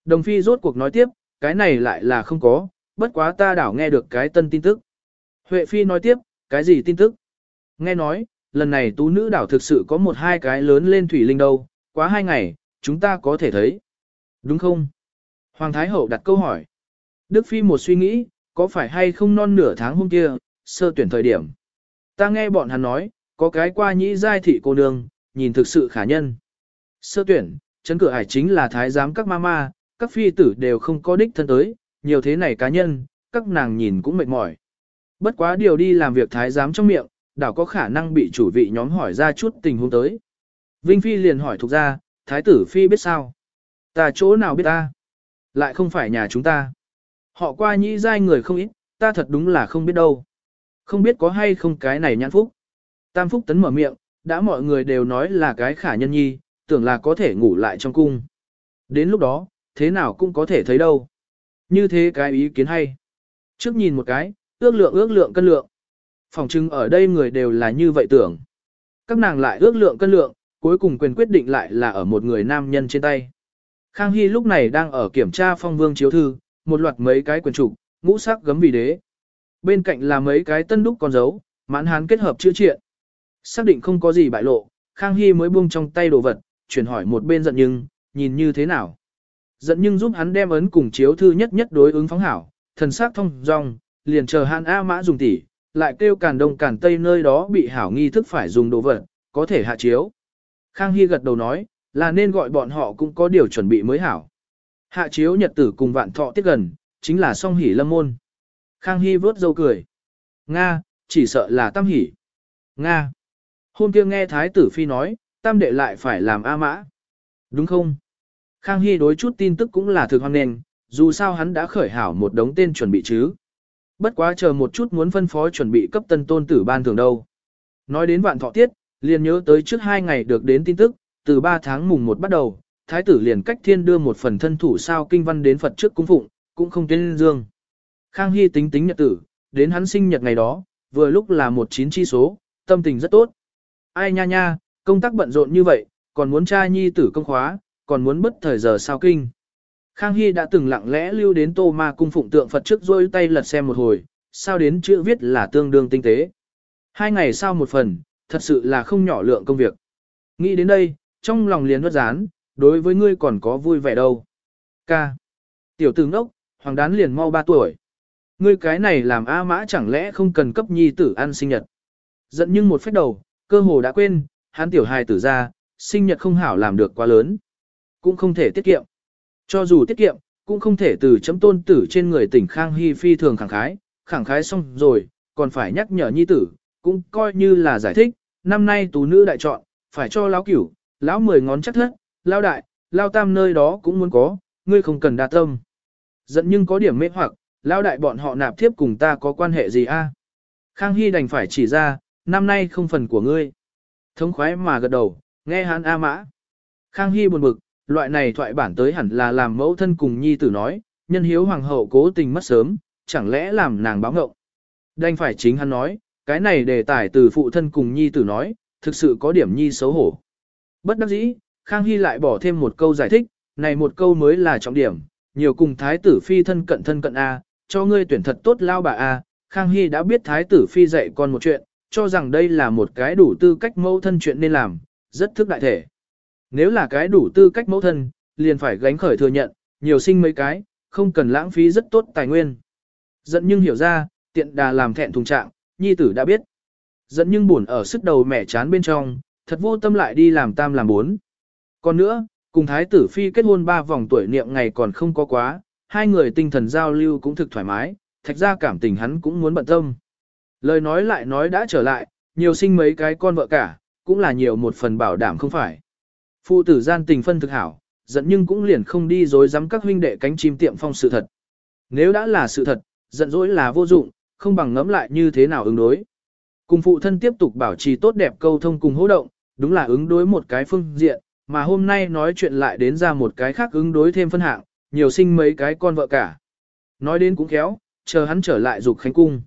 Đồng phi rốt cuộc nói tiếp, cái này lại là không có, bất quá ta đảo nghe được cái tân tin tức. Huệ phi nói tiếp, cái gì tin tức? Nghe nói, lần này tú nữ đảo thực sự có một hai cái lớn lên thủy linh đâu, quá hai ngày, chúng ta có thể thấy. Đúng không? Hoàng Thái Hậu đặt câu hỏi. Đức Phi một suy nghĩ, có phải hay không non nửa tháng hôm kia, sơ tuyển thời điểm. Ta nghe bọn hắn nói, có cái qua nhĩ giai thị cô nương, nhìn thực sự khả nhân. Sơ tuyển, chấn cửa hải chính là thái giám các mama, các phi tử đều không có đích thân tới, nhiều thế này cá nhân, các nàng nhìn cũng mệt mỏi. Bất quá điều đi làm việc thái giám trong miệng, đảo có khả năng bị chủ vị nhóm hỏi ra chút tình huống tới. Vinh Phi liền hỏi thuộc ra, thái tử Phi biết sao? Ta chỗ nào biết ta? Lại không phải nhà chúng ta. Họ qua nhĩ giai người không ít, ta thật đúng là không biết đâu. Không biết có hay không cái này nhãn phúc. Tam Phúc Tấn mở miệng, đã mọi người đều nói là cái khả nhân nhi, tưởng là có thể ngủ lại trong cung. Đến lúc đó, thế nào cũng có thể thấy đâu. Như thế cái ý kiến hay. Trước nhìn một cái, ước lượng ước lượng cân lượng. Phòng trưng ở đây người đều là như vậy tưởng. Các nàng lại ước lượng cân lượng, cuối cùng quyền quyết định lại là ở một người nam nhân trên tay. Khang Hy lúc này đang ở kiểm tra phong vương chiếu thư, một loạt mấy cái quyền trục, ngũ sắc gấm vì đế. Bên cạnh là mấy cái tân đúc con dấu, mãn hán kết hợp chữ triện. Xác định không có gì bại lộ, Khang Hy mới buông trong tay đồ vật, chuyển hỏi một bên giận nhưng, nhìn như thế nào. Giận nhưng giúp hắn đem ấn cùng chiếu thư nhất nhất đối ứng phóng hảo, thần sắc thông dong, liền chờ hắn A mã dùng tỉ, lại kêu càn đông càn tây nơi đó bị hảo nghi thức phải dùng đồ vật, có thể hạ chiếu. Khang Hy gật đầu nói, là nên gọi bọn họ cũng có điều chuẩn bị mới hảo. Hạ chiếu nhật tử cùng vạn thọ tiết gần, chính là song hỷ lâm môn. Khang Hy vớt dâu cười. Nga, chỉ sợ là tam hỷ. Nga. Hôm kia nghe Thái tử Phi nói, tam đệ lại phải làm A mã. Đúng không? Khang Hy đối chút tin tức cũng là thực hoang nền, dù sao hắn đã khởi hảo một đống tên chuẩn bị chứ. Bất quá chờ một chút muốn phân phó chuẩn bị cấp tân tôn tử ban thường đâu. Nói đến vạn thọ tiết, liền nhớ tới trước hai ngày được đến tin tức, từ 3 tháng mùng 1 bắt đầu, thái tử liền cách thiên đưa một phần thân thủ sao kinh văn đến Phật trước cung phụng, cũng không tên dương. Khang Hy tính tính nhật tử, đến hắn sinh nhật ngày đó, vừa lúc là một chín chi số, tâm tình rất tốt. Ai nha nha, công tác bận rộn như vậy, còn muốn tra nhi tử công khóa, còn muốn bất thời giờ sao kinh. Khang Hy đã từng lặng lẽ lưu đến tô ma cung phụng tượng Phật trước rôi tay lật xem một hồi, sao đến chữ viết là tương đương tinh tế. Hai ngày sau một phần, thật sự là không nhỏ lượng công việc. Nghĩ đến đây, trong lòng liền nuốt rán, đối với ngươi còn có vui vẻ đâu. Ca. Tiểu tử ngốc, hoàng đán liền mau ba tuổi. Ngươi cái này làm A mã chẳng lẽ không cần cấp nhi tử ăn sinh nhật. Giận nhưng một phép đầu, cơ hồ đã quên, hắn tiểu hài tử ra, sinh nhật không hảo làm được quá lớn. Cũng không thể tiết kiệm. Cho dù tiết kiệm, cũng không thể từ chấm tôn tử trên người tỉnh Khang Hy phi thường khẳng khái, khẳng khái xong rồi, còn phải nhắc nhở nhi tử, cũng coi như là giải thích, năm nay tú nữ đại chọn, phải cho lão cửu, lão mười ngón chắc thất, lão đại, lão tam nơi đó cũng muốn có, ngươi không cần đa tâm. Giận nhưng có điểm mê hoặc, lão đại bọn họ nạp thiếp cùng ta có quan hệ gì a? Khang Hy đành phải chỉ ra, năm nay không phần của ngươi. Thống khoái mà gật đầu, nghe hắn A mã. Khang Hy buồn bực, loại này thoại bản tới hẳn là làm mẫu thân cùng nhi tử nói, nhân hiếu hoàng hậu cố tình mất sớm, chẳng lẽ làm nàng báo ngộng. Đành phải chính hắn nói, cái này đề tài từ phụ thân cùng nhi tử nói, thực sự có điểm nhi xấu hổ. Bất đắc dĩ, Khang Hy lại bỏ thêm một câu giải thích, này một câu mới là trọng điểm, nhiều cùng thái tử phi thân cận thân cận A, cho ngươi tuyển thật tốt lao bà A, Khang Hy đã biết thái tử phi dạy con một chuyện, cho rằng đây là một cái đủ tư cách mẫu thân chuyện nên làm, rất thức đại thể. Nếu là cái đủ tư cách mẫu thân, liền phải gánh khởi thừa nhận, nhiều sinh mấy cái, không cần lãng phí rất tốt tài nguyên. Giận nhưng hiểu ra, tiện đà làm thẹn thùng trạng, nhi tử đã biết. Giận nhưng buồn ở sức đầu mẹ chán bên trong, thật vô tâm lại đi làm tam làm bốn. Còn nữa, cùng thái tử phi kết hôn ba vòng tuổi niệm ngày còn không có quá, hai người tinh thần giao lưu cũng thực thoải mái, thạch ra cảm tình hắn cũng muốn bận tâm. Lời nói lại nói đã trở lại, nhiều sinh mấy cái con vợ cả, cũng là nhiều một phần bảo đảm không phải. Phụ tử gian tình phân thực hảo, giận nhưng cũng liền không đi dối dám các huynh đệ cánh chim tiệm phong sự thật. Nếu đã là sự thật, giận dỗi là vô dụng, không bằng ngẫm lại như thế nào ứng đối. Cùng phụ thân tiếp tục bảo trì tốt đẹp câu thông cùng hỗ động, đúng là ứng đối một cái phương diện, mà hôm nay nói chuyện lại đến ra một cái khác ứng đối thêm phân hạng, nhiều sinh mấy cái con vợ cả. Nói đến cũng khéo, chờ hắn trở lại dục khánh cung.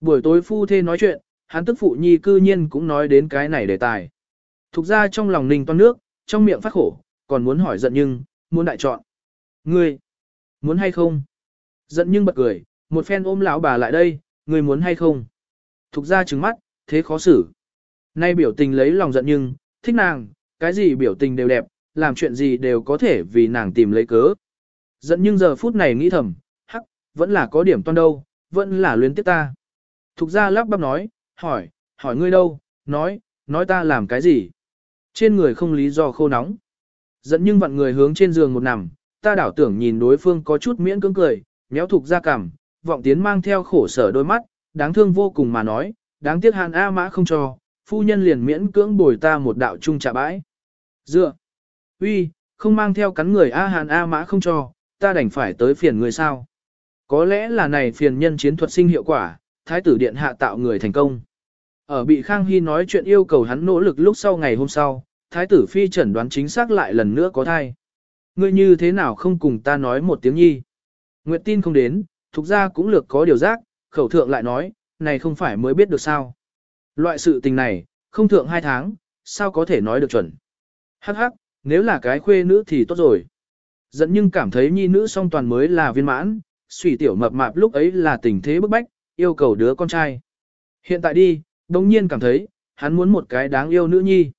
Buổi tối phu thê nói chuyện, hắn tức phụ nhi cư nhiên cũng nói đến cái này đề tài. Thục ra trong lòng ninh toan nước, trong miệng phát khổ, còn muốn hỏi giận nhưng, muốn đại chọn. Ngươi, muốn hay không? Giận nhưng bật cười, một phen ôm lão bà lại đây, ngươi muốn hay không? Thục ra trừng mắt, thế khó xử. Nay biểu tình lấy lòng giận nhưng, thích nàng, cái gì biểu tình đều đẹp, làm chuyện gì đều có thể vì nàng tìm lấy cớ dẫn nhưng giờ phút này nghĩ thầm, hắc, vẫn là có điểm toan đâu, vẫn là luyến tiếc ta. Thục ra lắp bắp nói, hỏi, hỏi ngươi đâu, nói, nói ta làm cái gì. Trên người không lý do khô nóng. dẫn nhưng vặn người hướng trên giường một nằm, ta đảo tưởng nhìn đối phương có chút miễn cưỡng cười, méo thục ra cằm, vọng tiến mang theo khổ sở đôi mắt, đáng thương vô cùng mà nói, đáng tiếc hàn A mã không cho, phu nhân liền miễn cưỡng bồi ta một đạo trung trả bãi. Dựa, uy, không mang theo cắn người A hàn A mã không cho, ta đành phải tới phiền người sao. Có lẽ là này phiền nhân chiến thuật sinh hiệu quả, thái tử điện hạ tạo người thành công. Ở bị Khang Hy nói chuyện yêu cầu hắn nỗ lực lúc sau ngày hôm sau, thái tử phi chẩn đoán chính xác lại lần nữa có thai. Ngươi như thế nào không cùng ta nói một tiếng nhi. Nguyệt tin không đến, thuộc ra cũng lược có điều giác, khẩu thượng lại nói, này không phải mới biết được sao. Loại sự tình này, không thượng hai tháng, sao có thể nói được chuẩn. Hắc hắc, nếu là cái khuê nữ thì tốt rồi. Dẫn nhưng cảm thấy nhi nữ song toàn mới là viên mãn, suy tiểu mập mạp lúc ấy là tình thế bức bách, yêu cầu đứa con trai. Hiện tại đi, đồng nhiên cảm thấy, hắn muốn một cái đáng yêu nữ nhi.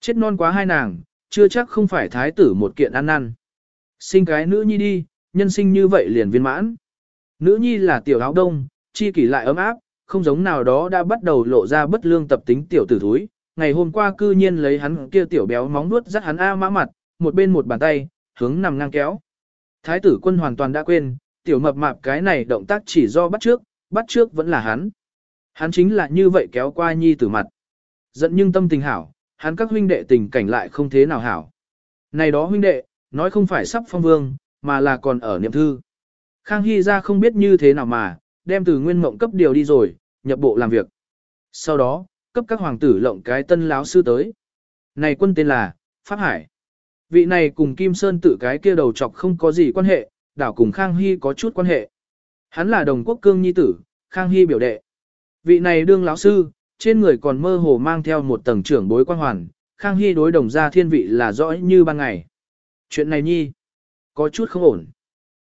Chết non quá hai nàng, chưa chắc không phải thái tử một kiện ăn năn. Sinh cái nữ nhi đi, nhân sinh như vậy liền viên mãn. Nữ nhi là tiểu áo đông, chi kỷ lại ấm áp, không giống nào đó đã bắt đầu lộ ra bất lương tập tính tiểu tử thúi. Ngày hôm qua cư nhiên lấy hắn kia tiểu béo móng nuốt dắt hắn A mã mặt, một bên một bàn tay, hướng nằm ngang kéo. Thái tử quân hoàn toàn đã quên, tiểu mập mạp cái này động tác chỉ do bắt trước, bắt trước vẫn là hắn. Hắn chính là như vậy kéo qua nhi tử mặt. Giận nhưng tâm tình hảo, hắn các huynh đệ tình cảnh lại không thế nào hảo. Này đó huynh đệ, nói không phải sắp phong vương, mà là còn ở niệm thư. Khang Hy ra không biết như thế nào mà, đem từ nguyên mộng cấp điều đi rồi, nhập bộ làm việc. Sau đó, cấp các hoàng tử lộng cái tân láo sư tới. Này quân tên là, Pháp Hải. Vị này cùng Kim Sơn tự cái kia đầu chọc không có gì quan hệ, đảo cùng Khang Hy có chút quan hệ. Hắn là đồng quốc cương nhi tử, Khang Hy biểu đệ. Vị này đương lão sư, trên người còn mơ hồ mang theo một tầng trưởng bối quan hoàn, Khang Hy đối đồng gia thiên vị là rõ như ban ngày. Chuyện này nhi, có chút không ổn.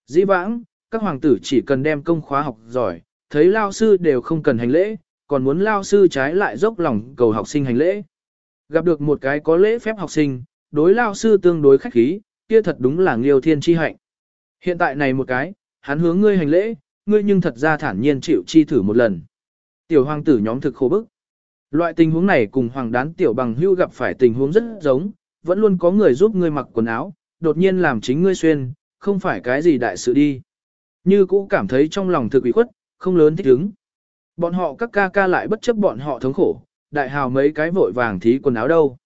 Dĩ vãng, các hoàng tử chỉ cần đem công khóa học giỏi, thấy lao sư đều không cần hành lễ, còn muốn lao sư trái lại dốc lòng cầu học sinh hành lễ. Gặp được một cái có lễ phép học sinh, đối lao sư tương đối khách khí, kia thật đúng là nghiêu thiên chi hạnh. Hiện tại này một cái, hắn hướng ngươi hành lễ, ngươi nhưng thật ra thản nhiên chịu chi thử một lần. Tiểu hoàng tử nhóm thực khổ bức. Loại tình huống này cùng hoàng đán tiểu bằng hưu gặp phải tình huống rất giống, vẫn luôn có người giúp ngươi mặc quần áo, đột nhiên làm chính ngươi xuyên, không phải cái gì đại sự đi. Như cũ cảm thấy trong lòng thực ủy khuất, không lớn thích ứng. Bọn họ các ca ca lại bất chấp bọn họ thống khổ, đại hào mấy cái vội vàng thí quần áo đâu.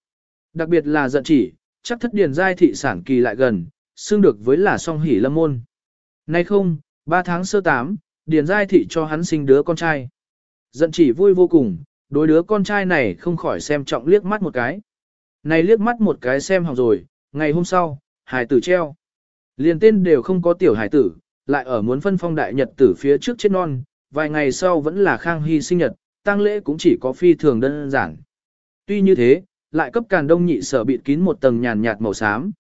Đặc biệt là giận chỉ, chắc thất điền giai thị sản kỳ lại gần, xương được với là song hỉ lâm môn. Nay không, ba tháng sơ tám, điền giai thị cho hắn sinh đứa con trai. Giận chỉ vui vô cùng, đối đứa con trai này không khỏi xem trọng liếc mắt một cái. Này liếc mắt một cái xem hỏng rồi, ngày hôm sau, hải tử treo. Liền tên đều không có tiểu hải tử, lại ở muốn phân phong đại nhật tử phía trước chết non, vài ngày sau vẫn là khang hy sinh nhật, tang lễ cũng chỉ có phi thường đơn giản. Tuy như thế, lại cấp càn đông nhị sở bịt kín một tầng nhàn nhạt màu xám.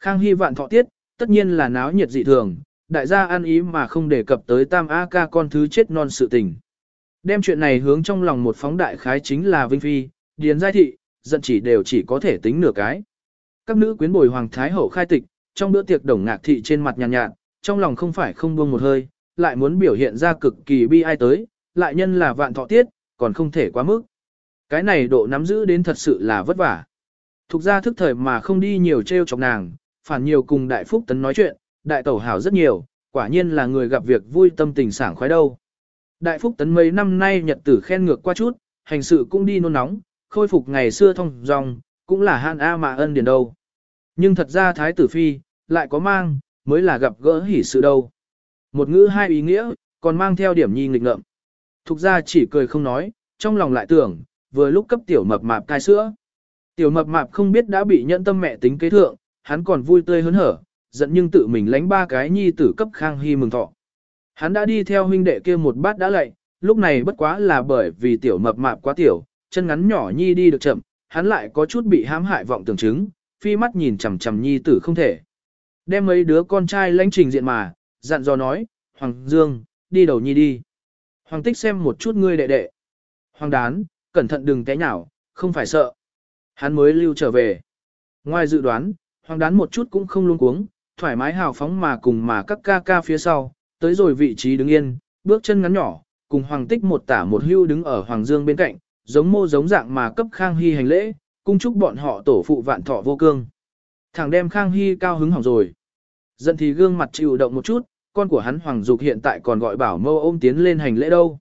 Khang hy vạn thọ tiết, tất nhiên là náo nhiệt dị thường, đại gia ăn ý mà không đề cập tới tam A ca con thứ chết non sự tình. Đem chuyện này hướng trong lòng một phóng đại khái chính là Vinh Phi, Điền Giai Thị, giận chỉ đều chỉ có thể tính nửa cái. Các nữ quyến bồi Hoàng Thái Hậu khai tịch, trong bữa tiệc đồng ngạc thị trên mặt nhàn nhạt, nhạt, trong lòng không phải không buông một hơi, lại muốn biểu hiện ra cực kỳ bi ai tới, lại nhân là vạn thọ tiết, còn không thể quá mức. Cái này độ nắm giữ đến thật sự là vất vả. Thục ra thức thời mà không đi nhiều treo chọc nàng, phản nhiều cùng đại phúc tấn nói chuyện, đại tẩu hảo rất nhiều, quả nhiên là người gặp việc vui tâm tình sảng khoái đâu. Đại phúc tấn mấy năm nay nhật tử khen ngược qua chút, hành sự cũng đi nôn nóng, khôi phục ngày xưa thông dòng, cũng là han A mà ân điền đâu. Nhưng thật ra thái tử phi, lại có mang, mới là gặp gỡ hỉ sự đâu. Một ngữ hai ý nghĩa, còn mang theo điểm nhi nghịch ngợm. Thục ra chỉ cười không nói, trong lòng lại tưởng, vừa lúc cấp tiểu mập mạp cai sữa. Tiểu mập mạp không biết đã bị nhận tâm mẹ tính kế thượng, hắn còn vui tươi hớn hở, giận nhưng tự mình lánh ba cái nhi tử cấp khang hy mừng thọ. Hắn đã đi theo huynh đệ kia một bát đã lạy, lúc này bất quá là bởi vì tiểu mập mạp quá tiểu, chân ngắn nhỏ nhi đi được chậm, hắn lại có chút bị hãm hại vọng tưởng chứng, phi mắt nhìn chằm chằm nhi tử không thể. Đem mấy đứa con trai lãnh trình diện mà, dặn dò nói, Hoàng Dương, đi đầu nhi đi. Hoàng tích xem một chút ngươi đệ đệ. Hoàng đán, cẩn thận đừng té nhào, không phải sợ. Hắn mới lưu trở về. Ngoài dự đoán, hoàng đán một chút cũng không luống cuống, thoải mái hào phóng mà cùng mà các ca ca phía sau, tới rồi vị trí đứng yên, bước chân ngắn nhỏ, cùng hoàng tích một tả một hưu đứng ở hoàng dương bên cạnh, giống mô giống dạng mà cấp Khang Hy hành lễ, cung chúc bọn họ tổ phụ vạn thọ vô cương. Thằng đem Khang Hy cao hứng hỏng rồi. Dân thì gương mặt chịu động một chút, con của hắn Hoàng Dục hiện tại còn gọi bảo mâu ôm tiến lên hành lễ đâu.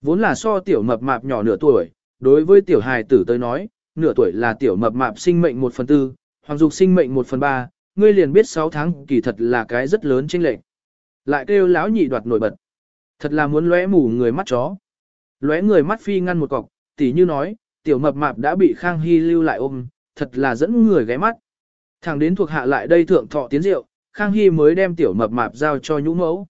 Vốn là so tiểu mập mạp nhỏ nửa tuổi, đối với tiểu hài tử tới nói, nửa tuổi là tiểu mập mạp sinh mệnh một phần tư, Hoàng Dục sinh mệnh một phần ba, ngươi liền biết 6 tháng kỳ thật là cái rất lớn chênh lệch. Lại kêu lão nhị đoạt nổi bật. Thật là muốn lóe mù người mắt chó. Lóe người mắt phi ngăn một cọc, tỉ như nói, tiểu mập mạp đã bị Khang Hy lưu lại ôm, thật là dẫn người ghé mắt. Thẳng đến thuộc hạ lại đây thượng thọ tiến rượu, Khang Hy mới đem tiểu mập mạp giao cho nhũ mẫu.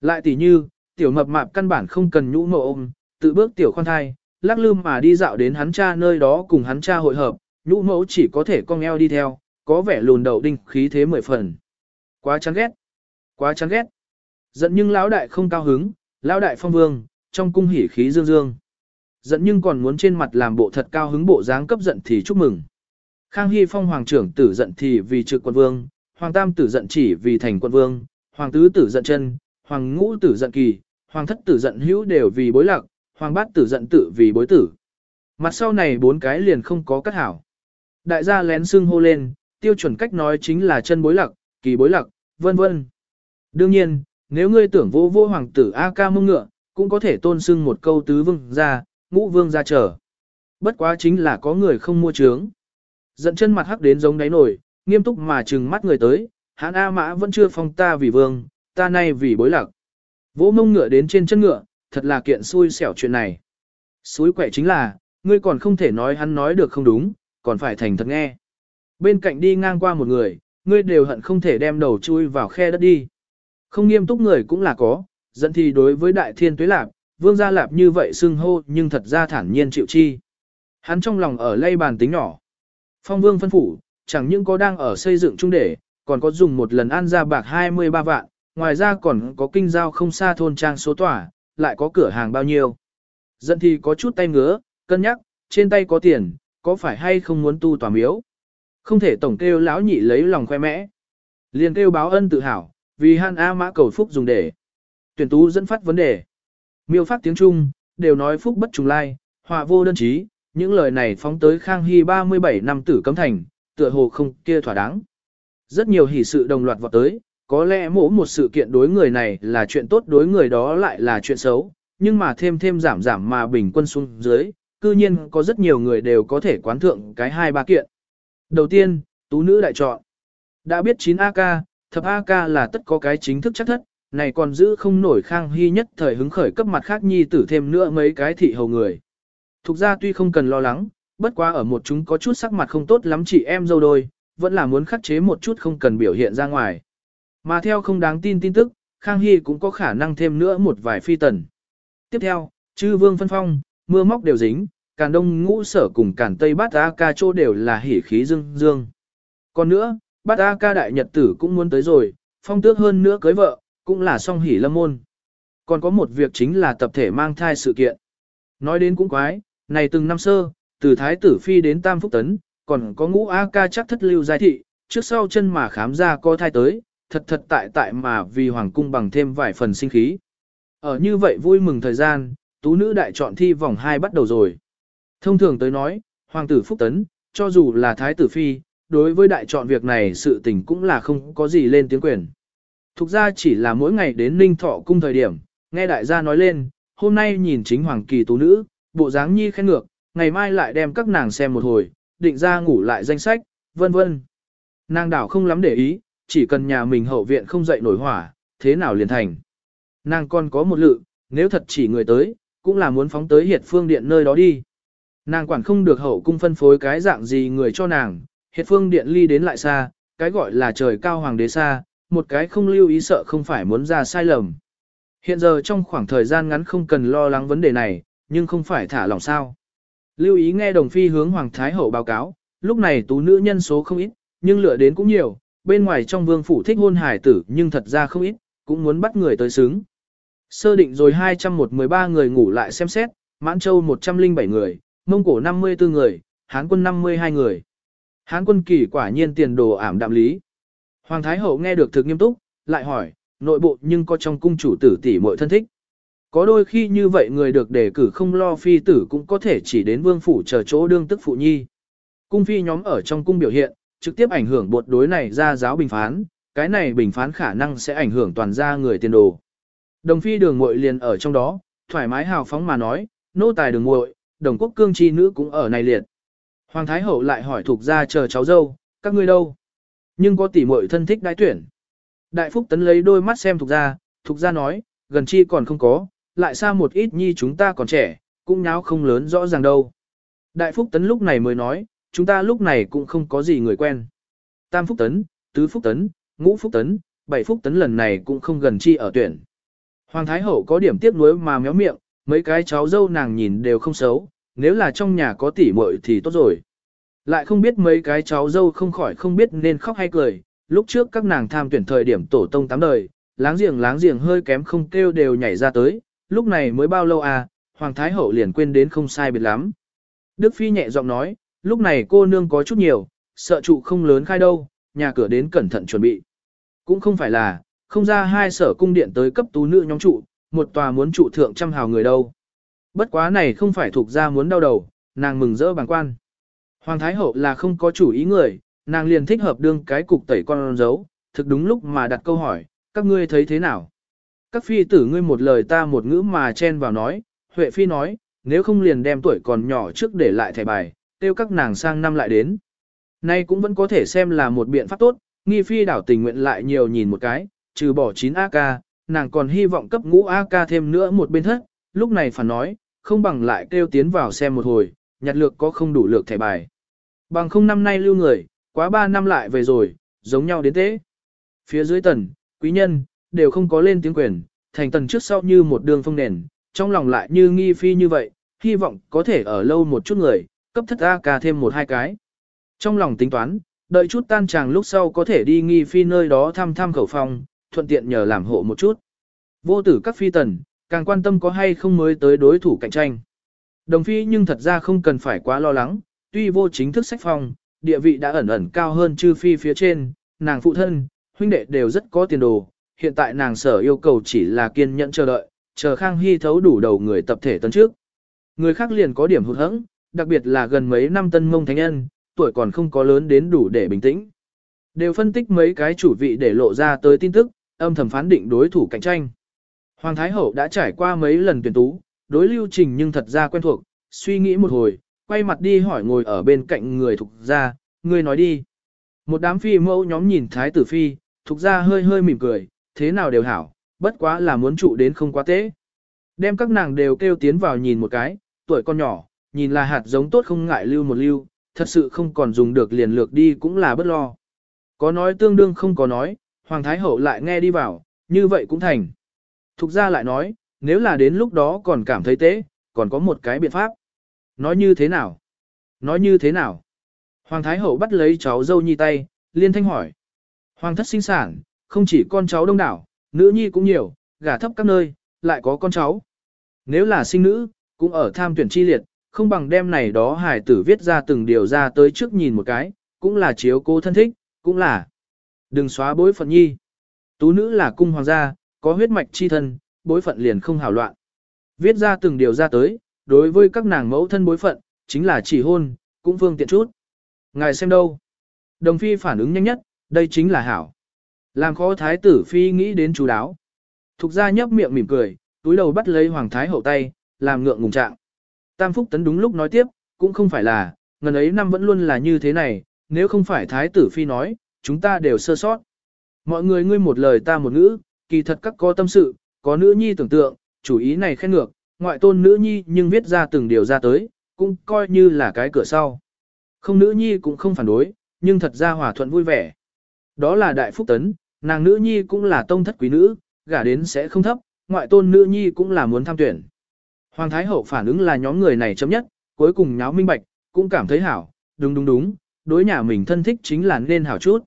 Lại tỉ như, tiểu mập mạp căn bản không cần nhũ mẫu ôm, tự bước tiểu khoan thai, lắc lư mà đi dạo đến hắn cha nơi đó cùng hắn cha hội hợp, nhũ mẫu chỉ có thể cong eo đi theo, có vẻ lùn đầu đinh khí thế mười phần. Quá chán ghét, quá chán ghét. Giận nhưng lão đại không cao hứng, lão đại phong vương, trong cung hỉ khí dương dương. Giận nhưng còn muốn trên mặt làm bộ thật cao hứng bộ dáng cấp giận thì chúc mừng. Khang Hy Phong hoàng trưởng tử giận thì vì trực quân vương, hoàng tam tử giận chỉ vì thành quân vương, hoàng tứ tử giận chân, hoàng ngũ tử giận kỳ, hoàng thất tử giận hữu đều vì bối lạc, hoàng bát tử giận tử vì bối tử. Mặt sau này bốn cái liền không có cắt hảo. Đại gia lén xưng hô lên, tiêu chuẩn cách nói chính là chân bối lặc, kỳ bối lặc, vân vân. Đương nhiên, nếu ngươi tưởng vô vô hoàng tử A ca mông ngựa, cũng có thể tôn xưng một câu tứ vương ra, ngũ vương ra trở. Bất quá chính là có người không mua trướng. Giận chân mặt hắc đến giống đáy nổi, nghiêm túc mà trừng mắt người tới, hãn A mã vẫn chưa phong ta vì vương, ta nay vì bối lặc. Vỗ mông ngựa đến trên chân ngựa, thật là kiện xui xẻo chuyện này. Xui quẻ chính là, ngươi còn không thể nói hắn nói được không đúng, còn phải thành thật nghe. Bên cạnh đi ngang qua một người, ngươi đều hận không thể đem đầu chui vào khe đất đi. Không nghiêm túc người cũng là có, dẫn thì đối với đại thiên tuế lạp, vương gia lạp như vậy xưng hô nhưng thật ra thản nhiên chịu chi. Hắn trong lòng ở lây bàn tính nhỏ. Phong vương phân phủ, chẳng những có đang ở xây dựng trung để, còn có dùng một lần ăn ra bạc 23 vạn, ngoài ra còn có kinh giao không xa thôn trang số tỏa, lại có cửa hàng bao nhiêu. giận thì có chút tay ngứa, cân nhắc, trên tay có tiền, có phải hay không muốn tu tòa miếu. Không thể tổng kêu lão nhị lấy lòng khoe mẽ. Liền kêu báo ân tự hào, vì han A mã cầu phúc dùng để. Tuyển tú dẫn phát vấn đề. Miêu phát tiếng Trung, đều nói phúc bất trùng lai, hòa vô đơn chí, những lời này phóng tới Khang Hy 37 năm tử cấm thành, tựa hồ không kia thỏa đáng. Rất nhiều hỷ sự đồng loạt vọt tới, có lẽ mỗi một sự kiện đối người này là chuyện tốt đối người đó lại là chuyện xấu, nhưng mà thêm thêm giảm giảm mà bình quân xuống dưới, cư nhiên có rất nhiều người đều có thể quán thượng cái hai ba kiện. Đầu tiên, tú nữ đại chọn. Đã biết 9 AK, thập AK là tất có cái chính thức chắc thất, này còn giữ không nổi khang hy nhất thời hứng khởi cấp mặt khác nhi tử thêm nữa mấy cái thị hầu người. Thục ra tuy không cần lo lắng, bất quá ở một chúng có chút sắc mặt không tốt lắm chị em dâu đôi, vẫn là muốn khắc chế một chút không cần biểu hiện ra ngoài. Mà theo không đáng tin tin tức, Khang Hy cũng có khả năng thêm nữa một vài phi tần. Tiếp theo, chư vương phân phong, mưa móc đều dính, càn đông ngũ sở cùng càn tây bát A ca chỗ đều là hỉ khí dương dương. Còn nữa, bát A ca đại nhật tử cũng muốn tới rồi, phong tước hơn nữa cưới vợ, cũng là song hỉ lâm môn. Còn có một việc chính là tập thể mang thai sự kiện. Nói đến cũng quái, này từng năm sơ, từ thái tử phi đến tam phúc tấn, còn có ngũ A ca chắc thất lưu giai thị, trước sau chân mà khám ra có thai tới, thật thật tại tại mà vì hoàng cung bằng thêm vài phần sinh khí. Ở như vậy vui mừng thời gian, tú nữ đại chọn thi vòng 2 bắt đầu rồi. Thông thường tới nói, hoàng tử phúc tấn, cho dù là thái tử phi, đối với đại chọn việc này sự tình cũng là không có gì lên tiếng quyền. Thục ra chỉ là mỗi ngày đến ninh thọ cung thời điểm, nghe đại gia nói lên, hôm nay nhìn chính hoàng kỳ tú nữ, bộ dáng nhi khen ngược, ngày mai lại đem các nàng xem một hồi, định ra ngủ lại danh sách, vân vân. Nàng đảo không lắm để ý, chỉ cần nhà mình hậu viện không dậy nổi hỏa, thế nào liền thành. Nàng còn có một lự, nếu thật chỉ người tới, cũng là muốn phóng tới hiệt phương điện nơi đó đi. Nàng quản không được hậu cung phân phối cái dạng gì người cho nàng, hiệt phương điện ly đến lại xa, cái gọi là trời cao hoàng đế xa, một cái không lưu ý sợ không phải muốn ra sai lầm. Hiện giờ trong khoảng thời gian ngắn không cần lo lắng vấn đề này, nhưng không phải thả lỏng sao. Lưu ý nghe đồng phi hướng Hoàng Thái Hậu báo cáo, lúc này tú nữ nhân số không ít, nhưng lựa đến cũng nhiều, bên ngoài trong vương phủ thích hôn hải tử nhưng thật ra không ít, cũng muốn bắt người tới xứng. Sơ định rồi 213 người ngủ lại xem xét, mãn châu 107 người, Mông Cổ 54 người, Hán quân 52 người. Hán quân kỳ quả nhiên tiền đồ ảm đạm lý. Hoàng Thái Hậu nghe được thực nghiêm túc, lại hỏi, nội bộ nhưng có trong cung chủ tử tỷ muội thân thích. Có đôi khi như vậy người được đề cử không lo phi tử cũng có thể chỉ đến vương phủ chờ chỗ đương tức phụ nhi. Cung phi nhóm ở trong cung biểu hiện, trực tiếp ảnh hưởng buộc đối này ra giáo bình phán, cái này bình phán khả năng sẽ ảnh hưởng toàn gia người tiền đồ. Đồng phi đường muội liền ở trong đó, thoải mái hào phóng mà nói, nô tài đường muội, đồng quốc cương chi nữ cũng ở này liệt. Hoàng Thái Hậu lại hỏi thuộc gia chờ cháu dâu, các ngươi đâu? Nhưng có tỷ muội thân thích đái tuyển. Đại Phúc Tấn lấy đôi mắt xem thuộc gia, thuộc gia nói, gần chi còn không có, lại xa một ít nhi chúng ta còn trẻ, cũng nháo không lớn rõ ràng đâu. Đại Phúc Tấn lúc này mới nói, chúng ta lúc này cũng không có gì người quen. Tam Phúc Tấn, Tứ Phúc Tấn, Ngũ Phúc Tấn, Bảy Phúc Tấn lần này cũng không gần chi ở tuyển. Hoàng Thái Hậu có điểm tiếc nuối mà méo miệng, mấy cái cháu dâu nàng nhìn đều không xấu, nếu là trong nhà có tỷ muội thì tốt rồi. Lại không biết mấy cái cháu dâu không khỏi không biết nên khóc hay cười, lúc trước các nàng tham tuyển thời điểm tổ tông tám đời, láng giềng láng giềng hơi kém không kêu đều nhảy ra tới, lúc này mới bao lâu à, Hoàng Thái Hậu liền quên đến không sai biệt lắm. Đức Phi nhẹ giọng nói, lúc này cô nương có chút nhiều, sợ trụ không lớn khai đâu, nhà cửa đến cẩn thận chuẩn bị. Cũng không phải là, không ra hai sở cung điện tới cấp tú nữ nhóm trụ, một tòa muốn trụ thượng trăm hào người đâu. Bất quá này không phải thuộc ra muốn đau đầu, nàng mừng rỡ bằng quan. Hoàng Thái Hậu là không có chủ ý người, nàng liền thích hợp đương cái cục tẩy con dấu, thực đúng lúc mà đặt câu hỏi, các ngươi thấy thế nào? Các phi tử ngươi một lời ta một ngữ mà chen vào nói, Huệ phi nói, nếu không liền đem tuổi còn nhỏ trước để lại thẻ bài, tiêu các nàng sang năm lại đến. Nay cũng vẫn có thể xem là một biện pháp tốt, nghi phi đảo tình nguyện lại nhiều nhìn một cái, trừ bỏ 9 AK, nàng còn hy vọng cấp ngũ AK thêm nữa một bên thất, lúc này phải nói, không bằng lại kêu tiến vào xem một hồi, nhặt lược có không đủ lược thẻ bài. Bằng không năm nay lưu người, quá 3 năm lại về rồi, giống nhau đến thế. Phía dưới tần, quý nhân, đều không có lên tiếng quyền, thành tần trước sau như một đường phong nền, trong lòng lại như nghi phi như vậy, hy vọng có thể ở lâu một chút người, cấp thất A ca thêm một hai cái. Trong lòng tính toán, đợi chút tan chàng lúc sau có thể đi nghi phi nơi đó thăm thăm khẩu phong, thuận tiện nhờ làm hộ một chút. Vô tử các phi tần, càng quan tâm có hay không mới tới đối thủ cạnh tranh. Đồng phi nhưng thật ra không cần phải quá lo lắng, tuy vô chính thức sách phong, địa vị đã ẩn ẩn cao hơn chư phi phía trên, nàng phụ thân, huynh đệ đều rất có tiền đồ, hiện tại nàng sở yêu cầu chỉ là kiên nhẫn chờ đợi, chờ Khang Hy thấu đủ đầu người tập thể tấn trước. Người khác liền có điểm hụt hẫng, đặc biệt là gần mấy năm tân mông thánh nhân, tuổi còn không có lớn đến đủ để bình tĩnh. Đều phân tích mấy cái chủ vị để lộ ra tới tin tức, âm thầm phán định đối thủ cạnh tranh. Hoàng Thái Hậu đã trải qua mấy lần tuyển tú, đối lưu trình nhưng thật ra quen thuộc, suy nghĩ một hồi, quay mặt đi hỏi ngồi ở bên cạnh người thuộc gia người nói đi. Một đám phi mẫu nhóm nhìn Thái tử phi, thuộc gia hơi hơi mỉm cười, thế nào đều hảo, bất quá là muốn trụ đến không quá tế. Đem các nàng đều kêu tiến vào nhìn một cái, tuổi con nhỏ, nhìn là hạt giống tốt không ngại lưu một lưu, thật sự không còn dùng được liền lược đi cũng là bất lo. Có nói tương đương không có nói, Hoàng Thái Hậu lại nghe đi vào, như vậy cũng thành. Thục ra lại nói, nếu là đến lúc đó còn cảm thấy tế, còn có một cái biện pháp. Nói như thế nào? Nói như thế nào? Hoàng Thái Hậu bắt lấy cháu dâu nhi tay, liên thanh hỏi. Hoàng thất sinh sản, không chỉ con cháu đông đảo, nữ nhi cũng nhiều, gả thấp các nơi, lại có con cháu. Nếu là sinh nữ, cũng ở tham tuyển chi liệt, không bằng đem này đó hải tử viết ra từng điều ra tới trước nhìn một cái, cũng là chiếu cô thân thích, cũng là đừng xóa bối phận nhi. Tú nữ là cung hoàng gia, có huyết mạch chi thân, bối phận liền không hảo loạn. Viết ra từng điều ra tới, đối với các nàng mẫu thân bối phận, chính là chỉ hôn, cũng phương tiện chút. Ngài xem đâu? Đồng phi phản ứng nhanh nhất, đây chính là hảo. Làm khó thái tử phi nghĩ đến chú đáo. Thục ra nhấp miệng mỉm cười, túi đầu bắt lấy hoàng thái hậu tay, làm ngượng ngùng trạng. Tam Phúc Tấn đúng lúc nói tiếp, cũng không phải là, ngần ấy năm vẫn luôn là như thế này, nếu không phải thái tử phi nói, chúng ta đều sơ sót. Mọi người ngươi một lời ta một ngữ, kỳ thật các có tâm sự, có nữ nhi tưởng tượng, chủ ý này khen ngược, ngoại tôn nữ nhi nhưng viết ra từng điều ra tới, cũng coi như là cái cửa sau. Không nữ nhi cũng không phản đối, nhưng thật ra hòa thuận vui vẻ. Đó là đại phúc tấn, nàng nữ nhi cũng là tông thất quý nữ, gả đến sẽ không thấp, ngoại tôn nữ nhi cũng là muốn tham tuyển. Hoàng Thái Hậu phản ứng là nhóm người này chấm nhất, cuối cùng nháo minh bạch, cũng cảm thấy hảo, đúng đúng đúng, đối nhà mình thân thích chính là nên hảo chút.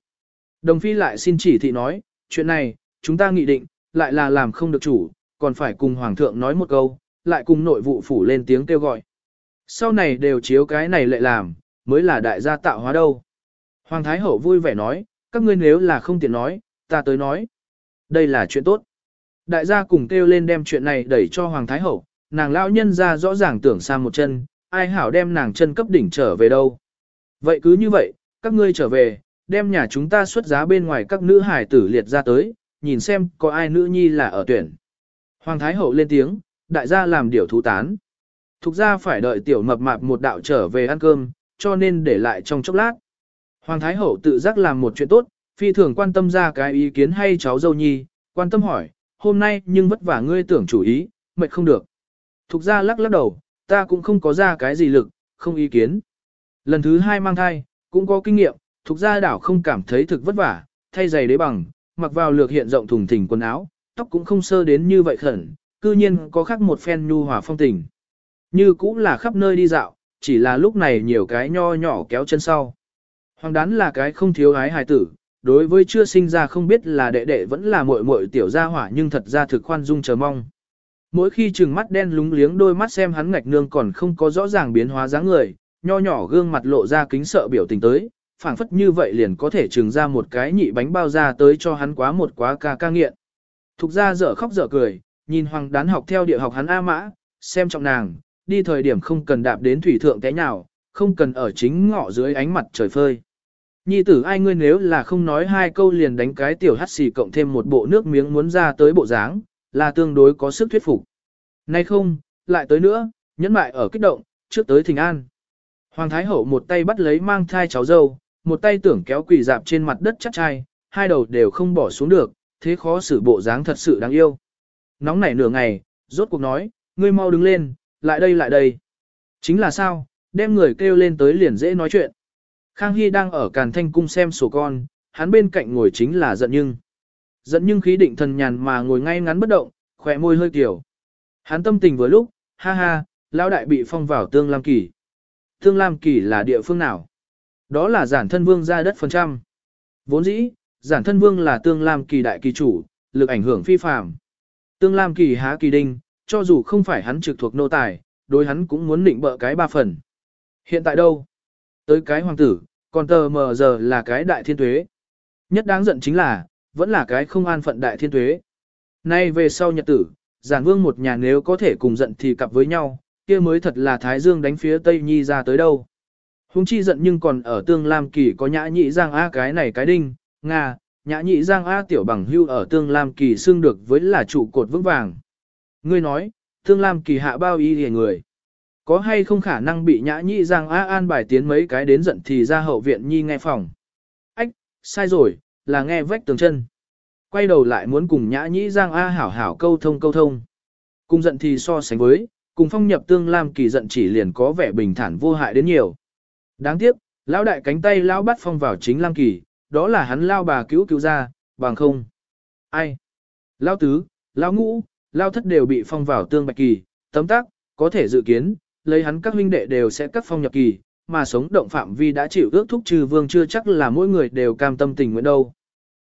Đồng Phi lại xin chỉ thị nói, chuyện này, chúng ta nghị định, lại là làm không được chủ, còn phải cùng Hoàng thượng nói một câu, lại cùng nội vụ phủ lên tiếng kêu gọi. Sau này đều chiếu cái này lệ làm, mới là đại gia tạo hóa đâu. Hoàng Thái Hậu vui vẻ nói, các ngươi nếu là không tiện nói, ta tới nói. Đây là chuyện tốt. Đại gia cùng kêu lên đem chuyện này đẩy cho Hoàng Thái Hậu, nàng lão nhân ra rõ ràng tưởng sang một chân, ai hảo đem nàng chân cấp đỉnh trở về đâu. Vậy cứ như vậy, các ngươi trở về, đem nhà chúng ta xuất giá bên ngoài các nữ hải tử liệt ra tới, nhìn xem có ai nữ nhi là ở tuyển. Hoàng Thái Hậu lên tiếng, đại gia làm điều thú tán. Thục ra phải đợi tiểu mập mạp một đạo trở về ăn cơm, cho nên để lại trong chốc lát. Hoàng Thái Hậu tự giác làm một chuyện tốt, phi thường quan tâm ra cái ý kiến hay cháu dâu nhi, quan tâm hỏi, hôm nay nhưng vất vả ngươi tưởng chủ ý, mệt không được. Thục ra lắc lắc đầu, ta cũng không có ra cái gì lực, không ý kiến. Lần thứ hai mang thai, cũng có kinh nghiệm, thục ra đảo không cảm thấy thực vất vả, thay giày đế bằng, mặc vào lược hiện rộng thùng thình quần áo, tóc cũng không sơ đến như vậy khẩn, cư nhiên có khác một phen nhu hòa phong tình. Như cũng là khắp nơi đi dạo, chỉ là lúc này nhiều cái nho nhỏ kéo chân sau. Hoàng đán là cái không thiếu ái hài tử, đối với chưa sinh ra không biết là đệ đệ vẫn là muội muội tiểu gia hỏa nhưng thật ra thực khoan dung chờ mong. Mỗi khi trừng mắt đen lúng liếng đôi mắt xem hắn ngạch nương còn không có rõ ràng biến hóa dáng người, nho nhỏ gương mặt lộ ra kính sợ biểu tình tới, phảng phất như vậy liền có thể trừng ra một cái nhị bánh bao ra tới cho hắn quá một quá ca ca nghiện. Thục ra dở khóc dở cười, nhìn hoàng đán học theo địa học hắn A mã, xem trọng nàng, đi thời điểm không cần đạp đến thủy thượng té nhào, không cần ở chính ngọ dưới ánh mặt trời phơi. Nhi tử ai ngươi nếu là không nói hai câu liền đánh cái tiểu hắt xì cộng thêm một bộ nước miếng muốn ra tới bộ dáng, là tương đối có sức thuyết phục. Nay không, lại tới nữa, nhẫn mại ở kích động, trước tới thình an. Hoàng Thái Hậu một tay bắt lấy mang thai cháu dâu, một tay tưởng kéo quỳ dạp trên mặt đất chắc chai, hai đầu đều không bỏ xuống được, thế khó xử bộ dáng thật sự đáng yêu. Nóng nảy nửa ngày, rốt cuộc nói, ngươi mau đứng lên, lại đây lại đây. Chính là sao, đem người kêu lên tới liền dễ nói chuyện. Khang Hy đang ở Càn Thanh Cung xem sổ con, hắn bên cạnh ngồi chính là giận nhưng dẫn nhưng khí định thần nhàn mà ngồi ngay ngắn bất động, khỏe môi hơi kiểu. Hắn tâm tình vừa lúc, ha ha, lão đại bị phong vào tương lam kỳ. Tương lam kỳ là địa phương nào? Đó là giản thân vương ra đất phần trăm. Vốn dĩ, giản thân vương là tương lam kỳ đại kỳ chủ, lực ảnh hưởng phi phàm. Tương lam kỳ há kỳ đinh, cho dù không phải hắn trực thuộc nô tài, đối hắn cũng muốn định bợ cái ba phần. Hiện tại đâu? Tới cái hoàng tử, còn tờ mờ giờ là cái đại thiên tuế. Nhất đáng giận chính là, vẫn là cái không an phận đại thiên tuế. Nay về sau nhật tử, giản vương một nhà nếu có thể cùng giận thì cặp với nhau, kia mới thật là Thái Dương đánh phía Tây Nhi ra tới đâu. Hùng chi giận nhưng còn ở tương Lam Kỳ có nhã nhị giang A cái này cái đinh, Nga, nhã nhị giang A tiểu bằng hưu ở tương Lam Kỳ xưng được với là trụ cột vững vàng. Ngươi nói, tương Lam Kỳ hạ bao y hề người. Có hay không khả năng bị nhã nhị giang A an bài tiến mấy cái đến giận thì ra hậu viện nhi nghe phòng. Ách, sai rồi, là nghe vách tường chân. Quay đầu lại muốn cùng nhã nhĩ giang A hảo hảo câu thông câu thông. Cùng giận thì so sánh với, cùng phong nhập tương Lam Kỳ giận chỉ liền có vẻ bình thản vô hại đến nhiều. Đáng tiếc, lão đại cánh tay lão bắt phong vào chính Lam Kỳ, đó là hắn lao bà cứu cứu ra, bằng không. Ai? Lao tứ, lao ngũ, lao thất đều bị phong vào tương bạch kỳ, tấm tắc, có thể dự kiến, lấy hắn các huynh đệ đều sẽ cắt phong nhập kỳ, mà sống động phạm vi đã chịu ước thúc trừ vương chưa chắc là mỗi người đều cam tâm tình nguyện đâu.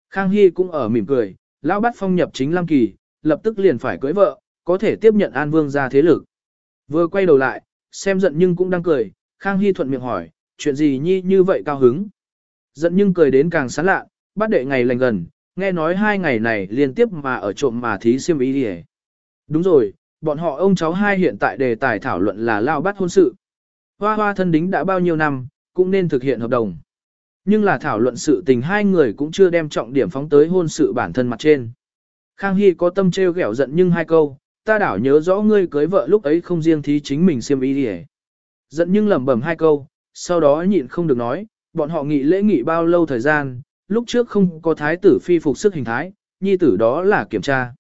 Khang Hy cũng ở mỉm cười, lão bắt phong nhập chính Lam Kỳ, lập tức liền phải cưới vợ, có thể tiếp nhận An Vương ra thế lực. Vừa quay đầu lại, xem giận nhưng cũng đang cười, Khang Hy thuận miệng hỏi, chuyện gì nhi như vậy cao hứng. Giận nhưng cười đến càng sán lạ, bắt đệ ngày lành gần, nghe nói hai ngày này liên tiếp mà ở trộm mà thí siêm ý đi Đúng rồi, bọn họ ông cháu hai hiện tại đề tài thảo luận là lao bắt hôn sự. Hoa hoa thân đính đã bao nhiêu năm, cũng nên thực hiện hợp đồng. Nhưng là thảo luận sự tình hai người cũng chưa đem trọng điểm phóng tới hôn sự bản thân mặt trên. Khang Hy có tâm trêu ghẹo giận nhưng hai câu, ta đảo nhớ rõ ngươi cưới vợ lúc ấy không riêng thí chính mình xiêm ý đi Giận nhưng lẩm bẩm hai câu, sau đó nhịn không được nói, bọn họ nghị lễ nghị bao lâu thời gian, lúc trước không có thái tử phi phục sức hình thái, nhi tử đó là kiểm tra.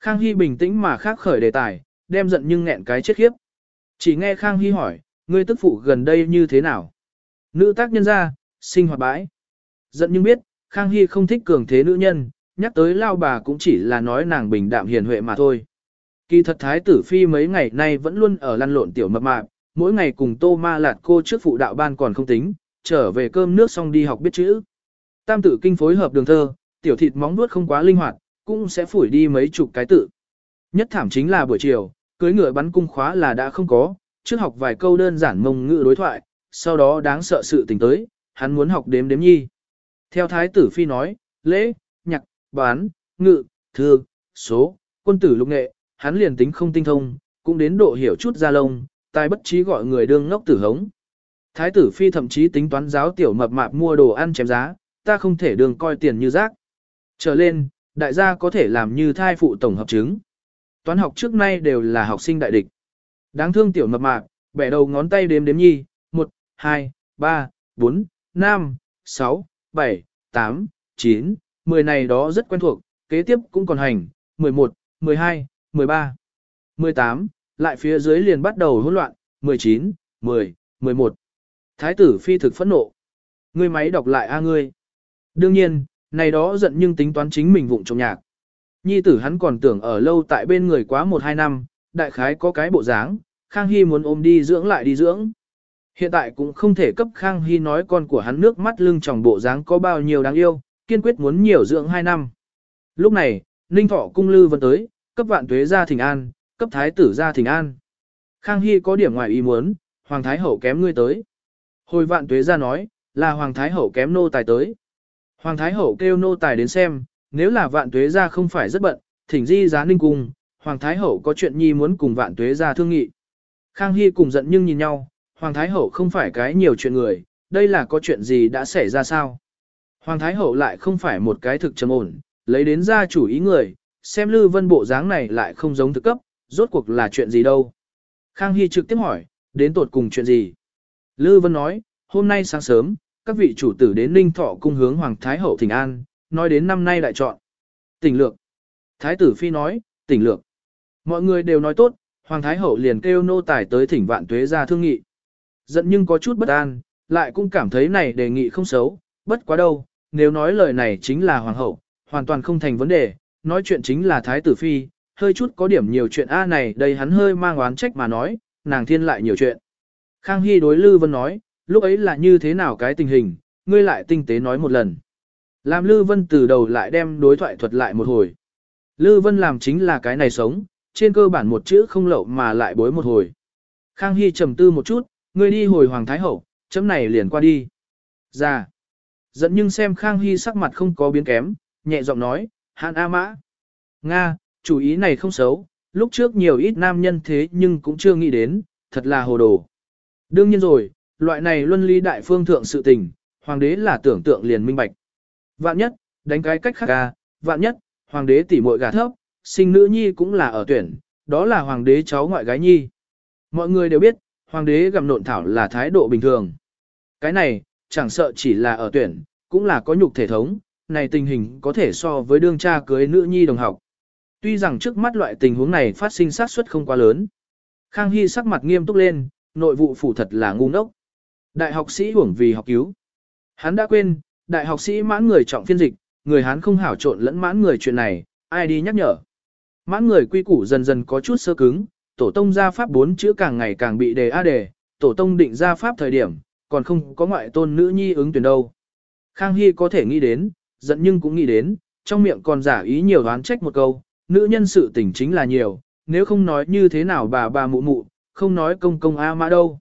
Khang Hy bình tĩnh mà khác khởi đề tài, đem giận nhưng nghẹn cái chết khiếp. Chỉ nghe Khang Hy hỏi, ngươi tức phụ gần đây như thế nào? Nữ tác nhân ra, sinh hoạt bãi. Giận nhưng biết, Khang Hy không thích cường thế nữ nhân, nhắc tới lao bà cũng chỉ là nói nàng bình đạm hiền huệ mà thôi. Kỳ thật thái tử phi mấy ngày nay vẫn luôn ở lăn lộn tiểu mập mạp, mỗi ngày cùng tô ma lạt cô trước phụ đạo ban còn không tính, trở về cơm nước xong đi học biết chữ. Tam tử kinh phối hợp đường thơ, tiểu thịt móng nuốt không quá linh hoạt, cũng sẽ phủi đi mấy chục cái tự. Nhất thảm chính là buổi chiều, cưới ngựa bắn cung khóa là đã không có, trước học vài câu đơn giản mông ngữ đối thoại, sau đó đáng sợ sự tình tới, hắn muốn học đếm đếm nhi. Theo Thái tử Phi nói, lễ, nhạc, bán, ngự, thư, số, quân tử lục nghệ, hắn liền tính không tinh thông, cũng đến độ hiểu chút ra lông, tai bất trí gọi người đương ngốc tử hống. Thái tử Phi thậm chí tính toán giáo tiểu mập mạp mua đồ ăn chém giá, ta không thể đường coi tiền như rác. Trở lên, đại gia có thể làm như thai phụ tổng hợp chứng. Toán học trước nay đều là học sinh đại địch. Đáng thương tiểu mập mạp, bẻ đầu ngón tay đếm đếm nhi, 1, 2, 3, 4, 5, 6, 7, 8, 9, 10 này đó rất quen thuộc, kế tiếp cũng còn hành, 11, 12, 13, 18, lại phía dưới liền bắt đầu hỗn loạn, 19, 10, 11. Thái tử phi thực phẫn nộ. Ngươi máy đọc lại a ngươi. Đương nhiên, này đó giận nhưng tính toán chính mình vụng trong nhạc. Nhi tử hắn còn tưởng ở lâu tại bên người quá 1-2 năm, đại khái có cái bộ dáng, Khang Hy muốn ôm đi dưỡng lại đi dưỡng. Hiện tại cũng không thể cấp Khang Hy nói con của hắn nước mắt lưng tròng bộ dáng có bao nhiêu đáng yêu, kiên quyết muốn nhiều dưỡng 2 năm. Lúc này, Ninh Thọ cung lư vẫn tới, cấp vạn tuế ra thỉnh an, cấp thái tử ra thỉnh an. Khang Hy có điểm ngoài ý muốn, Hoàng Thái Hậu kém ngươi tới. Hồi vạn tuế ra nói, là Hoàng Thái Hậu kém nô tài tới. Hoàng Thái Hậu kêu nô tài đến xem, nếu là vạn tuế ra không phải rất bận, thỉnh di giá ninh cung, Hoàng Thái Hậu có chuyện nhi muốn cùng vạn tuế ra thương nghị. Khang Hy cùng giận nhưng nhìn nhau, Hoàng Thái Hậu không phải cái nhiều chuyện người, đây là có chuyện gì đã xảy ra sao? Hoàng Thái Hậu lại không phải một cái thực trầm ổn, lấy đến ra chủ ý người, xem Lư Vân bộ dáng này lại không giống thực cấp, rốt cuộc là chuyện gì đâu. Khang Hy trực tiếp hỏi, đến tột cùng chuyện gì? Lư Vân nói, hôm nay sáng sớm, các vị chủ tử đến Ninh Thọ cung hướng Hoàng Thái Hậu Thịnh An, nói đến năm nay đại chọn. Tỉnh lược. Thái tử Phi nói, tỉnh lược. Mọi người đều nói tốt, Hoàng Thái Hậu liền kêu nô tài tới thỉnh vạn tuế ra thương nghị. Giận nhưng có chút bất an, lại cũng cảm thấy này đề nghị không xấu, bất quá đâu, nếu nói lời này chính là Hoàng Hậu, hoàn toàn không thành vấn đề, nói chuyện chính là Thái tử Phi, hơi chút có điểm nhiều chuyện A này đây hắn hơi mang oán trách mà nói, nàng thiên lại nhiều chuyện. Khang Hy đối Lư Vân nói, lúc ấy là như thế nào cái tình hình, ngươi lại tinh tế nói một lần. Làm Lư Vân từ đầu lại đem đối thoại thuật lại một hồi. Lư Vân làm chính là cái này sống, trên cơ bản một chữ không lậu mà lại bối một hồi. Khang Hy trầm tư một chút, ngươi đi hồi Hoàng Thái Hậu, chấm này liền qua đi. Dạ. Ra. Dẫn nhưng xem Khang Hy sắc mặt không có biến kém, nhẹ giọng nói, Hàn A Mã. Nga, chủ ý này không xấu, lúc trước nhiều ít nam nhân thế nhưng cũng chưa nghĩ đến, thật là hồ đồ. Đương nhiên rồi, loại này luân lý đại phương thượng sự tình, hoàng đế là tưởng tượng liền minh bạch. Vạn nhất, đánh cái cách khác ca, vạn nhất, hoàng đế tỉ muội gà thấp, sinh nữ nhi cũng là ở tuyển, đó là hoàng đế cháu ngoại gái nhi. Mọi người đều biết, hoàng đế gặm nộn thảo là thái độ bình thường. Cái này, chẳng sợ chỉ là ở tuyển, cũng là có nhục thể thống, này tình hình có thể so với đương cha cưới nữ nhi đồng học. Tuy rằng trước mắt loại tình huống này phát sinh sát suất không quá lớn. Khang Hy sắc mặt nghiêm túc lên, nội vụ phủ thật là ngu ngốc. Đại học sĩ hưởng vì học cứu. Hắn đã quên, đại học sĩ mãn người trọng phiên dịch, người hắn không hảo trộn lẫn mãn người chuyện này, ai đi nhắc nhở. Mãn người quy củ dần dần có chút sơ cứng, tổ tông gia pháp bốn chữ càng ngày càng bị đề a đề, tổ tông định gia pháp thời điểm, còn không có ngoại tôn nữ nhi ứng tuyển đâu. Khang Hy có thể nghĩ đến, giận nhưng cũng nghĩ đến, trong miệng còn giả ý nhiều đoán trách một câu, nữ nhân sự tình chính là nhiều, nếu không nói như thế nào bà bà mụ mụ, không nói công công A mã đâu.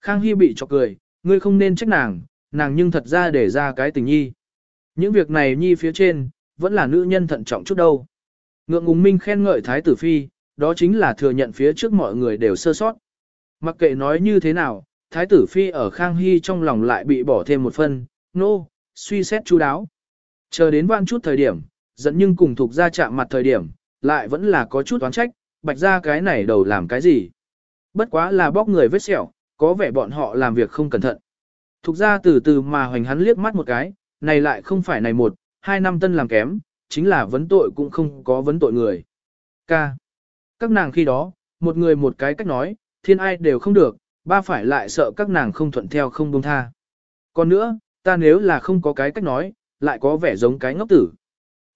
Khang Hy bị chọc cười, ngươi không nên trách nàng, nàng nhưng thật ra để ra cái tình nhi. Những việc này nhi phía trên, vẫn là nữ nhân thận trọng chút đâu. Ngượng ngùng minh khen ngợi Thái tử Phi, đó chính là thừa nhận phía trước mọi người đều sơ sót. Mặc kệ nói như thế nào, Thái tử Phi ở Khang Hy trong lòng lại bị bỏ thêm một phân, nô, no, suy xét chú đáo. Chờ đến vang chút thời điểm, dẫn nhưng cùng thuộc ra chạm mặt thời điểm, lại vẫn là có chút oán trách, bạch ra cái này đầu làm cái gì. Bất quá là bóc người vết sẹo, có vẻ bọn họ làm việc không cẩn thận. Thục ra từ từ mà hoành hắn liếc mắt một cái, này lại không phải này một, hai năm tân làm kém, chính là vấn tội cũng không có vấn tội người. Ca. Các nàng khi đó, một người một cái cách nói, thiên ai đều không được, ba phải lại sợ các nàng không thuận theo không buông tha. Còn nữa, ta nếu là không có cái cách nói, lại có vẻ giống cái ngốc tử.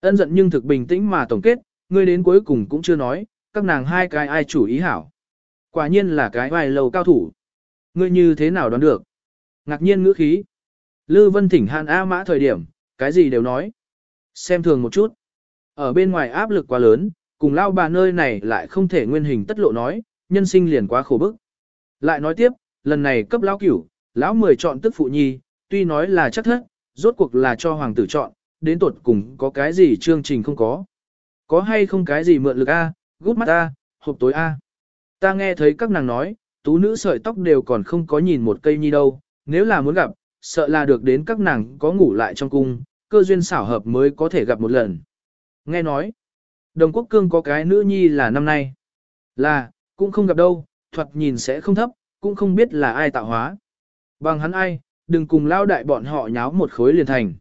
Ân giận nhưng thực bình tĩnh mà tổng kết, ngươi đến cuối cùng cũng chưa nói, các nàng hai cái ai chủ ý hảo. Quả nhiên là cái vài lầu cao thủ. Ngươi như thế nào đoán được? Ngạc nhiên ngữ khí. Lư Vân Thỉnh Hàn A Mã thời điểm, cái gì đều nói. Xem thường một chút. Ở bên ngoài áp lực quá lớn, cùng lao bà nơi này lại không thể nguyên hình tất lộ nói, nhân sinh liền quá khổ bức. Lại nói tiếp, lần này cấp lão cửu, lão mười chọn tức phụ nhi, tuy nói là chắc thất, rốt cuộc là cho hoàng tử chọn, đến tuột cùng có cái gì chương trình không có. Có hay không cái gì mượn lực A, gút mắt A, hộp tối A. Ta nghe thấy các nàng nói, tú nữ sợi tóc đều còn không có nhìn một cây nhi đâu, nếu là muốn gặp, sợ là được đến các nàng có ngủ lại trong cung, cơ duyên xảo hợp mới có thể gặp một lần. Nghe nói, đồng quốc cương có cái nữ nhi là năm nay. Là, cũng không gặp đâu, thuật nhìn sẽ không thấp, cũng không biết là ai tạo hóa. Bằng hắn ai, đừng cùng lao đại bọn họ nháo một khối liền thành.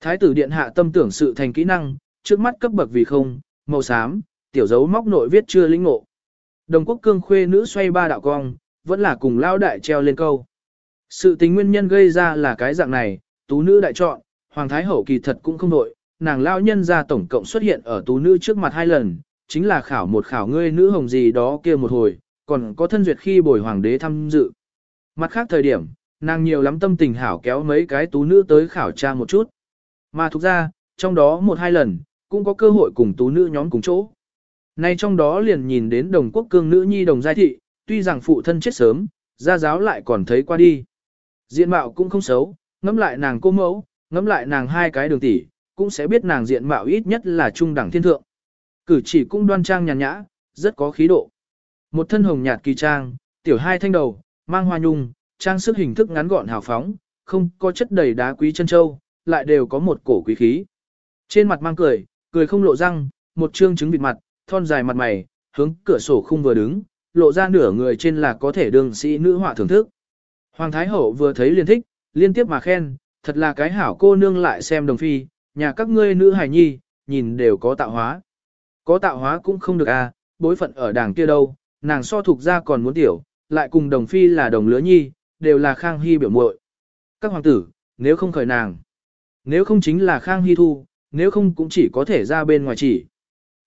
Thái tử điện hạ tâm tưởng sự thành kỹ năng, trước mắt cấp bậc vì không, màu xám, tiểu dấu móc nội viết chưa lĩnh ngộ. Đồng quốc cương khuê nữ xoay ba đạo cong, vẫn là cùng lao đại treo lên câu. Sự tình nguyên nhân gây ra là cái dạng này, tú nữ đại chọn, hoàng thái hậu kỳ thật cũng không nội, nàng lao nhân ra tổng cộng xuất hiện ở tú nữ trước mặt hai lần, chính là khảo một khảo ngươi nữ hồng gì đó kia một hồi, còn có thân duyệt khi bồi hoàng đế tham dự. Mặt khác thời điểm, nàng nhiều lắm tâm tình hảo kéo mấy cái tú nữ tới khảo tra một chút. Mà thực ra, trong đó một hai lần, cũng có cơ hội cùng tú nữ nhóm cùng chỗ. Nay trong đó liền nhìn đến đồng quốc cương nữ nhi đồng giai thị, tuy rằng phụ thân chết sớm, gia giáo lại còn thấy qua đi. Diện mạo cũng không xấu, ngắm lại nàng cô mẫu, ngắm lại nàng hai cái đường tỷ, cũng sẽ biết nàng diện mạo ít nhất là trung đẳng thiên thượng. Cử chỉ cũng đoan trang nhàn nhã, rất có khí độ. Một thân hồng nhạt kỳ trang, tiểu hai thanh đầu, mang hoa nhung, trang sức hình thức ngắn gọn hào phóng, không có chất đầy đá quý chân châu, lại đều có một cổ quý khí. Trên mặt mang cười, cười không lộ răng, một trương trứng vịt mặt, thon dài mặt mày, hướng cửa sổ khung vừa đứng, lộ ra nửa người trên là có thể đường sĩ nữ họa thưởng thức. Hoàng Thái Hậu vừa thấy liền thích, liên tiếp mà khen, thật là cái hảo cô nương lại xem đồng phi, nhà các ngươi nữ hài nhi, nhìn đều có tạo hóa. Có tạo hóa cũng không được à, bối phận ở đảng kia đâu, nàng so thuộc ra còn muốn tiểu, lại cùng đồng phi là đồng lứa nhi, đều là khang hy biểu muội. Các hoàng tử, nếu không khởi nàng, nếu không chính là khang hy thu, nếu không cũng chỉ có thể ra bên ngoài chỉ.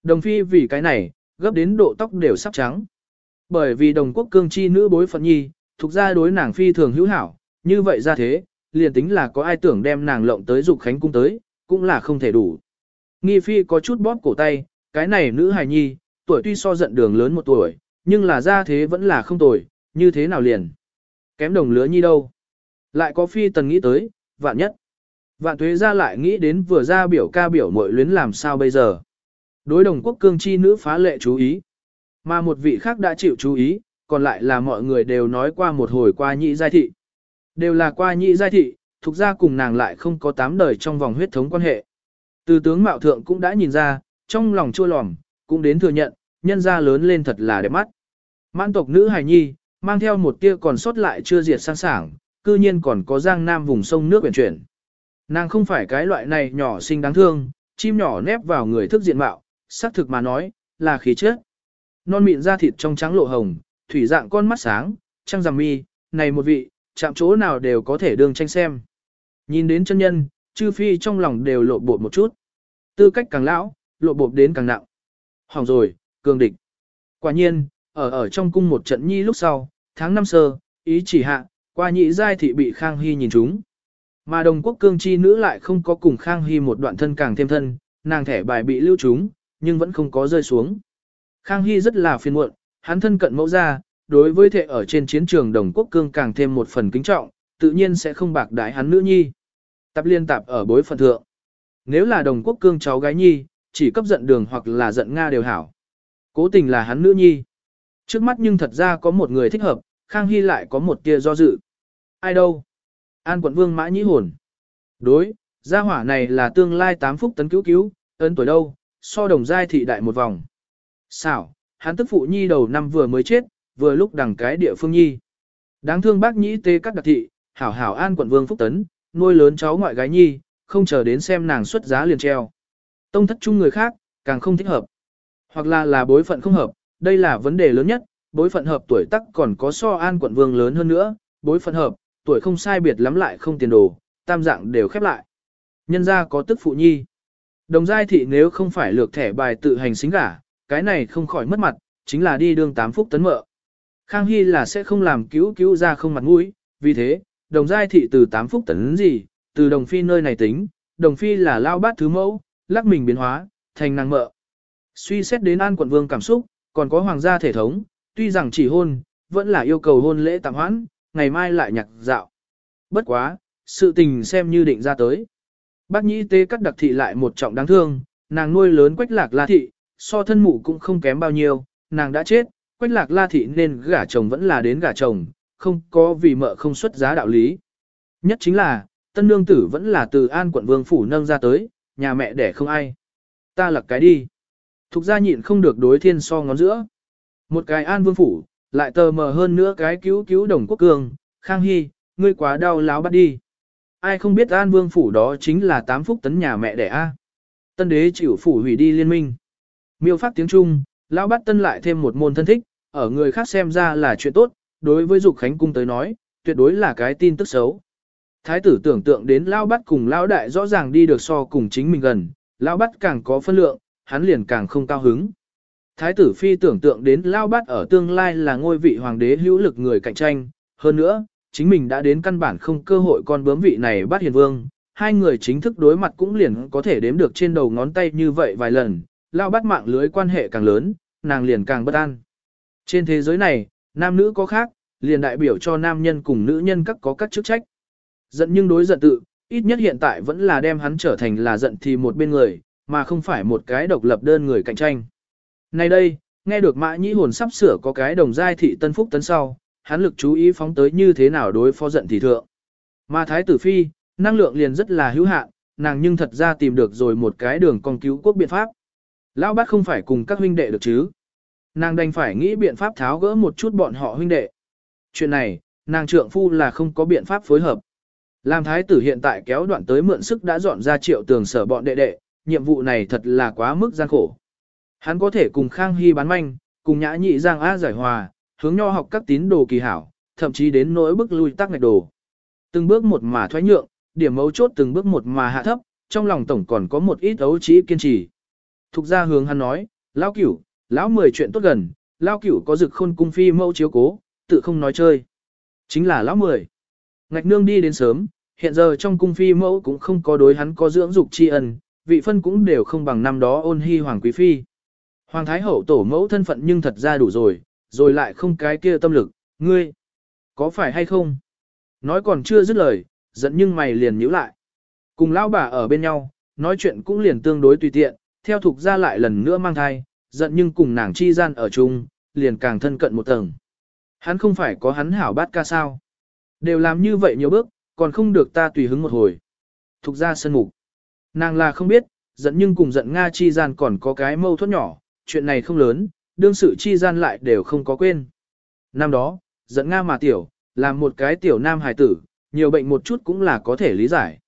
Đồng phi vì cái này, gấp đến độ tóc đều sắp trắng. Bởi vì đồng quốc cương chi nữ bối phận nhi, thuộc ra đối nàng phi thường hữu hảo, như vậy ra thế, liền tính là có ai tưởng đem nàng lộng tới dục khánh cung tới, cũng là không thể đủ. Nghi phi có chút bóp cổ tay, cái này nữ hài nhi, tuổi tuy so giận đường lớn một tuổi, nhưng là ra thế vẫn là không tuổi, như thế nào liền. Kém đồng lứa nhi đâu. Lại có phi tần nghĩ tới, vạn nhất. Vạn tuế ra lại nghĩ đến vừa ra biểu ca biểu mội luyến làm sao bây giờ. Đối đồng quốc cương chi nữ phá lệ chú ý. Mà một vị khác đã chịu chú ý, còn lại là mọi người đều nói qua một hồi qua nhị giai thị. Đều là qua nhị giai thị, thuộc ra cùng nàng lại không có tám đời trong vòng huyết thống quan hệ. Từ tướng Mạo Thượng cũng đã nhìn ra, trong lòng chua lòm, cũng đến thừa nhận, nhân ra lớn lên thật là đẹp mắt. Mãn tộc nữ hài nhi, mang theo một tia còn sót lại chưa diệt sang sảng, cư nhiên còn có giang nam vùng sông nước biển chuyển. Nàng không phải cái loại này nhỏ xinh đáng thương, chim nhỏ nép vào người thức diện mạo, xác thực mà nói, là khí chất. Non mịn da thịt trong trắng lộ hồng, thủy dạng con mắt sáng, trăng rằm mi, này một vị, chạm chỗ nào đều có thể đương tranh xem. Nhìn đến chân nhân, chư phi trong lòng đều lộ bột một chút. Tư cách càng lão, lộ bột đến càng nặng. Hỏng rồi, cường địch. Quả nhiên, ở ở trong cung một trận nhi lúc sau, tháng năm sơ, ý chỉ hạ, qua nhị giai thị bị Khang Hy nhìn chúng. Mà đồng quốc cương chi nữ lại không có cùng Khang Hy một đoạn thân càng thêm thân, nàng thẻ bài bị lưu trúng, nhưng vẫn không có rơi xuống. Khang Hy rất là phiền muộn, hắn thân cận mẫu ra, đối với thệ ở trên chiến trường đồng quốc cương càng thêm một phần kính trọng, tự nhiên sẽ không bạc đái hắn nữ nhi. Tập liên tạp ở bối phận thượng. Nếu là đồng quốc cương cháu gái nhi, chỉ cấp giận đường hoặc là giận Nga đều hảo. Cố tình là hắn nữ nhi. Trước mắt nhưng thật ra có một người thích hợp, Khang Hy lại có một tia do dự. Ai đâu? An quận vương mã nhĩ hồn. Đối, gia hỏa này là tương lai tám phúc tấn cứu cứu, ấn tuổi đâu, so đồng giai thị đại một vòng. Xảo, hắn tức phụ nhi đầu năm vừa mới chết, vừa lúc đằng cái địa phương nhi. Đáng thương bác nhĩ tê các đặc thị, hảo hảo an quận vương phúc tấn, nuôi lớn cháu ngoại gái nhi, không chờ đến xem nàng xuất giá liền treo. Tông thất chung người khác, càng không thích hợp. Hoặc là là bối phận không hợp, đây là vấn đề lớn nhất, bối phận hợp tuổi tắc còn có so an quận vương lớn hơn nữa, bối phận hợp, tuổi không sai biệt lắm lại không tiền đồ, tam dạng đều khép lại. Nhân ra có tức phụ nhi. Đồng giai thị nếu không phải lược thẻ bài tự hành xính gả, cái này không khỏi mất mặt, chính là đi đương tám phúc tấn mợ. Khang Hy là sẽ không làm cứu cứu ra không mặt mũi, vì thế, đồng giai thị từ tám phúc tấn gì, từ đồng phi nơi này tính, đồng phi là lao bát thứ mẫu, lắc mình biến hóa, thành nàng mợ. Suy xét đến an quận vương cảm xúc, còn có hoàng gia thể thống, tuy rằng chỉ hôn, vẫn là yêu cầu hôn lễ tạm hoãn, ngày mai lại nhạc dạo. Bất quá, sự tình xem như định ra tới. Bác nhĩ tế cắt đặc thị lại một trọng đáng thương, nàng nuôi lớn quách lạc la thị, so thân mụ cũng không kém bao nhiêu, nàng đã chết, quách lạc la thị nên gả chồng vẫn là đến gả chồng, không có vì mợ không xuất giá đạo lý. Nhất chính là, tân nương tử vẫn là từ an quận vương phủ nâng ra tới, nhà mẹ đẻ không ai. Ta lặc cái đi. Thục gia nhịn không được đối thiên so ngón giữa. Một cái an vương phủ, lại tờ mờ hơn nữa cái cứu cứu đồng quốc cường, khang hy, ngươi quá đau láo bắt đi. Ai không biết an vương phủ đó chính là tám phúc tấn nhà mẹ đẻ A. Tân đế chịu phủ hủy đi liên minh. Miêu phát tiếng Trung, lão Bát tân lại thêm một môn thân thích, ở người khác xem ra là chuyện tốt, đối với Dục Khánh Cung tới nói, tuyệt đối là cái tin tức xấu. Thái tử tưởng tượng đến lão Bát cùng lão đại rõ ràng đi được so cùng chính mình gần, lão Bát càng có phân lượng, hắn liền càng không cao hứng. Thái tử phi tưởng tượng đến lão Bát ở tương lai là ngôi vị hoàng đế hữu lực người cạnh tranh, hơn nữa, chính mình đã đến căn bản không cơ hội con bướm vị này bắt hiền vương, hai người chính thức đối mặt cũng liền có thể đếm được trên đầu ngón tay như vậy vài lần, lão bắt mạng lưới quan hệ càng lớn, nàng liền càng bất an. Trên thế giới này, nam nữ có khác, liền đại biểu cho nam nhân cùng nữ nhân các có các chức trách. Giận nhưng đối giận tự, ít nhất hiện tại vẫn là đem hắn trở thành là giận thì một bên người, mà không phải một cái độc lập đơn người cạnh tranh. Nay đây, nghe được mã nhĩ hồn sắp sửa có cái đồng giai thị tân phúc tấn sau, hắn lực chú ý phóng tới như thế nào đối phó giận thì thượng. Mà thái tử phi, năng lượng liền rất là hữu hạn, nàng nhưng thật ra tìm được rồi một cái đường con cứu quốc biện pháp. Lão bát không phải cùng các huynh đệ được chứ. Nàng đành phải nghĩ biện pháp tháo gỡ một chút bọn họ huynh đệ. Chuyện này, nàng trượng phu là không có biện pháp phối hợp. Làm thái tử hiện tại kéo đoạn tới mượn sức đã dọn ra triệu tường sở bọn đệ đệ, nhiệm vụ này thật là quá mức gian khổ. Hắn có thể cùng Khang Hy bán manh, cùng nhã nhị giang á giải hòa, hướng nho học các tín đồ kỳ hảo, thậm chí đến nỗi bức lui tắc ngạch đồ. Từng bước một mà thoái nhượng, điểm mấu chốt từng bước một mà hạ thấp, trong lòng tổng còn có một ít ấu trí kiên trì. Thục ra hướng hắn nói, lão cửu, lão mười chuyện tốt gần, lão cửu có dực khôn cung phi mẫu chiếu cố, tự không nói chơi. Chính là lão mười. Ngạch nương đi đến sớm, hiện giờ trong cung phi mẫu cũng không có đối hắn có dưỡng dục tri ân, vị phân cũng đều không bằng năm đó ôn hy hoàng quý phi. Hoàng thái hậu tổ mẫu thân phận nhưng thật ra đủ rồi, rồi lại không cái kia tâm lực, ngươi, có phải hay không? Nói còn chưa dứt lời, giận nhưng mày liền nhíu lại. Cùng lão bà ở bên nhau, nói chuyện cũng liền tương đối tùy tiện, theo thuộc ra lại lần nữa mang thai, giận nhưng cùng nàng chi gian ở chung, liền càng thân cận một tầng. Hắn không phải có hắn hảo bát ca sao. Đều làm như vậy nhiều bước, còn không được ta tùy hứng một hồi. Thục ra sân mục. Nàng là không biết, giận nhưng cùng giận Nga chi gian còn có cái mâu thuẫn nhỏ, chuyện này không lớn, đương sự chi gian lại đều không có quên. Năm đó, giận Nga mà tiểu, làm một cái tiểu nam hài tử, nhiều bệnh một chút cũng là có thể lý giải.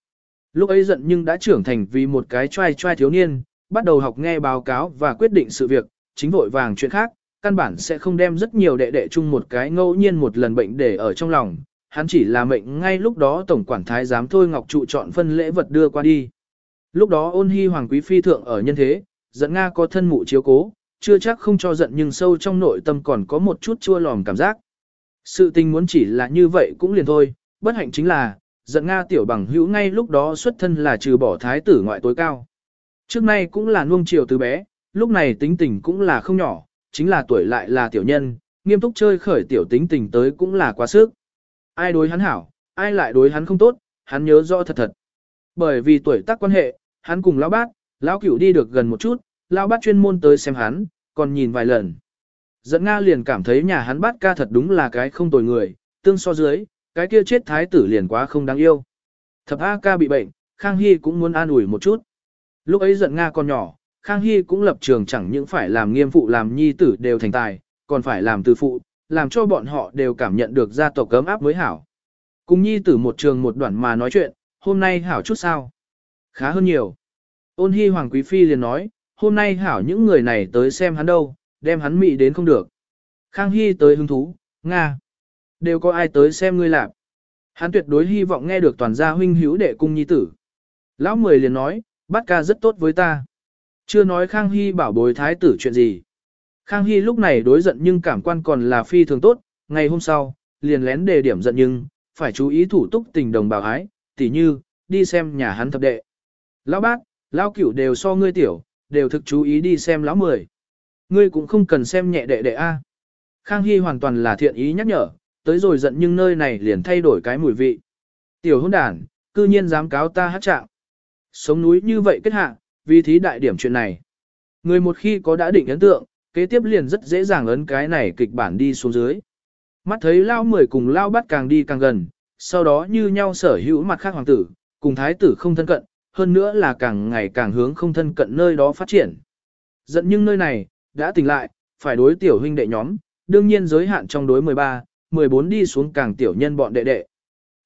Lúc ấy giận nhưng đã trưởng thành vì một cái trai trai thiếu niên, bắt đầu học nghe báo cáo và quyết định sự việc, chính vội vàng chuyện khác, căn bản sẽ không đem rất nhiều đệ đệ chung một cái ngẫu nhiên một lần bệnh để ở trong lòng, hắn chỉ là mệnh ngay lúc đó tổng quản thái giám thôi ngọc trụ chọn phân lễ vật đưa qua đi. Lúc đó ôn hy hoàng quý phi thượng ở nhân thế, giận Nga có thân mụ chiếu cố, chưa chắc không cho giận nhưng sâu trong nội tâm còn có một chút chua lòm cảm giác. Sự tình muốn chỉ là như vậy cũng liền thôi, bất hạnh chính là, giận Nga tiểu bằng hữu ngay lúc đó xuất thân là trừ bỏ thái tử ngoại tối cao. Trước nay cũng là nuông chiều từ bé, lúc này tính tình cũng là không nhỏ, chính là tuổi lại là tiểu nhân, nghiêm túc chơi khởi tiểu tính tình tới cũng là quá sức. Ai đối hắn hảo, ai lại đối hắn không tốt, hắn nhớ rõ thật thật. Bởi vì tuổi tác quan hệ, hắn cùng lão bác, lão cửu đi được gần một chút, lão bác chuyên môn tới xem hắn, còn nhìn vài lần. Dẫn Nga liền cảm thấy nhà hắn bát ca thật đúng là cái không tồi người, tương so dưới, cái kia chết thái tử liền quá không đáng yêu. Thập A ca bị bệnh, Khang Hy cũng muốn an ủi một chút. Lúc ấy giận Nga còn nhỏ, Khang Hy cũng lập trường chẳng những phải làm nghiêm phụ làm nhi tử đều thành tài, còn phải làm từ phụ, làm cho bọn họ đều cảm nhận được gia tộc cấm áp với hảo. Cùng nhi tử một trường một đoạn mà nói chuyện, hôm nay hảo chút sao? Khá hơn nhiều. Ôn Hy Hoàng Quý Phi liền nói, hôm nay hảo những người này tới xem hắn đâu, đem hắn mị đến không được. Khang Hy tới hứng thú, Nga. Đều có ai tới xem ngươi làm. Hắn tuyệt đối hy vọng nghe được toàn gia huynh hữu đệ cung nhi tử. Lão Mười liền nói, bát ca rất tốt với ta. Chưa nói Khang Hy bảo bối thái tử chuyện gì. Khang Hy lúc này đối giận nhưng cảm quan còn là phi thường tốt, ngày hôm sau, liền lén đề điểm giận nhưng, phải chú ý thủ túc tình đồng bào ái, tỉ như, đi xem nhà hắn thập đệ. Lão bác, lão cửu đều so ngươi tiểu, đều thực chú ý đi xem lão mười. Ngươi cũng không cần xem nhẹ đệ đệ A. Khang Hy hoàn toàn là thiện ý nhắc nhở, tới rồi giận nhưng nơi này liền thay đổi cái mùi vị. Tiểu hôn đàn, cư nhiên dám cáo ta hát trạng. Sống núi như vậy kết hạ, vì thí đại điểm chuyện này. Người một khi có đã định ấn tượng, kế tiếp liền rất dễ dàng ấn cái này kịch bản đi xuống dưới. Mắt thấy lao mười cùng lao bắt càng đi càng gần, sau đó như nhau sở hữu mặt khác hoàng tử, cùng thái tử không thân cận, hơn nữa là càng ngày càng hướng không thân cận nơi đó phát triển. Giận nhưng nơi này, đã tỉnh lại, phải đối tiểu huynh đệ nhóm, đương nhiên giới hạn trong đối 13, 14 đi xuống càng tiểu nhân bọn đệ đệ.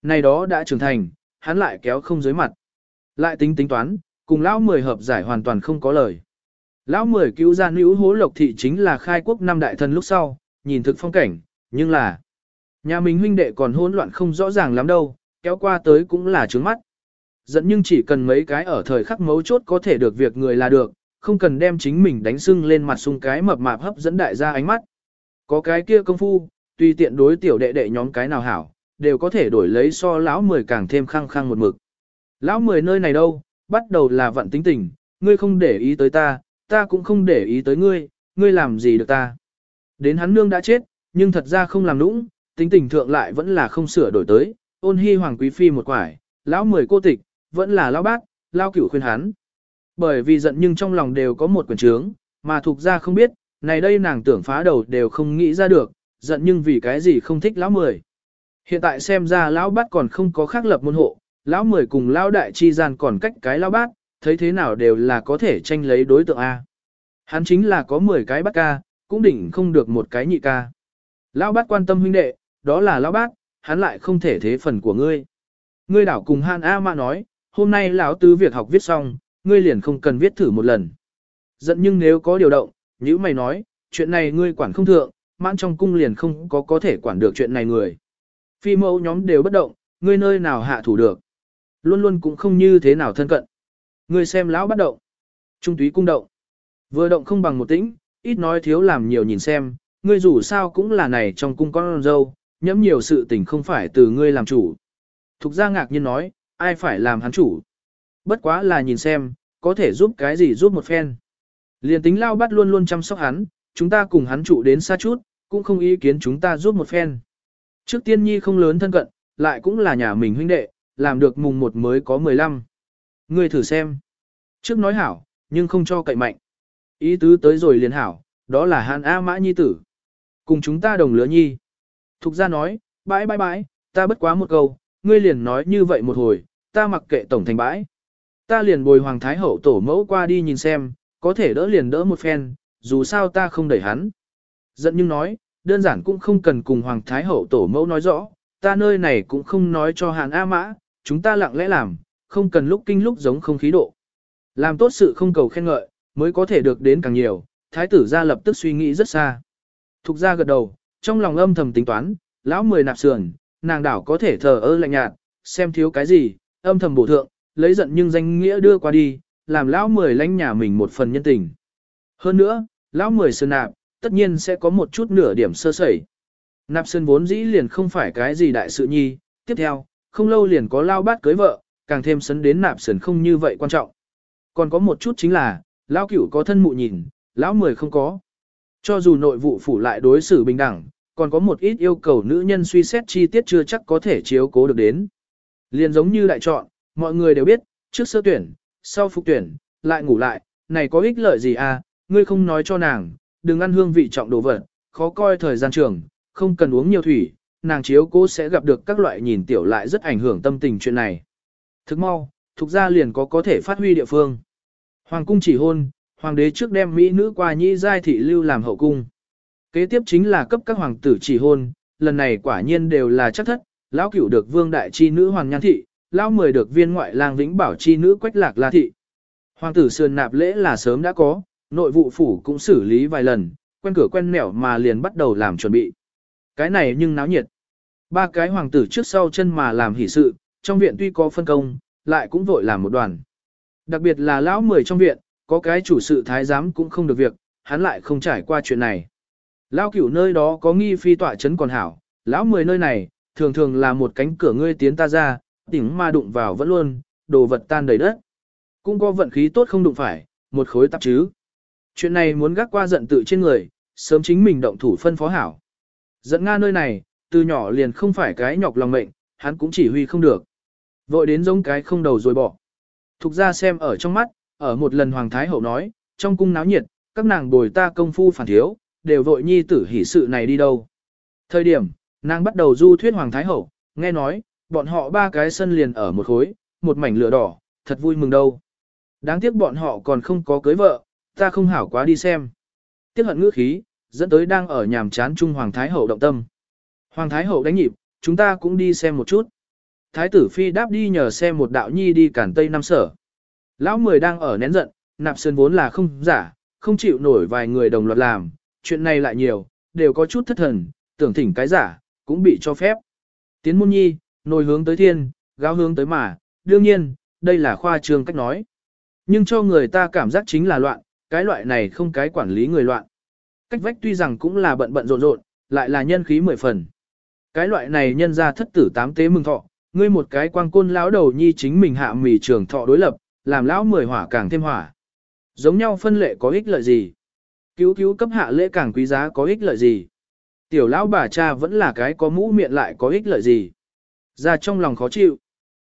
Này đó đã trưởng thành, hắn lại kéo không dưới mặt. Lại tính tính toán, cùng lão 10 hợp giải hoàn toàn không có lời. Lão 10 cứu ra nữ hố lộc thị chính là khai quốc năm đại thần lúc sau, nhìn thực phong cảnh, nhưng là nhà mình huynh đệ còn hỗn loạn không rõ ràng lắm đâu, kéo qua tới cũng là trướng mắt. Dẫn nhưng chỉ cần mấy cái ở thời khắc mấu chốt có thể được việc người là được, không cần đem chính mình đánh sưng lên mặt sung cái mập mạp hấp dẫn đại gia ánh mắt. Có cái kia công phu, tùy tiện đối tiểu đệ đệ nhóm cái nào hảo, đều có thể đổi lấy so lão mười càng thêm khăng khăng một mực. Lão mười nơi này đâu, bắt đầu là vận tính tình, ngươi không để ý tới ta, ta cũng không để ý tới ngươi, ngươi làm gì được ta. Đến hắn nương đã chết, nhưng thật ra không làm nũng, tính tình thượng lại vẫn là không sửa đổi tới, ôn hy hoàng quý phi một quải, lão mười cô tịch, vẫn là lão bác, lao cửu khuyên hắn. Bởi vì giận nhưng trong lòng đều có một quyền trướng, mà thuộc ra không biết, này đây nàng tưởng phá đầu đều không nghĩ ra được, giận nhưng vì cái gì không thích lão mười. Hiện tại xem ra lão bát còn không có khác lập môn hộ, lão mười cùng lão đại chi gian còn cách cái lão bát, thấy thế nào đều là có thể tranh lấy đối tượng A. Hắn chính là có 10 cái bát ca, cũng đỉnh không được một cái nhị ca. Lão bát quan tâm huynh đệ, đó là lão bát, hắn lại không thể thế phần của ngươi. Ngươi đảo cùng Han A mà nói, hôm nay lão tứ việc học viết xong, ngươi liền không cần viết thử một lần. Giận nhưng nếu có điều động, như mày nói, chuyện này ngươi quản không thượng, mãn trong cung liền không có có thể quản được chuyện này người. Phi mẫu nhóm đều bất động, ngươi nơi nào hạ thủ được. Luôn luôn cũng không như thế nào thân cận. người xem lão bắt động. Trung túy cung động. Vừa động không bằng một tĩnh, ít nói thiếu làm nhiều nhìn xem, ngươi dù sao cũng là này trong cung con dâu, nhẫm nhiều sự tình không phải từ ngươi làm chủ. Thục gia ngạc nhiên nói, ai phải làm hắn chủ. Bất quá là nhìn xem, có thể giúp cái gì giúp một phen. Liền tính lao bắt luôn luôn chăm sóc hắn, chúng ta cùng hắn trụ đến xa chút, cũng không ý kiến chúng ta giúp một phen. Trước tiên nhi không lớn thân cận, lại cũng là nhà mình huynh đệ, làm được mùng một mới có 15. Ngươi thử xem. Trước nói hảo, nhưng không cho cậy mạnh. Ý tứ tới rồi liền hảo, đó là hàn A mã nhi tử. Cùng chúng ta đồng lứa nhi. Thục ra nói, bãi bãi bãi, ta bất quá một câu, ngươi liền nói như vậy một hồi, ta mặc kệ tổng thành bãi. Ta liền bồi hoàng thái hậu tổ mẫu qua đi nhìn xem, có thể đỡ liền đỡ một phen, dù sao ta không đẩy hắn. Giận nhưng nói, đơn giản cũng không cần cùng Hoàng Thái Hậu tổ mẫu nói rõ, ta nơi này cũng không nói cho Hàn A Mã, chúng ta lặng lẽ làm, không cần lúc kinh lúc giống không khí độ. Làm tốt sự không cầu khen ngợi, mới có thể được đến càng nhiều, Thái tử ra lập tức suy nghĩ rất xa. Thục ra gật đầu, trong lòng âm thầm tính toán, lão mười nạp sườn, nàng đảo có thể thờ ơ lạnh nhạt, xem thiếu cái gì, âm thầm bổ thượng, lấy giận nhưng danh nghĩa đưa qua đi, làm lão mười lãnh nhà mình một phần nhân tình. Hơn nữa, lão mười sơn nạp, tất nhiên sẽ có một chút nửa điểm sơ sẩy. Nạp sơn vốn dĩ liền không phải cái gì đại sự nhi, tiếp theo, không lâu liền có lao bát cưới vợ, càng thêm sấn đến nạp sườn không như vậy quan trọng. Còn có một chút chính là, lão cửu có thân mụ nhìn, lão mười không có. Cho dù nội vụ phủ lại đối xử bình đẳng, còn có một ít yêu cầu nữ nhân suy xét chi tiết chưa chắc có thể chiếu cố được đến. Liền giống như đại chọn, mọi người đều biết, trước sơ tuyển, sau phục tuyển, lại ngủ lại, này có ích lợi gì à, ngươi không nói cho nàng, đừng ăn hương vị trọng đồ vật, khó coi thời gian trường, không cần uống nhiều thủy, nàng chiếu cố sẽ gặp được các loại nhìn tiểu lại rất ảnh hưởng tâm tình chuyện này. Thức mau, thuộc ra liền có có thể phát huy địa phương. Hoàng cung chỉ hôn, hoàng đế trước đem mỹ nữ qua nhĩ giai thị lưu làm hậu cung. Kế tiếp chính là cấp các hoàng tử chỉ hôn, lần này quả nhiên đều là chắc thất, lão cửu được vương đại chi nữ hoàng nhan thị, lão mười được viên ngoại lang vĩnh bảo chi nữ quách lạc la thị. Hoàng tử sườn nạp lễ là sớm đã có, nội vụ phủ cũng xử lý vài lần, quen cửa quen nẻo mà liền bắt đầu làm chuẩn bị. Cái này nhưng náo nhiệt. Ba cái hoàng tử trước sau chân mà làm hỷ sự, trong viện tuy có phân công, lại cũng vội làm một đoàn. Đặc biệt là lão mười trong viện, có cái chủ sự thái giám cũng không được việc, hắn lại không trải qua chuyện này. Lão cửu nơi đó có nghi phi tọa chấn còn hảo, lão mười nơi này, thường thường là một cánh cửa ngươi tiến ta ra, tỉnh ma đụng vào vẫn luôn, đồ vật tan đầy đất. Cũng có vận khí tốt không đụng phải, một khối tạp chứ. Chuyện này muốn gác qua giận tự trên người, sớm chính mình động thủ phân phó hảo. Dẫn Nga nơi này, từ nhỏ liền không phải cái nhọc lòng mệnh, hắn cũng chỉ huy không được. Vội đến giống cái không đầu rồi bỏ. Thục ra xem ở trong mắt, ở một lần Hoàng Thái Hậu nói, trong cung náo nhiệt, các nàng bồi ta công phu phản thiếu, đều vội nhi tử hỷ sự này đi đâu. Thời điểm, nàng bắt đầu du thuyết Hoàng Thái Hậu, nghe nói, bọn họ ba cái sân liền ở một khối, một mảnh lửa đỏ, thật vui mừng đâu. Đáng tiếc bọn họ còn không có cưới vợ, ta không hảo quá đi xem. Tiếc hận ngữ khí, dẫn tới đang ở nhàm chán Trung Hoàng Thái Hậu động tâm. Hoàng Thái Hậu đánh nhịp, chúng ta cũng đi xem một chút. Thái tử Phi đáp đi nhờ xem một đạo nhi đi cản Tây Nam Sở. Lão Mười đang ở nén giận, nạp sơn vốn là không giả, không chịu nổi vài người đồng loạt làm, chuyện này lại nhiều, đều có chút thất thần, tưởng thỉnh cái giả, cũng bị cho phép. Tiến môn nhi, nồi hướng tới thiên, gáo hướng tới mà, đương nhiên, đây là khoa trương cách nói. Nhưng cho người ta cảm giác chính là loạn, cái loại này không cái quản lý người loạn. Cách vách tuy rằng cũng là bận bận rộn rộn, lại là nhân khí mười phần. Cái loại này nhân ra thất tử tám tế mừng thọ, ngươi một cái quang côn lão đầu nhi chính mình hạ mì trường thọ đối lập, làm lão mười hỏa càng thêm hỏa. Giống nhau phân lệ có ích lợi gì? Cứu cứu cấp hạ lễ càng quý giá có ích lợi gì? Tiểu lão bà cha vẫn là cái có mũ miệng lại có ích lợi gì? Ra trong lòng khó chịu.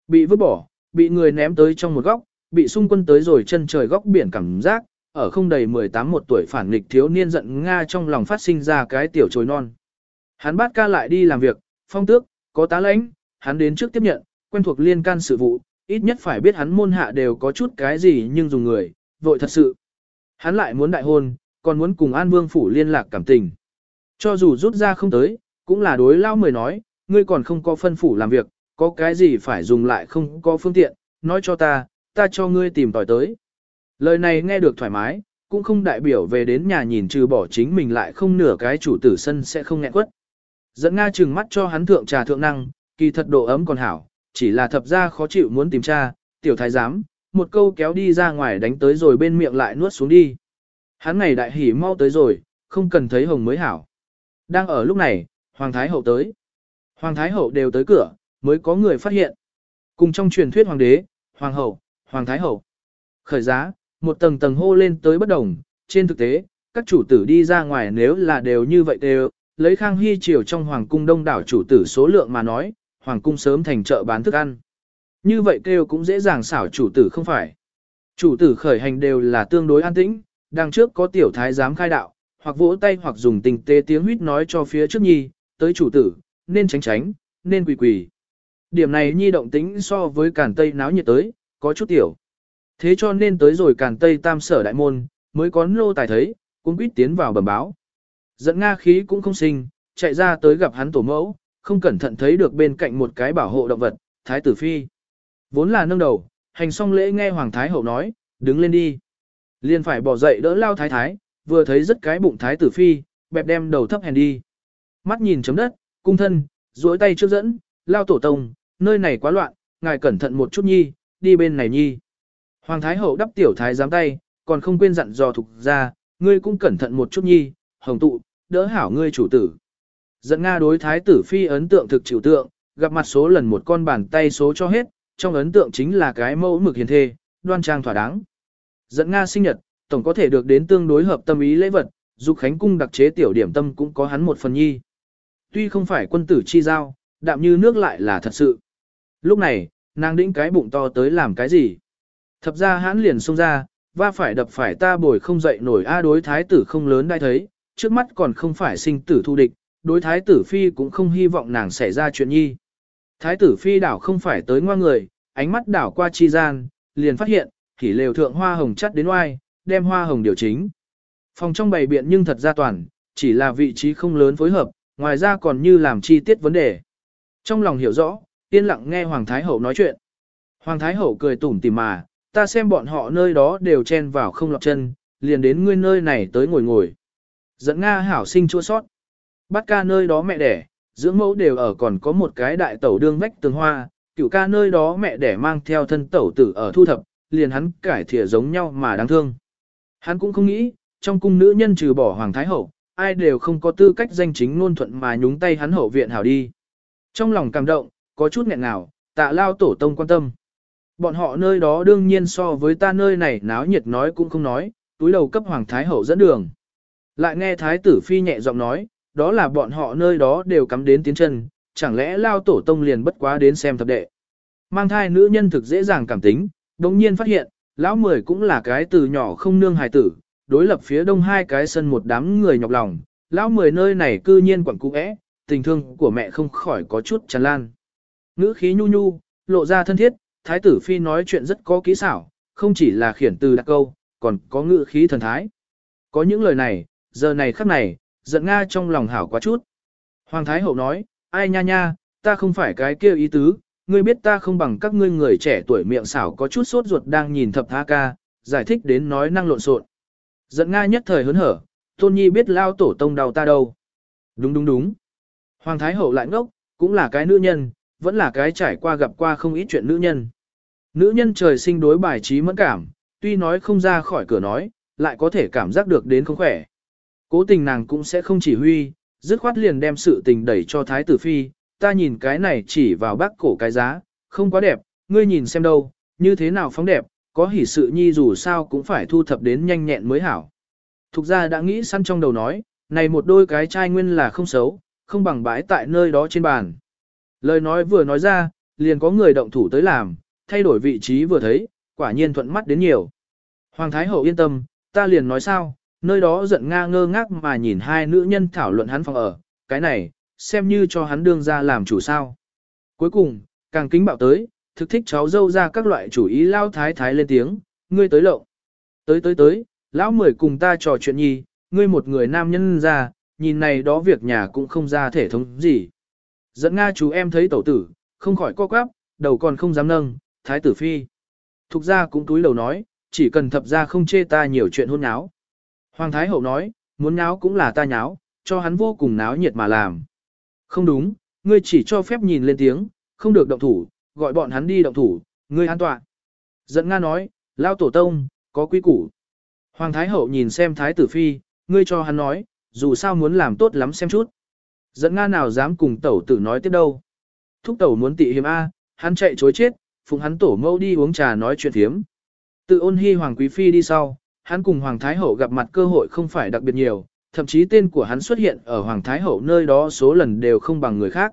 Bị vứt bỏ, bị người ném tới trong một góc, bị xung quân tới rồi chân trời góc biển cảm giác, ở không đầy 18 một tuổi phản nghịch thiếu niên giận Nga trong lòng phát sinh ra cái tiểu trồi non. Hắn bắt ca lại đi làm việc, phong tước, có tá lãnh, hắn đến trước tiếp nhận, quen thuộc liên can sự vụ, ít nhất phải biết hắn môn hạ đều có chút cái gì nhưng dùng người, vội thật sự. Hắn lại muốn đại hôn, còn muốn cùng An Vương Phủ liên lạc cảm tình. Cho dù rút ra không tới, cũng là đối lao mời nói, ngươi còn không có phân phủ làm việc, có cái gì phải dùng lại không có phương tiện, nói cho ta, ta cho ngươi tìm tòi tới. Lời này nghe được thoải mái, cũng không đại biểu về đến nhà nhìn trừ bỏ chính mình lại không nửa cái chủ tử sân sẽ không nghẹn quất. Dẫn Nga trừng mắt cho hắn thượng trà thượng năng, kỳ thật độ ấm còn hảo, chỉ là thập ra khó chịu muốn tìm cha, tiểu thái giám, một câu kéo đi ra ngoài đánh tới rồi bên miệng lại nuốt xuống đi. Hắn ngày đại hỉ mau tới rồi, không cần thấy hồng mới hảo. Đang ở lúc này, Hoàng Thái Hậu tới. Hoàng Thái Hậu đều tới cửa, mới có người phát hiện. Cùng trong truyền thuyết Hoàng đế, Hoàng Hậu, Hoàng Thái Hậu. Khởi giá, một tầng tầng hô lên tới bất đồng, trên thực tế, các chủ tử đi ra ngoài nếu là đều như vậy đều, lấy Khang Hy triều trong Hoàng cung đông đảo chủ tử số lượng mà nói, Hoàng cung sớm thành chợ bán thức ăn. Như vậy kêu cũng dễ dàng xảo chủ tử không phải. Chủ tử khởi hành đều là tương đối an tĩnh, đằng trước có tiểu thái giám khai đạo, hoặc vỗ tay hoặc dùng tình tế tiếng huýt nói cho phía trước nhi, tới chủ tử, nên tránh tránh, nên quỳ quỳ. Điểm này nhi động tĩnh so với cản tây náo nhiệt tới, có chút tiểu. Thế cho nên tới rồi càn tây tam sở đại môn, mới có nô tài thấy, cũng quýt tiến vào bẩm báo. Dẫn Nga khí cũng không sinh, chạy ra tới gặp hắn tổ mẫu, không cẩn thận thấy được bên cạnh một cái bảo hộ động vật, thái tử phi. Vốn là nâng đầu, hành xong lễ nghe Hoàng Thái Hậu nói, đứng lên đi. Liền phải bỏ dậy đỡ lao thái thái, vừa thấy rất cái bụng thái tử phi, bẹp đem đầu thấp hèn đi. Mắt nhìn chấm đất, cung thân, duỗi tay trước dẫn, lao tổ tông, nơi này quá loạn, ngài cẩn thận một chút nhi, đi bên này nhi. Hoàng Thái Hậu đắp tiểu thái giám tay, còn không quên dặn dò thục ra, ngươi cũng cẩn thận một chút nhi, hồng tụ, đỡ hảo ngươi chủ tử. Dẫn Nga đối thái tử phi ấn tượng thực chịu tượng, gặp mặt số lần một con bàn tay số cho hết, trong ấn tượng chính là cái mẫu mực hiền thê, đoan trang thỏa đáng. Dẫn Nga sinh nhật, tổng có thể được đến tương đối hợp tâm ý lễ vật, dục khánh cung đặc chế tiểu điểm tâm cũng có hắn một phần nhi. Tuy không phải quân tử chi giao, đạm như nước lại là thật sự. Lúc này, nàng đĩnh cái bụng to tới làm cái gì? Thập ra hãn liền xông ra, va phải đập phải ta bồi không dậy nổi a đối thái tử không lớn đai thấy, trước mắt còn không phải sinh tử thu địch, đối thái tử phi cũng không hy vọng nàng xảy ra chuyện nhi. Thái tử phi đảo không phải tới ngoa người, ánh mắt đảo qua chi gian, liền phát hiện, thì lều thượng hoa hồng chắt đến oai, đem hoa hồng điều chính. Phòng trong bày biện nhưng thật ra toàn, chỉ là vị trí không lớn phối hợp, ngoài ra còn như làm chi tiết vấn đề. Trong lòng hiểu rõ, yên lặng nghe Hoàng Thái Hậu nói chuyện. Hoàng Thái Hậu cười tủm tỉm mà, ta xem bọn họ nơi đó đều chen vào không lọc chân, liền đến ngươi nơi này tới ngồi ngồi. Dẫn Nga hảo sinh chua sót. Bắt ca nơi đó mẹ đẻ, dưỡng mẫu đều ở còn có một cái đại tẩu đương vách tường hoa, cựu ca nơi đó mẹ đẻ mang theo thân tẩu tử ở thu thập, liền hắn cải thìa giống nhau mà đáng thương. Hắn cũng không nghĩ, trong cung nữ nhân trừ bỏ Hoàng Thái Hậu, ai đều không có tư cách danh chính ngôn thuận mà nhúng tay hắn hậu viện hảo đi. Trong lòng cảm động, có chút nghẹn nào, tạ lao tổ tông quan tâm. Bọn họ nơi đó đương nhiên so với ta nơi này náo nhiệt nói cũng không nói, túi đầu cấp Hoàng Thái Hậu dẫn đường. Lại nghe Thái tử Phi nhẹ giọng nói, đó là bọn họ nơi đó đều cắm đến tiến chân, chẳng lẽ lao tổ tông liền bất quá đến xem thập đệ. Mang thai nữ nhân thực dễ dàng cảm tính, đồng nhiên phát hiện, lão mười cũng là cái từ nhỏ không nương hài tử, đối lập phía đông hai cái sân một đám người nhọc lòng, lão mười nơi này cư nhiên quẳng cũ é, tình thương của mẹ không khỏi có chút tràn lan. Ngữ khí nhu nhu, lộ ra thân thiết, thái tử phi nói chuyện rất có kỹ xảo, không chỉ là khiển từ đặc câu, còn có ngữ khí thần thái. Có những lời này, giờ này khắc này, giận Nga trong lòng hảo quá chút. Hoàng thái hậu nói, ai nha nha, ta không phải cái kia ý tứ, ngươi biết ta không bằng các ngươi người trẻ tuổi miệng xảo có chút sốt ruột đang nhìn thập tha ca, giải thích đến nói năng lộn xộn. Giận Nga nhất thời hớn hở, Tôn Nhi biết lao tổ tông đau ta đâu. Đúng đúng đúng. Hoàng Thái Hậu lại ngốc, cũng là cái nữ nhân, vẫn là cái trải qua gặp qua không ít chuyện nữ nhân. Nữ nhân trời sinh đối bài trí mẫn cảm, tuy nói không ra khỏi cửa nói, lại có thể cảm giác được đến không khỏe. Cố tình nàng cũng sẽ không chỉ huy, dứt khoát liền đem sự tình đẩy cho Thái tử Phi, ta nhìn cái này chỉ vào bác cổ cái giá, không quá đẹp, ngươi nhìn xem đâu, như thế nào phóng đẹp, có hỉ sự nhi dù sao cũng phải thu thập đến nhanh nhẹn mới hảo. Thục ra đã nghĩ săn trong đầu nói, này một đôi cái trai nguyên là không xấu, không bằng bãi tại nơi đó trên bàn. Lời nói vừa nói ra, liền có người động thủ tới làm, thay đổi vị trí vừa thấy, quả nhiên thuận mắt đến nhiều. Hoàng Thái Hậu yên tâm, ta liền nói sao, nơi đó giận nga ngơ ngác mà nhìn hai nữ nhân thảo luận hắn phòng ở, cái này, xem như cho hắn đương ra làm chủ sao. Cuối cùng, càng kính bạo tới, thực thích cháu dâu ra các loại chủ ý lao thái thái lên tiếng, ngươi tới lộng. Tới tới tới, lão mười cùng ta trò chuyện nhi, ngươi một người nam nhân ra, nhìn này đó việc nhà cũng không ra thể thống gì. Dẫn Nga chú em thấy tẩu tử, không khỏi co quắp, đầu còn không dám nâng, thái tử phi. Thục ra cũng túi đầu nói, chỉ cần thập ra không chê ta nhiều chuyện hôn náo. Hoàng thái hậu nói, muốn náo cũng là ta nháo, cho hắn vô cùng náo nhiệt mà làm. Không đúng, ngươi chỉ cho phép nhìn lên tiếng, không được động thủ, gọi bọn hắn đi động thủ, ngươi an toàn. Dẫn Nga nói, lao tổ tông, có quý củ. Hoàng Thái Hậu nhìn xem Thái tử Phi, ngươi cho hắn nói, dù sao muốn làm tốt lắm xem chút. Dẫn Nga nào dám cùng tẩu tử nói tiếp đâu. Thúc tẩu muốn tị hiểm A, hắn chạy chối chết, phụng hắn tổ mẫu đi uống trà nói chuyện thiếm. Tự ôn hy Hoàng Quý Phi đi sau, hắn cùng Hoàng Thái Hậu gặp mặt cơ hội không phải đặc biệt nhiều, thậm chí tên của hắn xuất hiện ở Hoàng Thái Hậu nơi đó số lần đều không bằng người khác.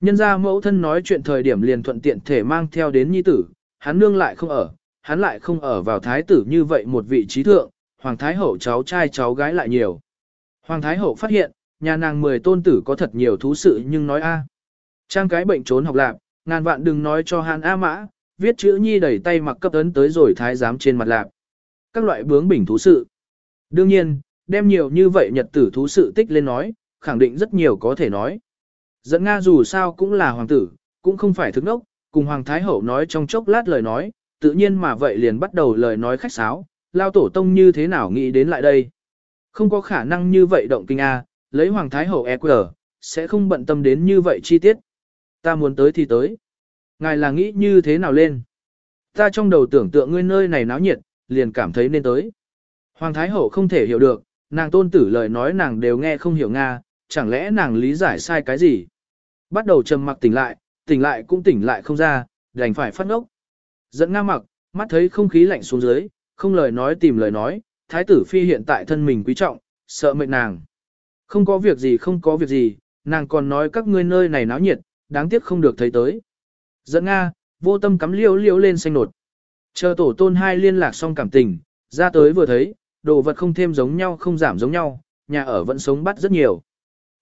Nhân ra mẫu thân nói chuyện thời điểm liền thuận tiện thể mang theo đến nhi tử, hắn nương lại không ở, hắn lại không ở vào thái tử như vậy một vị trí thượng, Hoàng Thái Hậu cháu trai cháu gái lại nhiều. Hoàng Thái Hậu phát hiện, nhà nàng mười tôn tử có thật nhiều thú sự nhưng nói a Trang cái bệnh trốn học lạc, ngàn vạn đừng nói cho hàn A mã, viết chữ nhi đẩy tay mặc cấp ấn tới rồi thái giám trên mặt lạc. Các loại bướng bình thú sự. Đương nhiên, đem nhiều như vậy nhật tử thú sự tích lên nói, khẳng định rất nhiều có thể nói. Dẫn Nga dù sao cũng là hoàng tử, cũng không phải thức nốc, cùng Hoàng Thái Hậu nói trong chốc lát lời nói, tự nhiên mà vậy liền bắt đầu lời nói khách sáo, lao tổ tông như thế nào nghĩ đến lại đây. Không có khả năng như vậy động kinh A, lấy Hoàng Thái Hậu e quờ, sẽ không bận tâm đến như vậy chi tiết. Ta muốn tới thì tới. Ngài là nghĩ như thế nào lên? Ta trong đầu tưởng tượng ngươi nơi này náo nhiệt, liền cảm thấy nên tới. Hoàng Thái Hậu không thể hiểu được, nàng tôn tử lời nói nàng đều nghe không hiểu Nga, chẳng lẽ nàng lý giải sai cái gì? Bắt đầu trầm mặc tỉnh lại, tỉnh lại cũng tỉnh lại không ra, đành phải phát ngốc. Dẫn Nga mặc, mắt thấy không khí lạnh xuống dưới, không lời nói tìm lời nói, thái tử phi hiện tại thân mình quý trọng, sợ mệnh nàng. Không có việc gì không có việc gì, nàng còn nói các ngươi nơi này náo nhiệt, đáng tiếc không được thấy tới. Dẫn Nga, vô tâm cắm liêu liêu lên xanh nột. Chờ tổ tôn hai liên lạc xong cảm tình, ra tới vừa thấy, đồ vật không thêm giống nhau không giảm giống nhau, nhà ở vẫn sống bắt rất nhiều.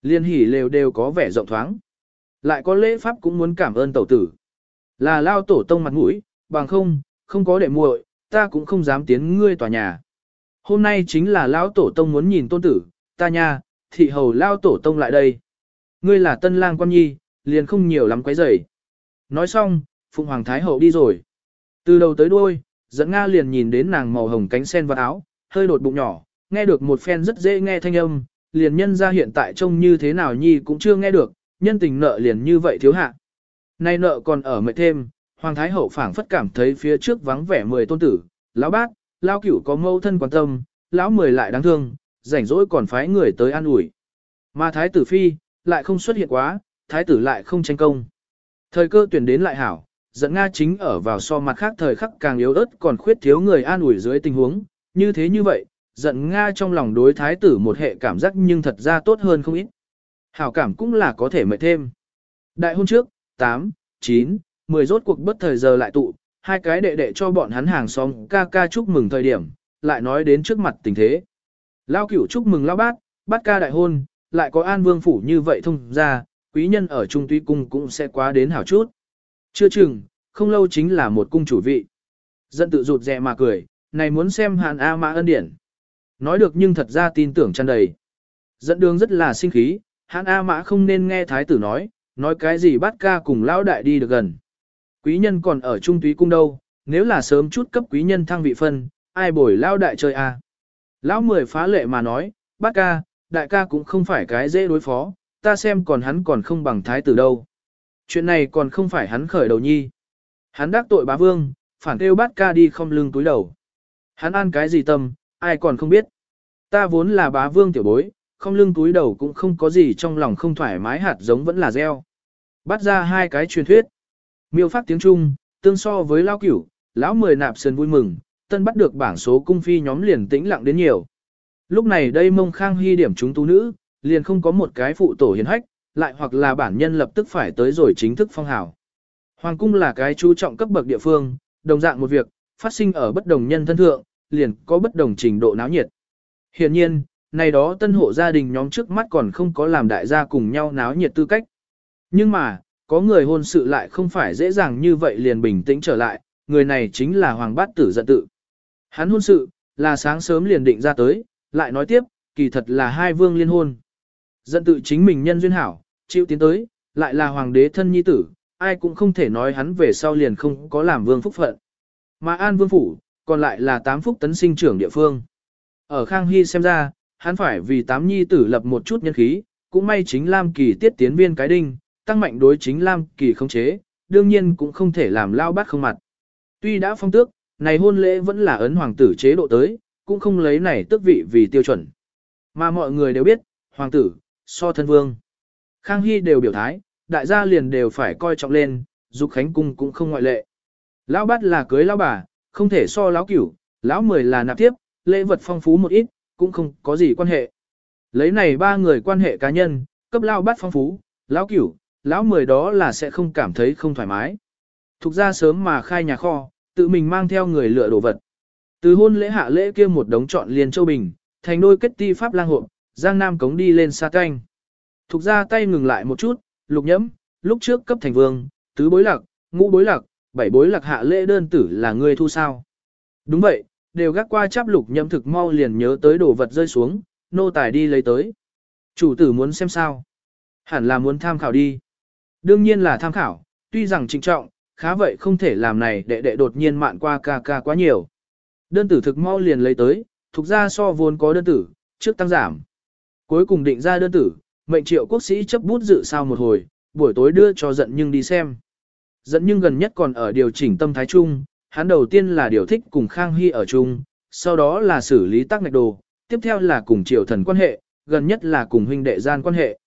Liên hỉ lều đều có vẻ rộng thoáng. Lại có lễ pháp cũng muốn cảm ơn tẩu tử. Là lao tổ tông mặt mũi, bằng không, không có đệ muội, ta cũng không dám tiến ngươi tòa nhà. Hôm nay chính là lao tổ tông muốn nhìn tôn tử, ta nha, thị hầu lao tổ tông lại đây. Ngươi là tân lang quan nhi, liền không nhiều lắm quấy rầy. Nói xong, Phụng Hoàng Thái Hậu đi rồi. Từ đầu tới đuôi, dẫn Nga liền nhìn đến nàng màu hồng cánh sen và áo, hơi đột bụng nhỏ, nghe được một phen rất dễ nghe thanh âm, liền nhân ra hiện tại trông như thế nào nhi cũng chưa nghe được, nhân tình nợ liền như vậy thiếu hạ. Nay nợ còn ở mệt thêm, Hoàng Thái Hậu phảng phất cảm thấy phía trước vắng vẻ mười tôn tử, lão bác, lão cửu có mâu thân quan tâm, lão mười lại đáng thương, rảnh rỗi còn phái người tới an ủi. Mà Thái tử Phi, lại không xuất hiện quá, Thái tử lại không tranh công. Thời cơ tuyển đến lại hảo, dẫn Nga chính ở vào so mặt khác thời khắc càng yếu ớt còn khuyết thiếu người an ủi dưới tình huống, như thế như vậy, giận Nga trong lòng đối thái tử một hệ cảm giác nhưng thật ra tốt hơn không ít. Hảo cảm cũng là có thể mệt thêm. Đại hôn trước, 8, 9, 10 rốt cuộc bất thời giờ lại tụ, hai cái đệ đệ cho bọn hắn hàng xóm ca ca chúc mừng thời điểm, lại nói đến trước mặt tình thế. Lao cửu chúc mừng lao bát, bát ca đại hôn, lại có an vương phủ như vậy thông ra, quý nhân ở trung tuy cung cũng sẽ quá đến hảo chút. Chưa chừng, không lâu chính là một cung chủ vị. Dân tự rụt rẹ mà cười, này muốn xem hàn A mã ân điển. Nói được nhưng thật ra tin tưởng tràn đầy. Dẫn đường rất là sinh khí, hàn A mã không nên nghe thái tử nói, nói cái gì bắt ca cùng lão đại đi được gần. Quý nhân còn ở trung túy cung đâu, nếu là sớm chút cấp quý nhân thăng vị phân, ai bồi lão đại chơi a? Lão mười phá lệ mà nói, bắt ca, đại ca cũng không phải cái dễ đối phó, ta xem còn hắn còn không bằng thái tử đâu. Chuyện này còn không phải hắn khởi đầu nhi. Hắn đắc tội bá vương, phản kêu bát ca đi không lưng túi đầu. Hắn ăn cái gì tâm, ai còn không biết. Ta vốn là bá vương tiểu bối, không lưng túi đầu cũng không có gì trong lòng không thoải mái hạt giống vẫn là gieo. Bắt ra hai cái truyền thuyết. Miêu phát tiếng Trung, tương so với lao cửu, lão mười nạp sơn vui mừng, tân bắt được bảng số cung phi nhóm liền tĩnh lặng đến nhiều. Lúc này đây mông khang hy điểm chúng tú nữ, liền không có một cái phụ tổ hiền hách, lại hoặc là bản nhân lập tức phải tới rồi chính thức phong hào. Hoàng cung là cái chú trọng cấp bậc địa phương, đồng dạng một việc, phát sinh ở bất đồng nhân thân thượng, liền có bất đồng trình độ náo nhiệt. Hiện nhiên, này đó tân hộ gia đình nhóm trước mắt còn không có làm đại gia cùng nhau náo nhiệt tư cách. Nhưng mà, có người hôn sự lại không phải dễ dàng như vậy liền bình tĩnh trở lại, người này chính là Hoàng Bát Tử giận tự. Hắn hôn sự, là sáng sớm liền định ra tới, lại nói tiếp, kỳ thật là hai vương liên hôn. Giận tự chính mình nhân duyên hảo, chịu tiến tới, lại là hoàng đế thân nhi tử, ai cũng không thể nói hắn về sau liền không có làm vương phúc phận. Mà An Vương Phủ, còn lại là tám phúc tấn sinh trưởng địa phương. Ở Khang Hy xem ra, hắn phải vì tám nhi tử lập một chút nhân khí, cũng may chính Lam Kỳ tiết tiến viên cái đinh, tăng mạnh đối chính Lam Kỳ không chế, đương nhiên cũng không thể làm lao bát không mặt. Tuy đã phong tước, này hôn lễ vẫn là ấn hoàng tử chế độ tới, cũng không lấy này tước vị vì tiêu chuẩn. Mà mọi người đều biết, hoàng tử, so thân vương. Khang Hy đều biểu thái, đại gia liền đều phải coi trọng lên, dục khánh cung cũng không ngoại lệ. Lão bát là cưới lão bà, không thể so lão cửu, lão mười là nạp tiếp, lễ vật phong phú một ít, cũng không có gì quan hệ. Lấy này ba người quan hệ cá nhân, cấp lão bát phong phú, lão cửu, lão mười đó là sẽ không cảm thấy không thoải mái. Thục ra sớm mà khai nhà kho, tự mình mang theo người lựa đồ vật. Từ hôn lễ hạ lễ kia một đống chọn liền châu bình, thành đôi kết ti pháp lang hộp, giang nam cống đi lên xa canh. Thục ra tay ngừng lại một chút, lục nhẫm, lúc trước cấp thành vương, tứ bối lạc, ngũ bối lạc, bảy bối lạc hạ lễ đơn tử là ngươi thu sao. Đúng vậy, đều gác qua chắp lục nhẫm thực mau liền nhớ tới đồ vật rơi xuống, nô tài đi lấy tới. Chủ tử muốn xem sao? Hẳn là muốn tham khảo đi. Đương nhiên là tham khảo, tuy rằng trịnh trọng, khá vậy không thể làm này đệ đệ đột nhiên mạn qua ca ca quá nhiều. Đơn tử thực mau liền lấy tới, thuộc ra so vốn có đơn tử, trước tăng giảm. Cuối cùng định ra đơn tử, mệnh triệu quốc sĩ chấp bút dự sao một hồi, buổi tối đưa cho giận nhưng đi xem. Giận nhưng gần nhất còn ở điều chỉnh tâm thái chung, hắn đầu tiên là điều thích cùng Khang Hy ở chung, sau đó là xử lý tác ngạch đồ, tiếp theo là cùng triệu thần quan hệ, gần nhất là cùng huynh đệ gian quan hệ.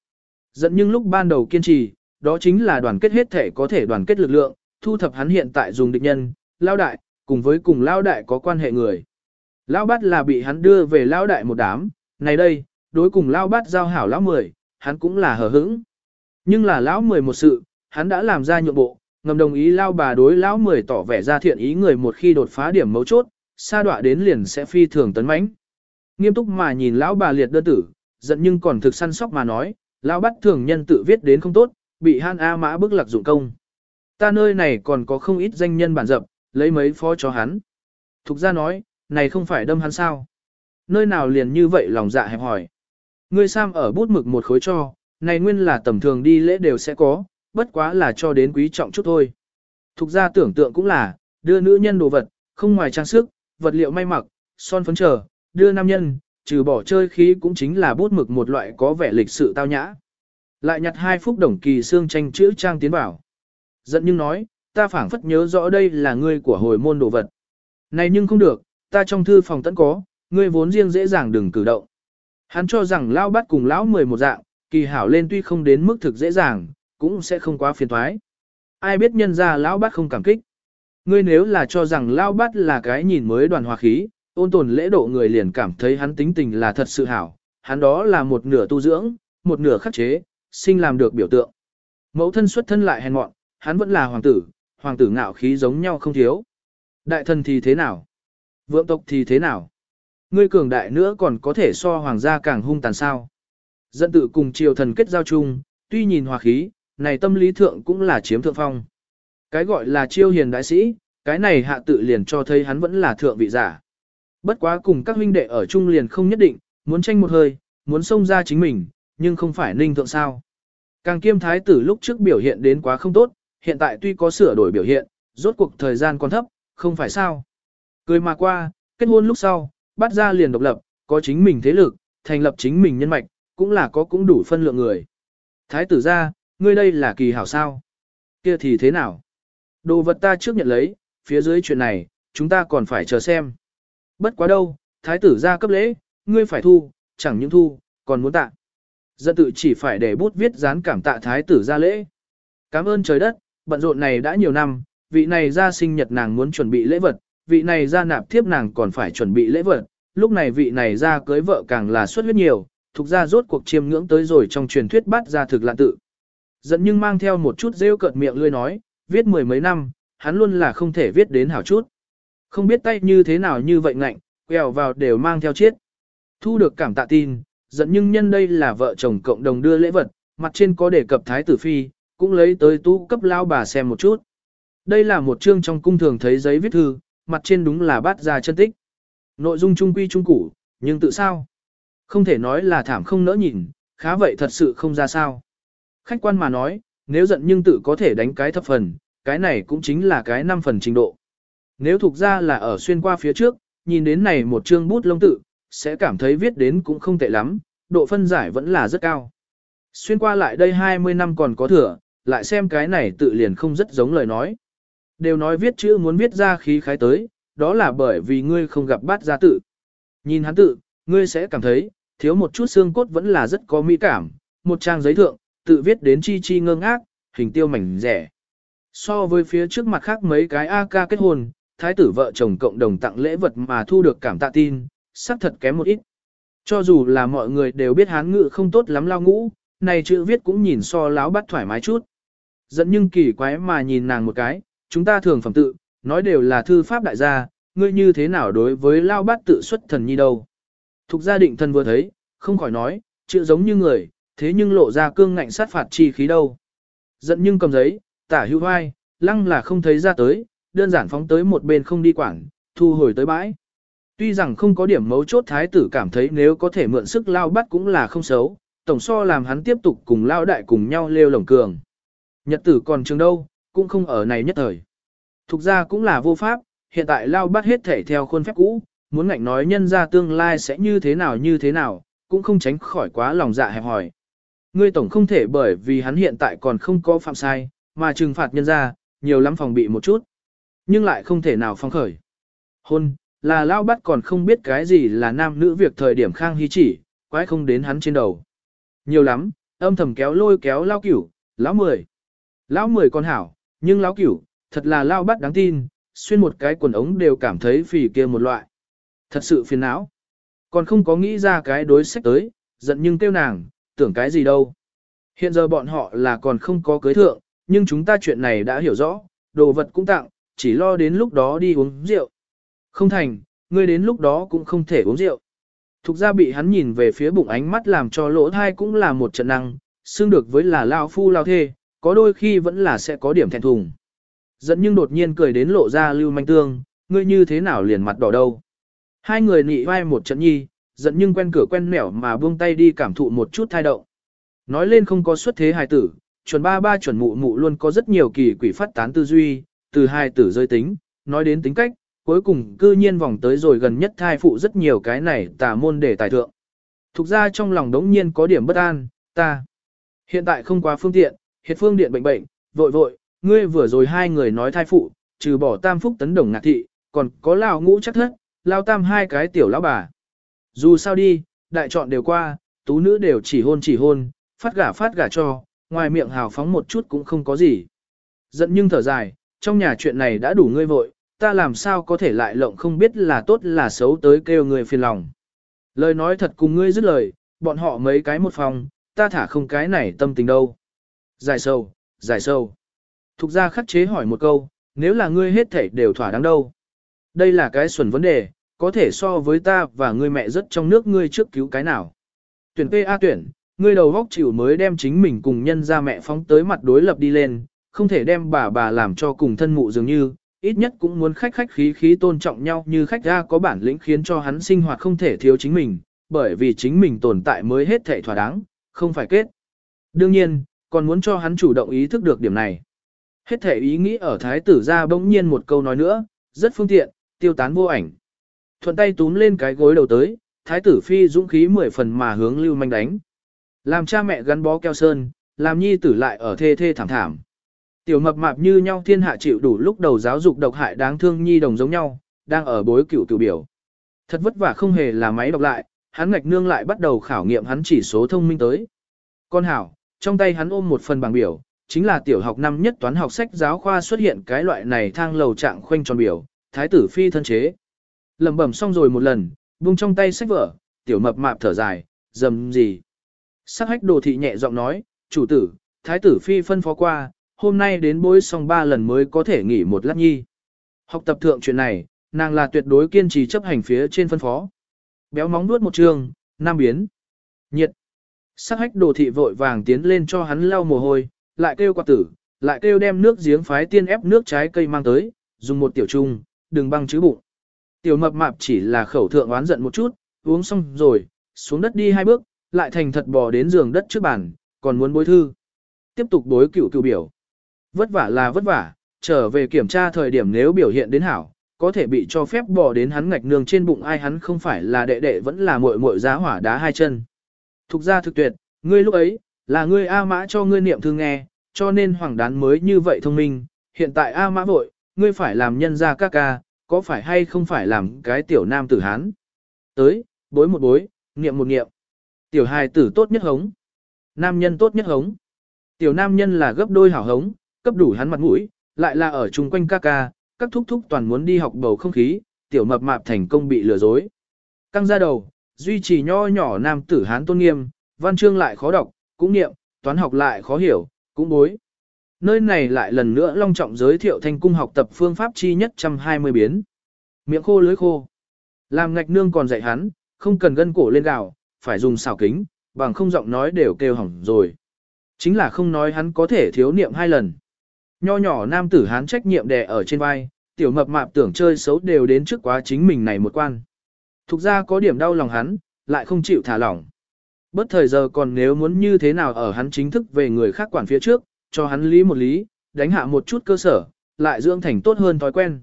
Giận nhưng lúc ban đầu kiên trì, đó chính là đoàn kết hết thể có thể đoàn kết lực lượng, thu thập hắn hiện tại dùng địch nhân, lao đại, cùng với cùng lao đại có quan hệ người. Lao bát là bị hắn đưa về lao đại một đám, này đây, đối cùng lao bát giao hảo lão mười, hắn cũng là hờ hững. Nhưng là lão mười một sự, hắn đã làm ra nhượng bộ, ngầm đồng ý lao bà đối lão mười tỏ vẻ ra thiện ý người một khi đột phá điểm mấu chốt, sa đọa đến liền sẽ phi thường tấn mãnh. Nghiêm túc mà nhìn lão bà liệt đơn tử, giận nhưng còn thực săn sóc mà nói, lão bắt thường nhân tự viết đến không tốt, bị Han A Mã bức lạc dụng công. Ta nơi này còn có không ít danh nhân bản dập, lấy mấy phó cho hắn. Thục ra nói, này không phải đâm hắn sao? Nơi nào liền như vậy lòng dạ hẹp hỏi. Ngươi Sam ở bút mực một khối cho, này nguyên là tầm thường đi lễ đều sẽ có, bất quá là cho đến quý trọng chút thôi. Thục ra tưởng tượng cũng là, đưa nữ nhân đồ vật, không ngoài trang sức, vật liệu may mặc, son phấn trở, đưa nam nhân, trừ bỏ chơi khí cũng chính là bút mực một loại có vẻ lịch sự tao nhã. Lại nhặt hai phúc đồng kỳ xương tranh chữ trang tiến bảo. Giận nhưng nói, ta phảng phất nhớ rõ đây là ngươi của hồi môn đồ vật. Này nhưng không được, ta trong thư phòng tẫn có, ngươi vốn riêng dễ dàng đừng cử động. Hắn cho rằng lão bắt cùng lão mười một dạng, kỳ hảo lên tuy không đến mức thực dễ dàng, cũng sẽ không quá phiền thoái. Ai biết nhân ra lão bắt không cảm kích. Ngươi nếu là cho rằng lão bắt là cái nhìn mới đoàn hòa khí, ôn tồn lễ độ người liền cảm thấy hắn tính tình là thật sự hảo, hắn đó là một nửa tu dưỡng, một nửa khắc chế, sinh làm được biểu tượng. Mẫu thân xuất thân lại hèn mọn, hắn vẫn là hoàng tử, hoàng tử ngạo khí giống nhau không thiếu. Đại thần thì thế nào? Vượng tộc thì thế nào? Ngươi cường đại nữa còn có thể so hoàng gia càng hung tàn sao? Dẫn tự cùng triều thần kết giao chung, tuy nhìn hòa khí, này tâm lý thượng cũng là chiếm thượng phong. Cái gọi là chiêu hiền đại sĩ, cái này hạ tự liền cho thấy hắn vẫn là thượng vị giả. Bất quá cùng các huynh đệ ở chung liền không nhất định, muốn tranh một hơi, muốn xông ra chính mình, nhưng không phải ninh thượng sao. Càng kiêm thái tử lúc trước biểu hiện đến quá không tốt, hiện tại tuy có sửa đổi biểu hiện, rốt cuộc thời gian còn thấp, không phải sao. Cười mà qua, kết hôn lúc sau, bắt ra liền độc lập, có chính mình thế lực, thành lập chính mình nhân mạch, cũng là có cũng đủ phân lượng người. Thái tử ra, ngươi đây là kỳ hảo sao? Kia thì thế nào? Đồ vật ta trước nhận lấy, phía dưới chuyện này, chúng ta còn phải chờ xem. Bất quá đâu, thái tử ra cấp lễ, ngươi phải thu, chẳng những thu, còn muốn tạ. Dân tự chỉ phải để bút viết dán cảm tạ thái tử ra lễ. Cảm ơn trời đất, bận rộn này đã nhiều năm, vị này ra sinh nhật nàng muốn chuẩn bị lễ vật, vị này ra nạp thiếp nàng còn phải chuẩn bị lễ vật, lúc này vị này ra cưới vợ càng là xuất huyết nhiều, thuộc ra rốt cuộc chiêm ngưỡng tới rồi trong truyền thuyết bắt ra thực lạ tự. Dẫn nhưng mang theo một chút rêu cợt miệng lươi nói, viết mười mấy năm, hắn luôn là không thể viết đến hảo chút. Không biết tay như thế nào như vậy ngạnh, quẹo vào đều mang theo chiết. Thu được cảm tạ tin, dẫn nhưng nhân đây là vợ chồng cộng đồng đưa lễ vật, mặt trên có đề cập thái tử phi, cũng lấy tới tú cấp lao bà xem một chút. Đây là một chương trong cung thường thấy giấy viết thư, mặt trên đúng là bát ra chân tích. Nội dung trung quy trung củ, nhưng tự sao? Không thể nói là thảm không nỡ nhìn, khá vậy thật sự không ra sao. Khách quan mà nói, nếu giận nhưng tự có thể đánh cái thấp phần, cái này cũng chính là cái 5 phần trình độ. Nếu thuộc ra là ở xuyên qua phía trước, nhìn đến này một chương bút lông tự, sẽ cảm thấy viết đến cũng không tệ lắm, độ phân giải vẫn là rất cao. Xuyên qua lại đây 20 năm còn có thừa, lại xem cái này tự liền không rất giống lời nói. Đều nói viết chữ muốn viết ra khí khái tới, đó là bởi vì ngươi không gặp bát gia tự. Nhìn hắn tự, ngươi sẽ cảm thấy, thiếu một chút xương cốt vẫn là rất có mỹ cảm, một trang giấy thượng, tự viết đến chi chi ngơ ngác, hình tiêu mảnh rẻ. So với phía trước mặt khác mấy cái AK kết hôn, thái tử vợ chồng cộng đồng tặng lễ vật mà thu được cảm tạ tin, xác thật kém một ít. Cho dù là mọi người đều biết hán ngữ không tốt lắm lao ngũ, này chữ viết cũng nhìn so láo bắt thoải mái chút. Dẫn nhưng kỳ quái mà nhìn nàng một cái, chúng ta thường phẩm tự, nói đều là thư pháp đại gia, ngươi như thế nào đối với lao bát tự xuất thần nhi đâu. Thục gia định thân vừa thấy, không khỏi nói, chữ giống như người, thế nhưng lộ ra cương ngạnh sát phạt chi khí đâu. Giận nhưng cầm giấy, tả hữu vai, lăng là không thấy ra tới, đơn giản phóng tới một bên không đi quảng, thu hồi tới bãi. Tuy rằng không có điểm mấu chốt thái tử cảm thấy nếu có thể mượn sức lao bắt cũng là không xấu, tổng so làm hắn tiếp tục cùng lao đại cùng nhau lêu lồng cường. Nhật tử còn trường đâu, cũng không ở này nhất thời. Thục ra cũng là vô pháp, hiện tại lao bắt hết thể theo khuôn phép cũ, muốn ngạnh nói nhân ra tương lai sẽ như thế nào như thế nào, cũng không tránh khỏi quá lòng dạ hẹp hỏi. Ngươi tổng không thể bởi vì hắn hiện tại còn không có phạm sai, mà trừng phạt nhân ra, nhiều lắm phòng bị một chút. Nhưng lại không thể nào phong khởi. Hôn, là lao bắt còn không biết cái gì là nam nữ việc thời điểm khang hy chỉ, quái không đến hắn trên đầu. Nhiều lắm, âm thầm kéo lôi kéo lao cửu, lão mười. Lão mười con hảo, nhưng lão cửu, thật là lao bắt đáng tin, xuyên một cái quần ống đều cảm thấy phì kia một loại. Thật sự phiền não. Còn không có nghĩ ra cái đối sách tới, giận nhưng tiêu nàng, tưởng cái gì đâu. Hiện giờ bọn họ là còn không có cưới thượng, nhưng chúng ta chuyện này đã hiểu rõ, đồ vật cũng tặng, chỉ lo đến lúc đó đi uống rượu. Không thành, ngươi đến lúc đó cũng không thể uống rượu. Thục ra bị hắn nhìn về phía bụng ánh mắt làm cho lỗ thai cũng là một trận năng, xương được với là lao phu lao thê, có đôi khi vẫn là sẽ có điểm thẹn thùng. Dẫn nhưng đột nhiên cười đến lộ ra lưu manh tương, ngươi như thế nào liền mặt đỏ đâu. Hai người nị vai một trận nhi, giận nhưng quen cửa quen mẻo mà buông tay đi cảm thụ một chút thai động. Nói lên không có xuất thế hài tử, chuẩn ba ba chuẩn mụ mụ luôn có rất nhiều kỳ quỷ phát tán tư duy, từ hài tử rơi tính, nói đến tính cách, cuối cùng cư nhiên vòng tới rồi gần nhất thai phụ rất nhiều cái này tà môn để tài thượng. Thục ra trong lòng đống nhiên có điểm bất an, ta hiện tại không quá phương tiện, hiệt phương điện bệnh bệnh, vội vội, ngươi vừa rồi hai người nói thai phụ, trừ bỏ tam phúc tấn đồng ngạc thị, còn có lao ngũ chắc thất, lao tam hai cái tiểu lão bà. Dù sao đi, đại chọn đều qua, tú nữ đều chỉ hôn chỉ hôn, phát gả phát gả cho, ngoài miệng hào phóng một chút cũng không có gì. Giận nhưng thở dài, trong nhà chuyện này đã đủ ngươi vội, ta làm sao có thể lại lộng không biết là tốt là xấu tới kêu người phiền lòng. Lời nói thật cùng ngươi dứt lời, bọn họ mấy cái một phòng, ta thả không cái này tâm tình đâu. Giải sâu, giải sâu. Thục ra khắc chế hỏi một câu, nếu là ngươi hết thảy đều thỏa đáng đâu. Đây là cái xuẩn vấn đề, có thể so với ta và ngươi mẹ rất trong nước ngươi trước cứu cái nào. Tuyển PA tuyển, ngươi đầu góc chịu mới đem chính mình cùng nhân ra mẹ phóng tới mặt đối lập đi lên, không thể đem bà bà làm cho cùng thân mụ dường như, ít nhất cũng muốn khách khách khí khí tôn trọng nhau như khách ra có bản lĩnh khiến cho hắn sinh hoạt không thể thiếu chính mình, bởi vì chính mình tồn tại mới hết thể thỏa đáng, không phải kết. Đương nhiên, còn muốn cho hắn chủ động ý thức được điểm này. Hết thể ý nghĩ ở thái tử ra bỗng nhiên một câu nói nữa, rất phương tiện, tiêu tán vô ảnh. Thuận tay túm lên cái gối đầu tới, thái tử phi dũng khí mười phần mà hướng lưu manh đánh. Làm cha mẹ gắn bó keo sơn, làm nhi tử lại ở thê thê thảm thảm. Tiểu mập mạp như nhau thiên hạ chịu đủ lúc đầu giáo dục độc hại đáng thương nhi đồng giống nhau, đang ở bối cửu cửu biểu. Thật vất vả không hề là máy đọc lại, hắn ngạch nương lại bắt đầu khảo nghiệm hắn chỉ số thông minh tới. Con hảo, trong tay hắn ôm một phần bảng biểu, chính là tiểu học năm nhất toán học sách giáo khoa xuất hiện cái loại này thang lầu trạng khoanh tròn biểu, thái tử phi thân chế. Lẩm bẩm xong rồi một lần, buông trong tay sách vở, tiểu mập mạp thở dài, dầm gì. Sắc hách đồ thị nhẹ giọng nói, chủ tử, thái tử phi phân phó qua, hôm nay đến bối xong ba lần mới có thể nghỉ một lát nhi. Học tập thượng chuyện này, nàng là tuyệt đối kiên trì chấp hành phía trên phân phó. Béo móng nuốt một trường, nam biến. Nhiệt. Sắc hách đồ thị vội vàng tiến lên cho hắn lau mồ hôi, lại kêu quạt tử, lại kêu đem nước giếng phái tiên ép nước trái cây mang tới, dùng một tiểu chung, đừng băng chứ bụng. Tiểu mập mạp chỉ là khẩu thượng oán giận một chút, uống xong rồi, xuống đất đi hai bước, lại thành thật bò đến giường đất trước bàn, còn muốn bối thư. Tiếp tục bối cựu cựu biểu. Vất vả là vất vả, trở về kiểm tra thời điểm nếu biểu hiện đến hảo, có thể bị cho phép bò đến hắn ngạch nương trên bụng ai hắn không phải là đệ đệ vẫn là muội muội giá hỏa đá hai chân. Thục ra thực tuyệt, ngươi lúc ấy, là ngươi A mã cho ngươi niệm thư nghe, cho nên hoàng đán mới như vậy thông minh, hiện tại A mã vội, ngươi phải làm nhân gia ca ca, có phải hay không phải làm cái tiểu nam tử hán. Tới, bối một bối, niệm một niệm. Tiểu hài tử tốt nhất hống. Nam nhân tốt nhất hống. Tiểu nam nhân là gấp đôi hảo hống, cấp đủ hắn mặt mũi, lại là ở chung quanh ca ca, các thúc thúc toàn muốn đi học bầu không khí, tiểu mập mạp thành công bị lừa dối. Căng ra đầu, duy trì nho nhỏ nam tử hán tôn nghiêm, văn chương lại khó đọc, cũng niệm, toán học lại khó hiểu, cũng bối. Nơi này lại lần nữa long trọng giới thiệu thanh cung học tập phương pháp chi nhất 120 biến. Miệng khô lưới khô. Làm ngạch nương còn dạy hắn, không cần gân cổ lên gạo, phải dùng xào kính, bằng không giọng nói đều kêu hỏng rồi. Chính là không nói hắn có thể thiếu niệm hai lần. Nho nhỏ nam tử hán trách nhiệm đè ở trên vai, tiểu mập mạp tưởng chơi xấu đều đến trước quá chính mình này một quan. Thục ra có điểm đau lòng hắn, lại không chịu thả lỏng. Bất thời giờ còn nếu muốn như thế nào ở hắn chính thức về người khác quản phía trước, cho hắn lý một lý, đánh hạ một chút cơ sở, lại dưỡng thành tốt hơn thói quen.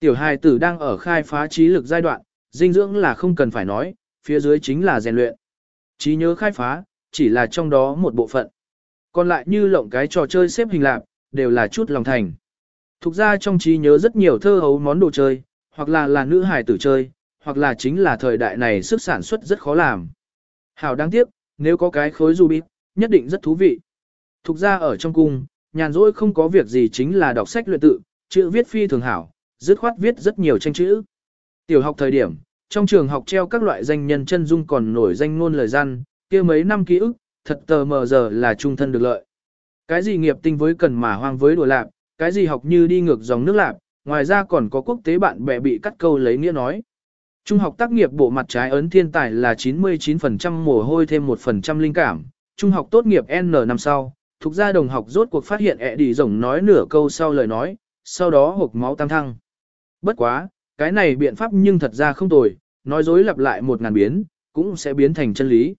Tiểu hài tử đang ở khai phá trí lực giai đoạn, dinh dưỡng là không cần phải nói, phía dưới chính là rèn luyện. Trí nhớ khai phá, chỉ là trong đó một bộ phận. Còn lại như lộng cái trò chơi xếp hình lạc, đều là chút lòng thành. Thục ra trong trí nhớ rất nhiều thơ hấu món đồ chơi, hoặc là là nữ hài tử chơi, hoặc là chính là thời đại này sức sản xuất rất khó làm. Hảo đáng tiếc, nếu có cái khối du bít, nhất định rất thú vị. Thục ra ở trong cung, nhàn rỗi không có việc gì chính là đọc sách luyện tự, chữ viết phi thường hảo, dứt khoát viết rất nhiều tranh chữ. Tiểu học thời điểm, trong trường học treo các loại danh nhân chân dung còn nổi danh ngôn lời gian, kia mấy năm ký ức, thật tờ mờ giờ là trung thân được lợi. Cái gì nghiệp tinh với cần mà hoang với đùa lạc, cái gì học như đi ngược dòng nước lạc, ngoài ra còn có quốc tế bạn bè bị cắt câu lấy nghĩa nói. Trung học tác nghiệp bộ mặt trái ấn thiên tài là 99% mồ hôi thêm 1% linh cảm, trung học tốt nghiệp N năm sau, thuộc gia đồng học rốt cuộc phát hiện ẹ đi rồng nói nửa câu sau lời nói, sau đó hộp máu tăng thăng. Bất quá, cái này biện pháp nhưng thật ra không tồi, nói dối lặp lại một ngàn biến, cũng sẽ biến thành chân lý.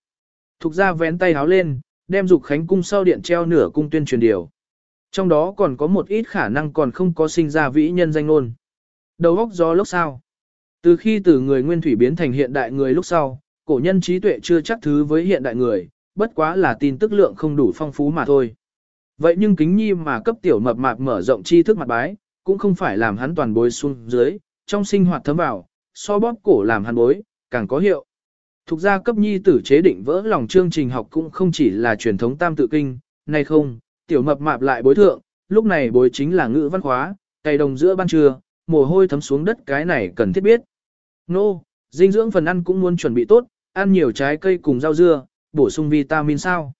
Thục ra vén tay háo lên, đem dục khánh cung sau điện treo nửa cung tuyên truyền điều. Trong đó còn có một ít khả năng còn không có sinh ra vĩ nhân danh ngôn. Đầu góc gió lúc sao. Từ khi từ người nguyên thủy biến thành hiện đại người lúc sau, cổ nhân trí tuệ chưa chắc thứ với hiện đại người, bất quá là tin tức lượng không đủ phong phú mà thôi. Vậy nhưng kính nhi mà cấp tiểu mập mạp mở rộng tri thức mặt bái, cũng không phải làm hắn toàn bối xuống dưới, trong sinh hoạt thấm vào, so bóp cổ làm hắn bối, càng có hiệu. Thục ra cấp nhi tử chế định vỡ lòng chương trình học cũng không chỉ là truyền thống tam tự kinh, nay không, tiểu mập mạp lại bối thượng, lúc này bối chính là ngữ văn khóa, cày đồng giữa ban trưa, mồ hôi thấm xuống đất cái này cần thiết biết. Nô, no, dinh dưỡng phần ăn cũng muốn chuẩn bị tốt, ăn nhiều trái cây cùng rau dưa, bổ sung vitamin sao.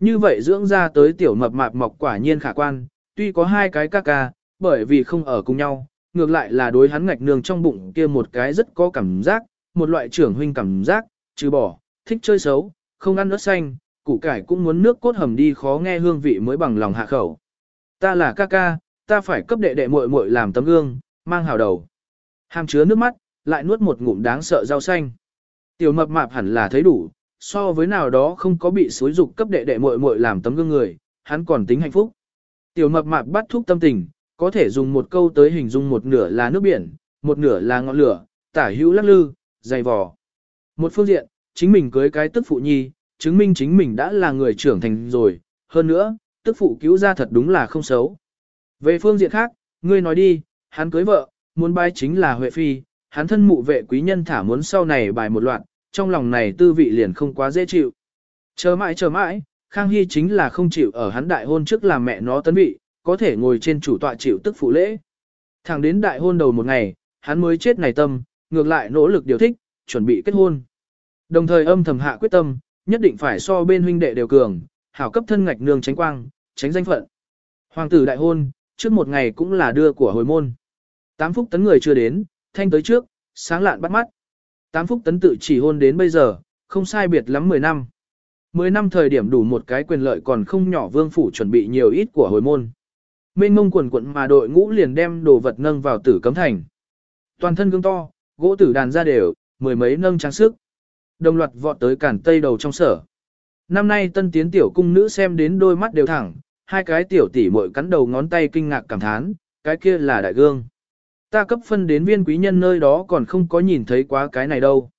Như vậy dưỡng ra tới tiểu mập mạp mọc quả nhiên khả quan, tuy có hai cái ca ca, bởi vì không ở cùng nhau, ngược lại là đối hắn ngạch nương trong bụng kia một cái rất có cảm giác, một loại trưởng huynh cảm giác, trừ bỏ, thích chơi xấu, không ăn ớt xanh, củ cải cũng muốn nước cốt hầm đi khó nghe hương vị mới bằng lòng hạ khẩu. Ta là ca ca, ta phải cấp đệ đệ muội muội làm tấm gương, mang hào đầu. Hàm chứa nước mắt, lại nuốt một ngụm đáng sợ rau xanh. Tiểu mập mạp hẳn là thấy đủ, so với nào đó không có bị xối dục cấp đệ đệ muội muội làm tấm gương người, hắn còn tính hạnh phúc. Tiểu mập mạp bắt thúc tâm tình, có thể dùng một câu tới hình dung một nửa là nước biển, một nửa là ngọn lửa, tả hữu lắc lư, dày vò. Một phương diện, chính mình cưới cái tức phụ nhi, chứng minh chính mình đã là người trưởng thành rồi, hơn nữa, tức phụ cứu ra thật đúng là không xấu. Về phương diện khác, ngươi nói đi, hắn cưới vợ, muốn bay chính là Huệ Phi, hắn thân mụ vệ quý nhân thả muốn sau này bài một loạt, trong lòng này tư vị liền không quá dễ chịu. Chờ mãi chờ mãi, Khang Hy chính là không chịu ở hắn đại hôn trước làm mẹ nó tấn vị, có thể ngồi trên chủ tọa chịu tức phụ lễ. Thẳng đến đại hôn đầu một ngày, hắn mới chết này tâm, ngược lại nỗ lực điều thích, chuẩn bị kết hôn. Đồng thời âm thầm hạ quyết tâm, nhất định phải so bên huynh đệ đều cường, hảo cấp thân ngạch nương tránh quang, tránh danh phận. Hoàng tử đại hôn, trước một ngày cũng là đưa của hồi môn. Tám phúc tấn người chưa đến, thanh tới trước, sáng lạn bắt mắt. Tám phúc tấn tự chỉ hôn đến bây giờ, không sai biệt lắm 10 năm. 10 năm thời điểm đủ một cái quyền lợi còn không nhỏ vương phủ chuẩn bị nhiều ít của hồi môn. Mênh mông quần quận mà đội ngũ liền đem đồ vật nâng vào tử cấm thành. Toàn thân gương to, gỗ tử đàn ra đều, mười mấy nâng trang sức. Đồng loạt vọt tới cản tây đầu trong sở. Năm nay tân tiến tiểu cung nữ xem đến đôi mắt đều thẳng, hai cái tiểu tỷ muội cắn đầu ngón tay kinh ngạc cảm thán, cái kia là đại gương. Ta cấp phân đến viên quý nhân nơi đó còn không có nhìn thấy quá cái này đâu.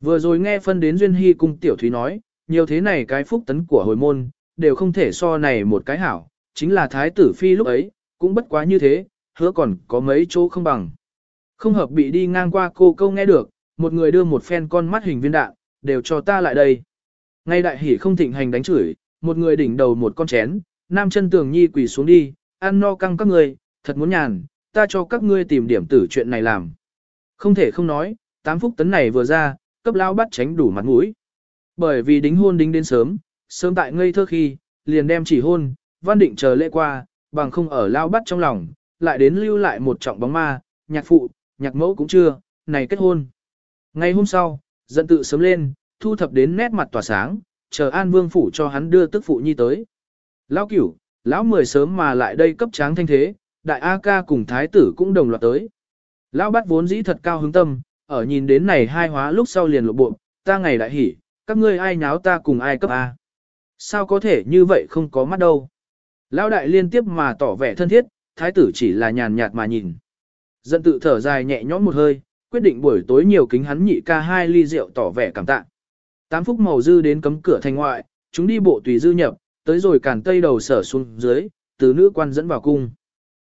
Vừa rồi nghe phân đến duyên hy cung tiểu thúy nói, nhiều thế này cái phúc tấn của hồi môn, đều không thể so này một cái hảo, chính là thái tử phi lúc ấy, cũng bất quá như thế, hứa còn có mấy chỗ không bằng. Không hợp bị đi ngang qua cô câu nghe được, một người đưa một phen con mắt hình viên đạn, đều cho ta lại đây. Ngay đại hỉ không thịnh hành đánh chửi, một người đỉnh đầu một con chén, nam chân tường nhi quỳ xuống đi, ăn no căng các người, thật muốn nhàn, ta cho các ngươi tìm điểm tử chuyện này làm. Không thể không nói, tám phúc tấn này vừa ra, cấp lao bắt tránh đủ mặt mũi. Bởi vì đính hôn đính đến sớm, sớm tại ngây thơ khi, liền đem chỉ hôn, văn định chờ lễ qua, bằng không ở lao bắt trong lòng, lại đến lưu lại một trọng bóng ma, nhạc phụ, nhạc mẫu cũng chưa, này kết hôn. Ngày hôm sau, dẫn tự sớm lên, thu thập đến nét mặt tỏa sáng, chờ An Vương phủ cho hắn đưa tức phụ nhi tới. Lão cửu, lão mười sớm mà lại đây cấp tráng thanh thế, đại A ca cùng thái tử cũng đồng loạt tới. Lão Bát vốn dĩ thật cao hứng tâm, ở nhìn đến này hai hóa lúc sau liền lộ bộ, ta ngày đại hỉ, các ngươi ai nháo ta cùng ai cấp A. Sao có thể như vậy không có mắt đâu. Lão đại liên tiếp mà tỏ vẻ thân thiết, thái tử chỉ là nhàn nhạt mà nhìn. Dân tự thở dài nhẹ nhõm một hơi, quyết định buổi tối nhiều kính hắn nhị ca hai ly rượu tỏ vẻ cảm tạ. Tám phúc màu dư đến cấm cửa thành ngoại, chúng đi bộ tùy dư nhập, tới rồi cản tây đầu sở xuống dưới, từ nữ quan dẫn vào cung.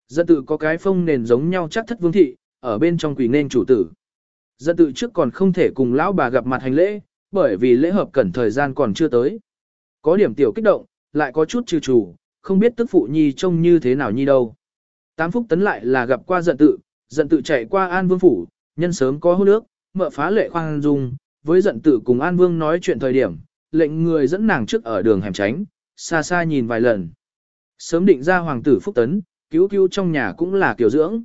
Dân tự có cái phông nền giống nhau chắc thất vương thị, ở bên trong quỷ nên chủ tử. Dân tự trước còn không thể cùng lão bà gặp mặt hành lễ, bởi vì lễ hợp cẩn thời gian còn chưa tới. Có điểm tiểu kích động, lại có chút trừ chủ, không biết tức phụ nhi trông như thế nào nhi đâu. Tám phúc tấn lại là gặp qua giận tự, giận tự chạy qua an vương phủ, nhân sớm có hôn nước, mợ phá lệ khoan dung, với giận tự cùng an vương nói chuyện thời điểm, lệnh người dẫn nàng trước ở đường hẻm tránh, xa xa nhìn vài lần. Sớm định ra hoàng tử phúc tấn, cứu cứu trong nhà cũng là kiểu dưỡng.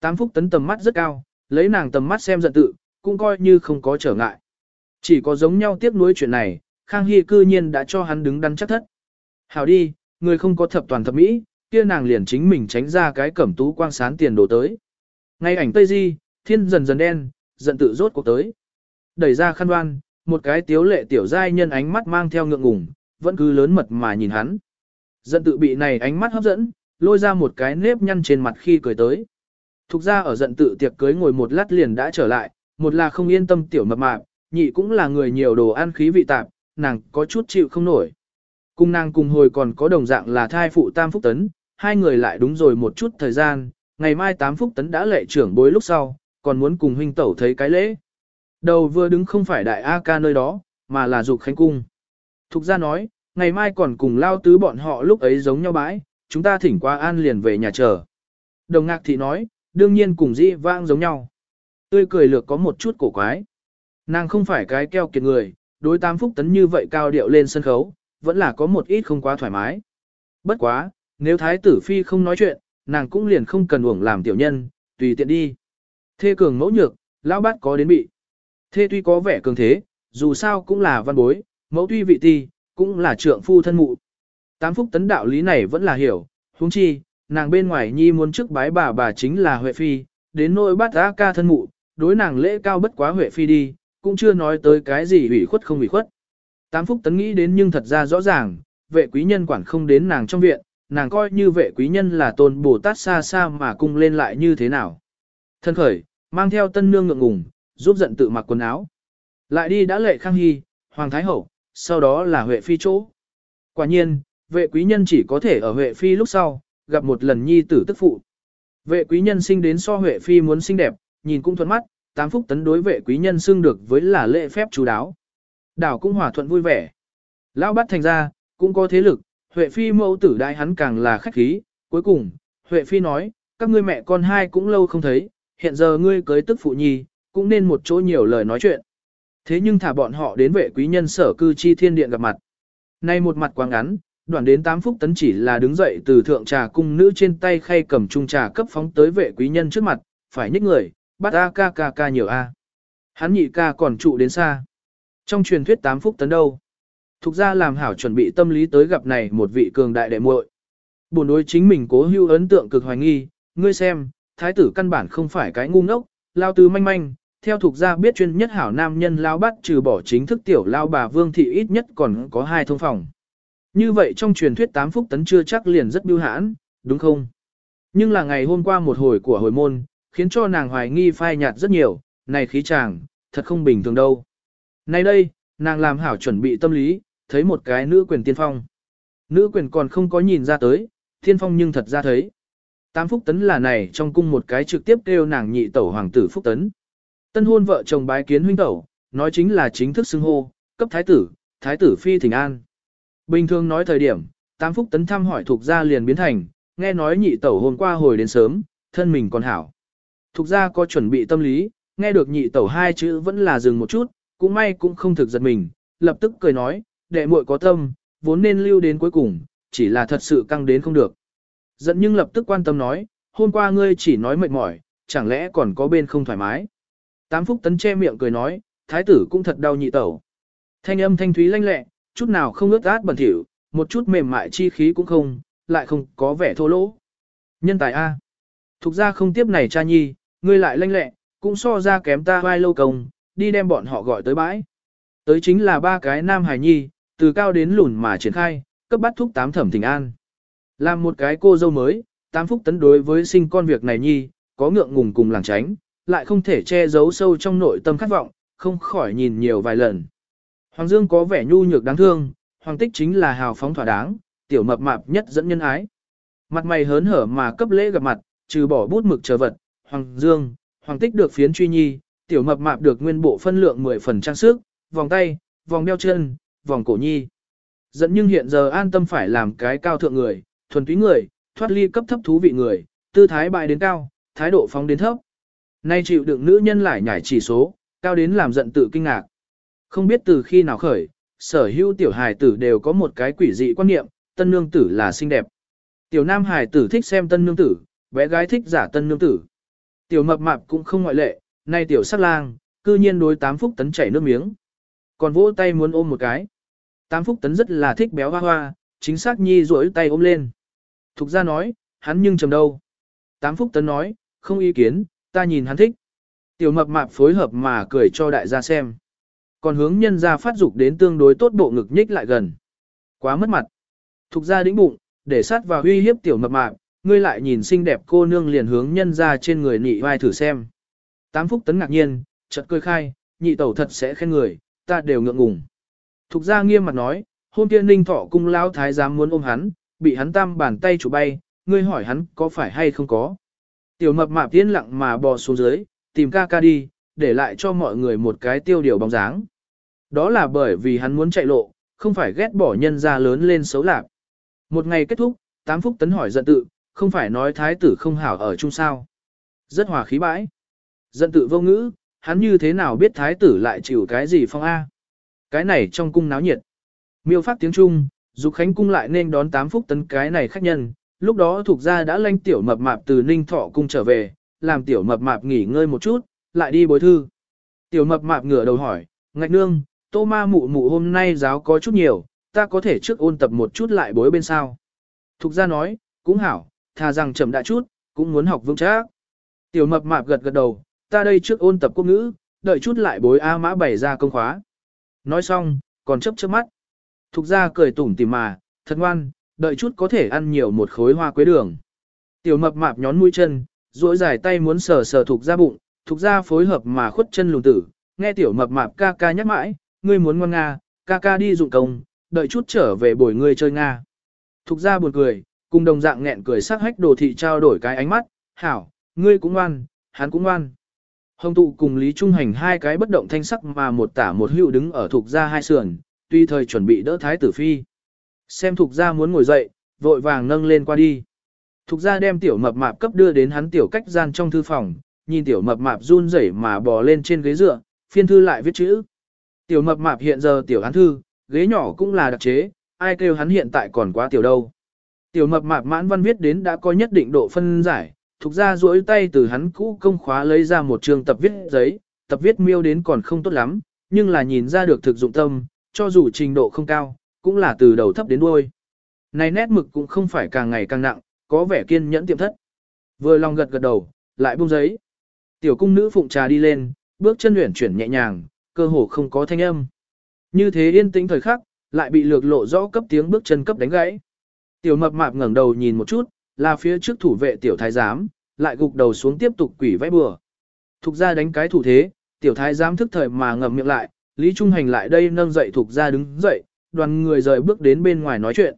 Tám phúc tấn tầm mắt rất cao, lấy nàng tầm mắt xem giận tự, cũng coi như không có trở ngại. Chỉ có giống nhau tiếp nối chuyện này, Khang Hy cư nhiên đã cho hắn đứng đắn chắc thất. Hảo đi, người không có thập toàn thập mỹ, kia nàng liền chính mình tránh ra cái cẩm tú quang sán tiền đồ tới. Ngay ảnh Tây Di, thiên dần dần đen, giận tự rốt cuộc tới. Đẩy ra khăn đoan, một cái tiếu lệ tiểu giai nhân ánh mắt mang theo ngượng ngùng, vẫn cứ lớn mật mà nhìn hắn. Giận tự bị này ánh mắt hấp dẫn, lôi ra một cái nếp nhăn trên mặt khi cười tới. Thục ra ở giận tự tiệc cưới ngồi một lát liền đã trở lại, một là không yên tâm tiểu mập mạp, nhị cũng là người nhiều đồ ăn khí vị tạp, nàng có chút chịu không nổi. Cùng nàng cùng hồi còn có đồng dạng là thai phụ tam phúc tấn, hai người lại đúng rồi một chút thời gian, ngày mai tám phúc tấn đã lệ trưởng bối lúc sau, còn muốn cùng huynh tẩu thấy cái lễ. Đầu vừa đứng không phải đại A ca nơi đó, mà là dục khánh cung. Thục ra nói, ngày mai còn cùng lao tứ bọn họ lúc ấy giống nhau bãi, chúng ta thỉnh qua an liền về nhà chờ. Đồng ngạc thị nói, đương nhiên cùng di vang giống nhau. Tươi cười lược có một chút cổ quái. Nàng không phải cái keo kiệt người, đối tam phúc tấn như vậy cao điệu lên sân khấu, vẫn là có một ít không quá thoải mái. Bất quá, nếu thái tử phi không nói chuyện, nàng cũng liền không cần uổng làm tiểu nhân, tùy tiện đi. Thê cường mẫu nhược, lão bát có đến bị. Thê tuy có vẻ cường thế, dù sao cũng là văn bối, mẫu tuy vị ti, cũng là trượng phu thân mụ. Tám phúc tấn đạo lý này vẫn là hiểu, huống chi, nàng bên ngoài nhi muốn trước bái bà bà chính là Huệ Phi, đến nỗi bắt á ca thân mụ, đối nàng lễ cao bất quá Huệ Phi đi, cũng chưa nói tới cái gì ủy khuất không ủy khuất. Tám phúc tấn nghĩ đến nhưng thật ra rõ ràng, vệ quý nhân quản không đến nàng trong viện, nàng coi như vệ quý nhân là tôn Bồ Tát xa xa mà cung lên lại như thế nào. Thân khởi, mang theo tân nương ngượng ngùng, giúp giận tự mặc quần áo. Lại đi đã lệ khang hy, hoàng thái hậu, sau đó là Huệ Phi chỗ. Quả nhiên, vệ quý nhân chỉ có thể ở Huệ Phi lúc sau, gặp một lần nhi tử tức phụ. Vệ quý nhân sinh đến so Huệ Phi muốn xinh đẹp, nhìn cũng thuận mắt, tám phúc tấn đối vệ quý nhân xưng được với là lễ phép chú đáo. Đảo cũng hòa thuận vui vẻ. Lão bắt thành ra, cũng có thế lực, Huệ Phi mẫu tử đại hắn càng là khách khí. Cuối cùng, Huệ Phi nói, các ngươi mẹ con hai cũng lâu không thấy, hiện giờ ngươi cưới tức phụ nhi, cũng nên một chỗ nhiều lời nói chuyện. Thế nhưng thả bọn họ đến vệ quý nhân sở cư chi thiên điện gặp mặt. Nay một mặt quá ngắn, đoạn đến 8 phút tấn chỉ là đứng dậy từ thượng trà cung nữ trên tay khay cầm chung trà cấp phóng tới vệ quý nhân trước mặt, phải nhích người, bắt a ca ca ca nhiều a. Hắn nhị ca còn trụ đến xa. Trong truyền thuyết 8 phút tấn đâu? Thục ra làm hảo chuẩn bị tâm lý tới gặp này một vị cường đại đệ muội. Buồn đối chính mình cố hưu ấn tượng cực hoài nghi, ngươi xem, thái tử căn bản không phải cái ngu ngốc, lao tứ manh manh, theo thuộc gia biết chuyên nhất hảo nam nhân lao bắt trừ bỏ chính thức tiểu lao bà vương thị ít nhất còn có hai thông phòng. Như vậy trong truyền thuyết tám phúc tấn chưa chắc liền rất biêu hãn, đúng không? Nhưng là ngày hôm qua một hồi của hồi môn, khiến cho nàng hoài nghi phai nhạt rất nhiều, này khí chàng, thật không bình thường đâu. Nay đây, nàng làm hảo chuẩn bị tâm lý, thấy một cái nữ quyền tiên phong. Nữ quyền còn không có nhìn ra tới, tiên phong nhưng thật ra thấy. Tám phúc tấn là này trong cung một cái trực tiếp kêu nàng nhị tẩu hoàng tử phúc tấn. Tân hôn vợ chồng bái kiến huynh tẩu, nói chính là chính thức xưng hô, cấp thái tử, thái tử phi thỉnh an. Bình thường nói thời điểm, tám phúc tấn thăm hỏi thuộc gia liền biến thành, nghe nói nhị tẩu hôm qua hồi đến sớm, thân mình còn hảo. Thuộc gia có chuẩn bị tâm lý, nghe được nhị tẩu hai chữ vẫn là dừng một chút, cũng may cũng không thực giật mình, lập tức cười nói, đệ muội có tâm, vốn nên lưu đến cuối cùng, chỉ là thật sự căng đến không được. Giận nhưng lập tức quan tâm nói, hôm qua ngươi chỉ nói mệt mỏi, chẳng lẽ còn có bên không thoải mái. Tám phúc tấn che miệng cười nói, thái tử cũng thật đau nhị tẩu. Thanh âm thanh thúy lanh lẹ, chút nào không ướt át bẩn thỉu, một chút mềm mại chi khí cũng không, lại không có vẻ thô lỗ. Nhân tài A. Thục ra không tiếp này cha nhi, ngươi lại lanh lẹ, cũng so ra kém ta vai lâu công, đi đem bọn họ gọi tới bãi. Tới chính là ba cái nam hài nhi, từ cao đến lùn mà triển khai, cấp bắt thúc tám thẩm thỉnh an. Làm một cái cô dâu mới, tám phúc tấn đối với sinh con việc này nhi, có ngượng ngùng cùng làng tránh, lại không thể che giấu sâu trong nội tâm khát vọng, không khỏi nhìn nhiều vài lần. Hoàng Dương có vẻ nhu nhược đáng thương, Hoàng Tích chính là hào phóng thỏa đáng, tiểu mập mạp nhất dẫn nhân ái. Mặt mày hớn hở mà cấp lễ gặp mặt, trừ bỏ bút mực chờ vật, Hoàng Dương, Hoàng Tích được phiến truy nhi, tiểu mập mạp được nguyên bộ phân lượng 10 phần trang sức, vòng tay, vòng đeo chân, vòng cổ nhi. Dẫn nhưng hiện giờ an tâm phải làm cái cao thượng người, thuần túy người, thoát ly cấp thấp thú vị người, tư thái bại đến cao, thái độ phóng đến thấp. Nay chịu đựng nữ nhân lại nhảy chỉ số, cao đến làm giận tự kinh ngạc. Không biết từ khi nào khởi, sở hữu tiểu hài tử đều có một cái quỷ dị quan niệm, tân nương tử là xinh đẹp. Tiểu nam hài tử thích xem tân nương tử, bé gái thích giả tân nương tử. Tiểu mập mạp cũng không ngoại lệ, nay tiểu sát lang, cư nhiên đối tám phúc tấn chảy nước miếng. Còn vỗ tay muốn ôm một cái. Tám phúc tấn rất là thích béo hoa hoa, chính xác nhi rỗi tay ôm lên. Thục ra nói, hắn nhưng trầm đâu. Tám phúc tấn nói, không ý kiến, ta nhìn hắn thích. Tiểu mập mạp phối hợp mà cười cho đại gia xem. Còn hướng nhân ra phát dục đến tương đối tốt bộ ngực nhích lại gần. Quá mất mặt. Thục ra đĩnh bụng, để sát vào uy hiếp tiểu mập mạp, ngươi lại nhìn xinh đẹp cô nương liền hướng nhân ra trên người nị vai thử xem. Tám phúc tấn ngạc nhiên, chợt cười khai, nhị tẩu thật sẽ khen người, ta đều ngượng ngùng. Thục ra nghiêm mặt nói, hôm kia ninh thọ cung lao thái giám muốn ôm hắn, bị hắn tam bàn tay chủ bay, ngươi hỏi hắn có phải hay không có. Tiểu mập mạp tiên lặng mà bò xuống dưới, tìm ca ca đi, để lại cho mọi người một cái tiêu điều bóng dáng. Đó là bởi vì hắn muốn chạy lộ, không phải ghét bỏ nhân ra lớn lên xấu lạc. Một ngày kết thúc, tám phúc tấn hỏi giận tự, không phải nói thái tử không hảo ở chung sao. Rất hòa khí bãi. Giận tự vô ngữ, hắn như thế nào biết thái tử lại chịu cái gì phong A. Cái này trong cung náo nhiệt. Miêu phát tiếng Trung, Dục Khánh cung lại nên đón tám phúc tấn cái này khách nhân, lúc đó thuộc gia đã lanh tiểu mập mạp từ Ninh Thọ cung trở về, làm tiểu mập mạp nghỉ ngơi một chút, lại đi bối thư. Tiểu mập mạp ngửa đầu hỏi, ngạch nương, tô ma mụ mụ hôm nay giáo có chút nhiều, ta có thể trước ôn tập một chút lại bối bên sau. Thục gia nói, cũng hảo, thà rằng chậm đã chút, cũng muốn học vững chắc. Tiểu mập mạp gật gật đầu, ta đây trước ôn tập quốc ngữ, đợi chút lại bối A mã bày ra công khóa. Nói xong, còn chấp chớp mắt. Thục gia cười tủm tỉm mà, thật ngoan, đợi chút có thể ăn nhiều một khối hoa quế đường. Tiểu mập mạp nhón mũi chân, duỗi dài tay muốn sờ sờ thục gia bụng, Thuộc gia phối hợp mà khuất chân lùn tử, nghe tiểu mập mạp ca ca nhắc mãi, ngươi muốn ngoan nga, ca ca đi dụng công, đợi chút trở về bồi ngươi chơi nga. Thục gia buồn cười, cùng đồng dạng nghẹn cười sắc hách đồ thị trao đổi cái ánh mắt, hảo, ngươi cũng ngoan, hắn cũng ngoan. Hồng tụ cùng Lý Trung Hành hai cái bất động thanh sắc mà một tả một hữu đứng ở thuộc gia hai sườn, tuy thời chuẩn bị đỡ thái tử phi. Xem thuộc gia muốn ngồi dậy, vội vàng nâng lên qua đi. Thục gia đem tiểu mập mạp cấp đưa đến hắn tiểu cách gian trong thư phòng, nhìn tiểu mập mạp run rẩy mà bò lên trên ghế dựa, phiên thư lại viết chữ. Tiểu mập mạp hiện giờ tiểu án thư, ghế nhỏ cũng là đặc chế, ai kêu hắn hiện tại còn quá tiểu đâu. Tiểu mập mạp mãn văn viết đến đã có nhất định độ phân giải, thuộc ra duỗi tay từ hắn cũ công khóa lấy ra một trường tập viết giấy, tập viết miêu đến còn không tốt lắm, nhưng là nhìn ra được thực dụng tâm, cho dù trình độ không cao, cũng là từ đầu thấp đến đuôi. Này nét mực cũng không phải càng ngày càng nặng, có vẻ kiên nhẫn tiệm thất. Vừa lòng gật gật đầu, lại buông giấy. Tiểu cung nữ phụng trà đi lên, bước chân luyện chuyển nhẹ nhàng, cơ hồ không có thanh âm. Như thế yên tĩnh thời khắc, lại bị lược lộ rõ cấp tiếng bước chân cấp đánh gãy. Tiểu mập mạp ngẩng đầu nhìn một chút, là phía trước thủ vệ tiểu thái giám, lại gục đầu xuống tiếp tục quỷ vẽ bừa. Thục ra đánh cái thủ thế, tiểu thái giám thức thời mà ngậm miệng lại, Lý Trung Hành lại đây nâng dậy thục ra đứng dậy, đoàn người rời bước đến bên ngoài nói chuyện.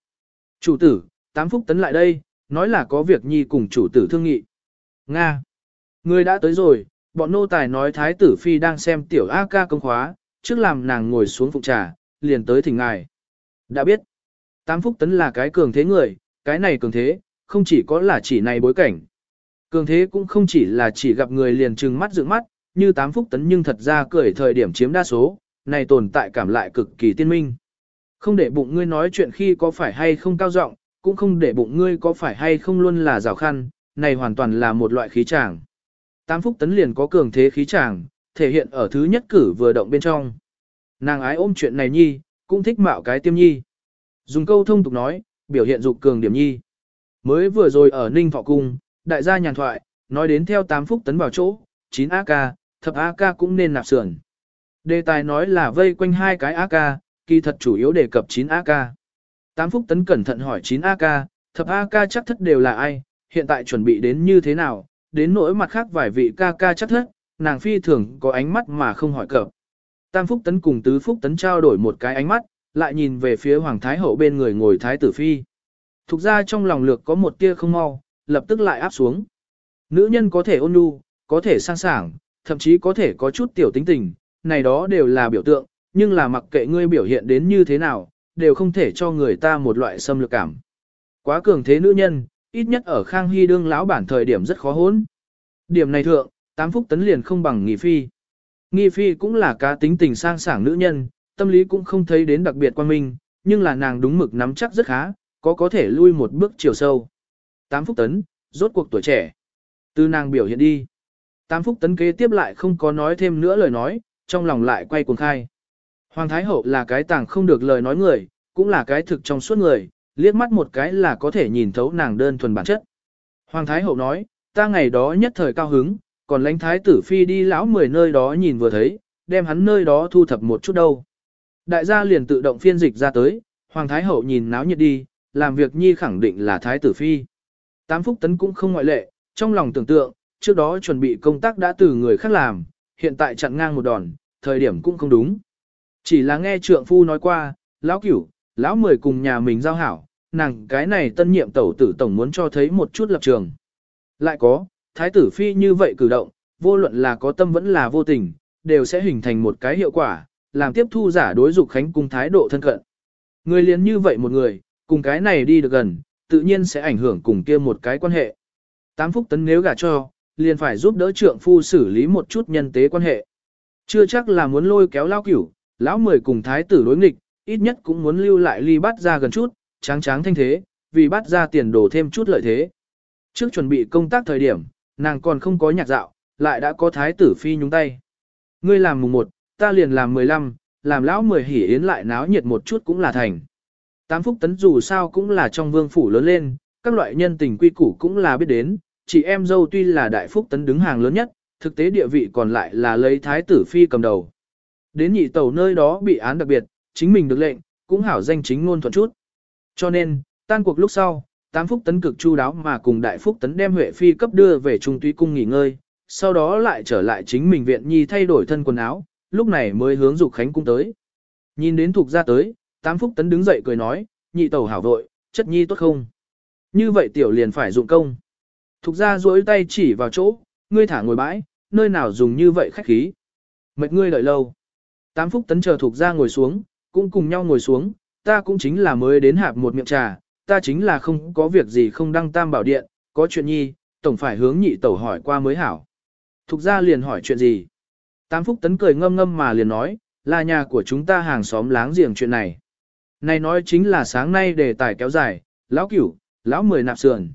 Chủ tử, tám phúc tấn lại đây, nói là có việc nhi cùng chủ tử thương nghị. Nga. Người đã tới rồi, bọn nô tài nói thái tử phi đang xem tiểu A ca công khóa, trước làm nàng ngồi xuống phục trà, liền tới thỉnh ngài. Đã biết. Tám phúc tấn là cái cường thế người, cái này cường thế, không chỉ có là chỉ này bối cảnh. Cường thế cũng không chỉ là chỉ gặp người liền trừng mắt dựng mắt, như tám phúc tấn nhưng thật ra cười thời điểm chiếm đa số, này tồn tại cảm lại cực kỳ tiên minh. Không để bụng ngươi nói chuyện khi có phải hay không cao giọng, cũng không để bụng ngươi có phải hay không luôn là rào khăn, này hoàn toàn là một loại khí tràng. Tám phúc tấn liền có cường thế khí chàng, thể hiện ở thứ nhất cử vừa động bên trong. Nàng ái ôm chuyện này nhi, cũng thích mạo cái tiêm nhi. Dùng câu thông tục nói, biểu hiện dục cường điểm nhi. Mới vừa rồi ở Ninh Thọ Cung, đại gia nhàn thoại, nói đến theo Tám phúc tấn vào chỗ, 9 AK, thập AK cũng nên nạp sườn. Đề tài nói là vây quanh hai cái AK, kỳ thật chủ yếu đề cập 9 AK. Tám phúc tấn cẩn thận hỏi 9 AK, thập AK chắc thất đều là ai, hiện tại chuẩn bị đến như thế nào, đến nỗi mặt khác vài vị ca ca chắc thất, nàng phi thường có ánh mắt mà không hỏi cập. Tam phúc tấn cùng tứ phúc tấn trao đổi một cái ánh mắt, lại nhìn về phía hoàng thái hậu bên người ngồi thái tử phi. Thục ra trong lòng lược có một tia không mau, lập tức lại áp xuống. Nữ nhân có thể ôn nhu, có thể sang sảng, thậm chí có thể có chút tiểu tính tình, này đó đều là biểu tượng, nhưng là mặc kệ ngươi biểu hiện đến như thế nào, đều không thể cho người ta một loại xâm lược cảm. Quá cường thế nữ nhân, ít nhất ở Khang Hy đương lão bản thời điểm rất khó hỗn. Điểm này thượng, tám phúc tấn liền không bằng Nghi Phi. Nghi Phi cũng là cá tính tình sang sảng nữ nhân, tâm lý cũng không thấy đến đặc biệt quan minh, nhưng là nàng đúng mực nắm chắc rất khá, có có thể lui một bước chiều sâu. Tám phúc tấn, rốt cuộc tuổi trẻ. Từ nàng biểu hiện đi. Tám phúc tấn kế tiếp lại không có nói thêm nữa lời nói, trong lòng lại quay cuồng khai. Hoàng Thái Hậu là cái tàng không được lời nói người, cũng là cái thực trong suốt người, liếc mắt một cái là có thể nhìn thấu nàng đơn thuần bản chất. Hoàng Thái Hậu nói, ta ngày đó nhất thời cao hứng, còn lãnh Thái tử Phi đi lão mười nơi đó nhìn vừa thấy, đem hắn nơi đó thu thập một chút đâu. Đại gia liền tự động phiên dịch ra tới, Hoàng Thái Hậu nhìn náo nhiệt đi, làm việc nhi khẳng định là Thái tử Phi. Tám Phúc Tấn cũng không ngoại lệ, trong lòng tưởng tượng, trước đó chuẩn bị công tác đã từ người khác làm, hiện tại chặn ngang một đòn, thời điểm cũng không đúng. Chỉ là nghe trượng phu nói qua, lão cửu, lão mười cùng nhà mình giao hảo, nàng cái này tân nhiệm tẩu tử tổng muốn cho thấy một chút lập trường. Lại có, thái tử phi như vậy cử động, vô luận là có tâm vẫn là vô tình, đều sẽ hình thành một cái hiệu quả, làm tiếp thu giả đối dục khánh cung thái độ thân cận. Người liền như vậy một người, cùng cái này đi được gần, tự nhiên sẽ ảnh hưởng cùng kia một cái quan hệ. Tám phúc tấn nếu gả cho, liền phải giúp đỡ trượng phu xử lý một chút nhân tế quan hệ. Chưa chắc là muốn lôi kéo lao cửu, lão mười cùng thái tử đối nghịch, ít nhất cũng muốn lưu lại ly Bát ra gần chút, tráng tráng thanh thế, vì Bát ra tiền đồ thêm chút lợi thế. Trước chuẩn bị công tác thời điểm, nàng còn không có nhạc dạo, lại đã có thái tử phi nhúng tay. Ngươi làm mùng 1, ta liền làm 15, làm lão 10 hỉ yến lại náo nhiệt một chút cũng là thành. Tám phúc tấn dù sao cũng là trong vương phủ lớn lên, các loại nhân tình quy củ cũng là biết đến, chị em dâu tuy là đại phúc tấn đứng hàng lớn nhất, thực tế địa vị còn lại là lấy thái tử phi cầm đầu. Đến nhị tẩu nơi đó bị án đặc biệt, chính mình được lệnh, cũng hảo danh chính ngôn thuận chút. Cho nên, tan cuộc lúc sau, tám phúc tấn cực chu đáo mà cùng đại phúc tấn đem Huệ Phi cấp đưa về trung túy cung nghỉ ngơi, sau đó lại trở lại chính mình viện nhi thay đổi thân quần áo, lúc này mới hướng dục khánh cung tới. Nhìn đến thuộc ra tới, tám phúc tấn đứng dậy cười nói, nhị tẩu hảo vội, chất nhi tốt không? Như vậy tiểu liền phải dụng công. Thục ra duỗi tay chỉ vào chỗ, ngươi thả ngồi bãi, nơi nào dùng như vậy khách khí. Mệt ngươi đợi lâu. Tám phúc tấn chờ thục ra ngồi xuống, cũng cùng nhau ngồi xuống, ta cũng chính là mới đến hạp một miệng trà, ta chính là không có việc gì không đăng tam bảo điện, có chuyện nhi, tổng phải hướng nhị tẩu hỏi qua mới hảo. Thục ra liền hỏi chuyện gì? Tám phúc tấn cười ngâm ngâm mà liền nói, là nhà của chúng ta hàng xóm láng giềng chuyện này. Này nói chính là sáng nay đề tài kéo dài, lão cửu, lão mười nạp sườn.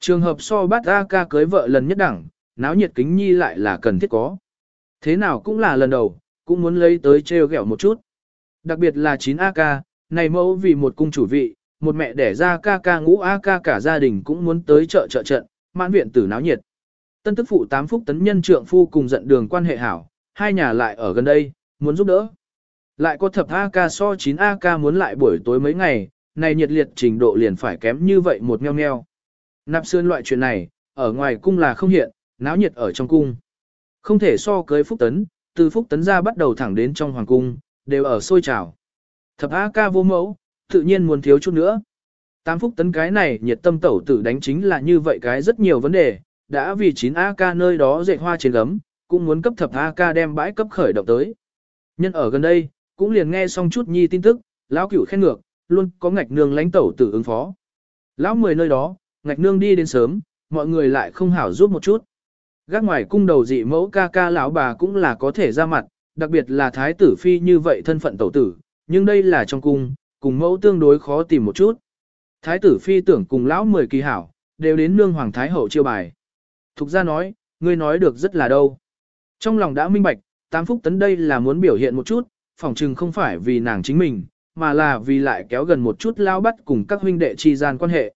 Trường hợp so bát A ca cưới vợ lần nhất đẳng, náo nhiệt kính nhi lại là cần thiết có. Thế nào cũng là lần đầu, cũng muốn lấy tới treo gẹo một chút. Đặc biệt là 9 A ca, này mẫu vì một cung chủ vị, một mẹ đẻ ra ca ca ngũ A ca cả gia đình cũng muốn tới chợ chợ trận, mãn viện tử náo nhiệt. Tân tức phụ tám phúc tấn nhân trượng phu cùng giận đường quan hệ hảo, hai nhà lại ở gần đây, muốn giúp đỡ. Lại có thập A ca so 9 A ca muốn lại buổi tối mấy ngày, này nhiệt liệt trình độ liền phải kém như vậy một meo meo. Nạp sơn loại chuyện này, ở ngoài cung là không hiện, náo nhiệt ở trong cung. Không thể so cưới phúc tấn, từ phúc tấn ra bắt đầu thẳng đến trong hoàng cung, đều ở sôi trào. Thập A ca vô mẫu, tự nhiên muốn thiếu chút nữa. Tám phúc tấn cái này nhiệt tâm tẩu tử đánh chính là như vậy cái rất nhiều vấn đề, đã vì 9 A ca nơi đó dệt hoa trên gấm, cũng muốn cấp thập A ca đem bãi cấp khởi động tới. Nhân ở gần đây, cũng liền nghe xong chút nhi tin tức, lão cửu khen ngược, luôn có ngạch nương lãnh tẩu tử ứng phó. Lão mười nơi đó, ngạch nương đi đến sớm, mọi người lại không hảo giúp một chút. Gác ngoài cung đầu dị mẫu ca ca lão bà cũng là có thể ra mặt, đặc biệt là thái tử phi như vậy thân phận tẩu tử, nhưng đây là trong cung, cùng mẫu tương đối khó tìm một chút. Thái tử phi tưởng cùng lão mười kỳ hảo, đều đến nương hoàng thái hậu chiêu bài. Thục ra nói, ngươi nói được rất là đâu. Trong lòng đã minh bạch, tám phúc tấn đây là muốn biểu hiện một chút, phỏng chừng không phải vì nàng chính mình, mà là vì lại kéo gần một chút lao bắt cùng các huynh đệ chi gian quan hệ.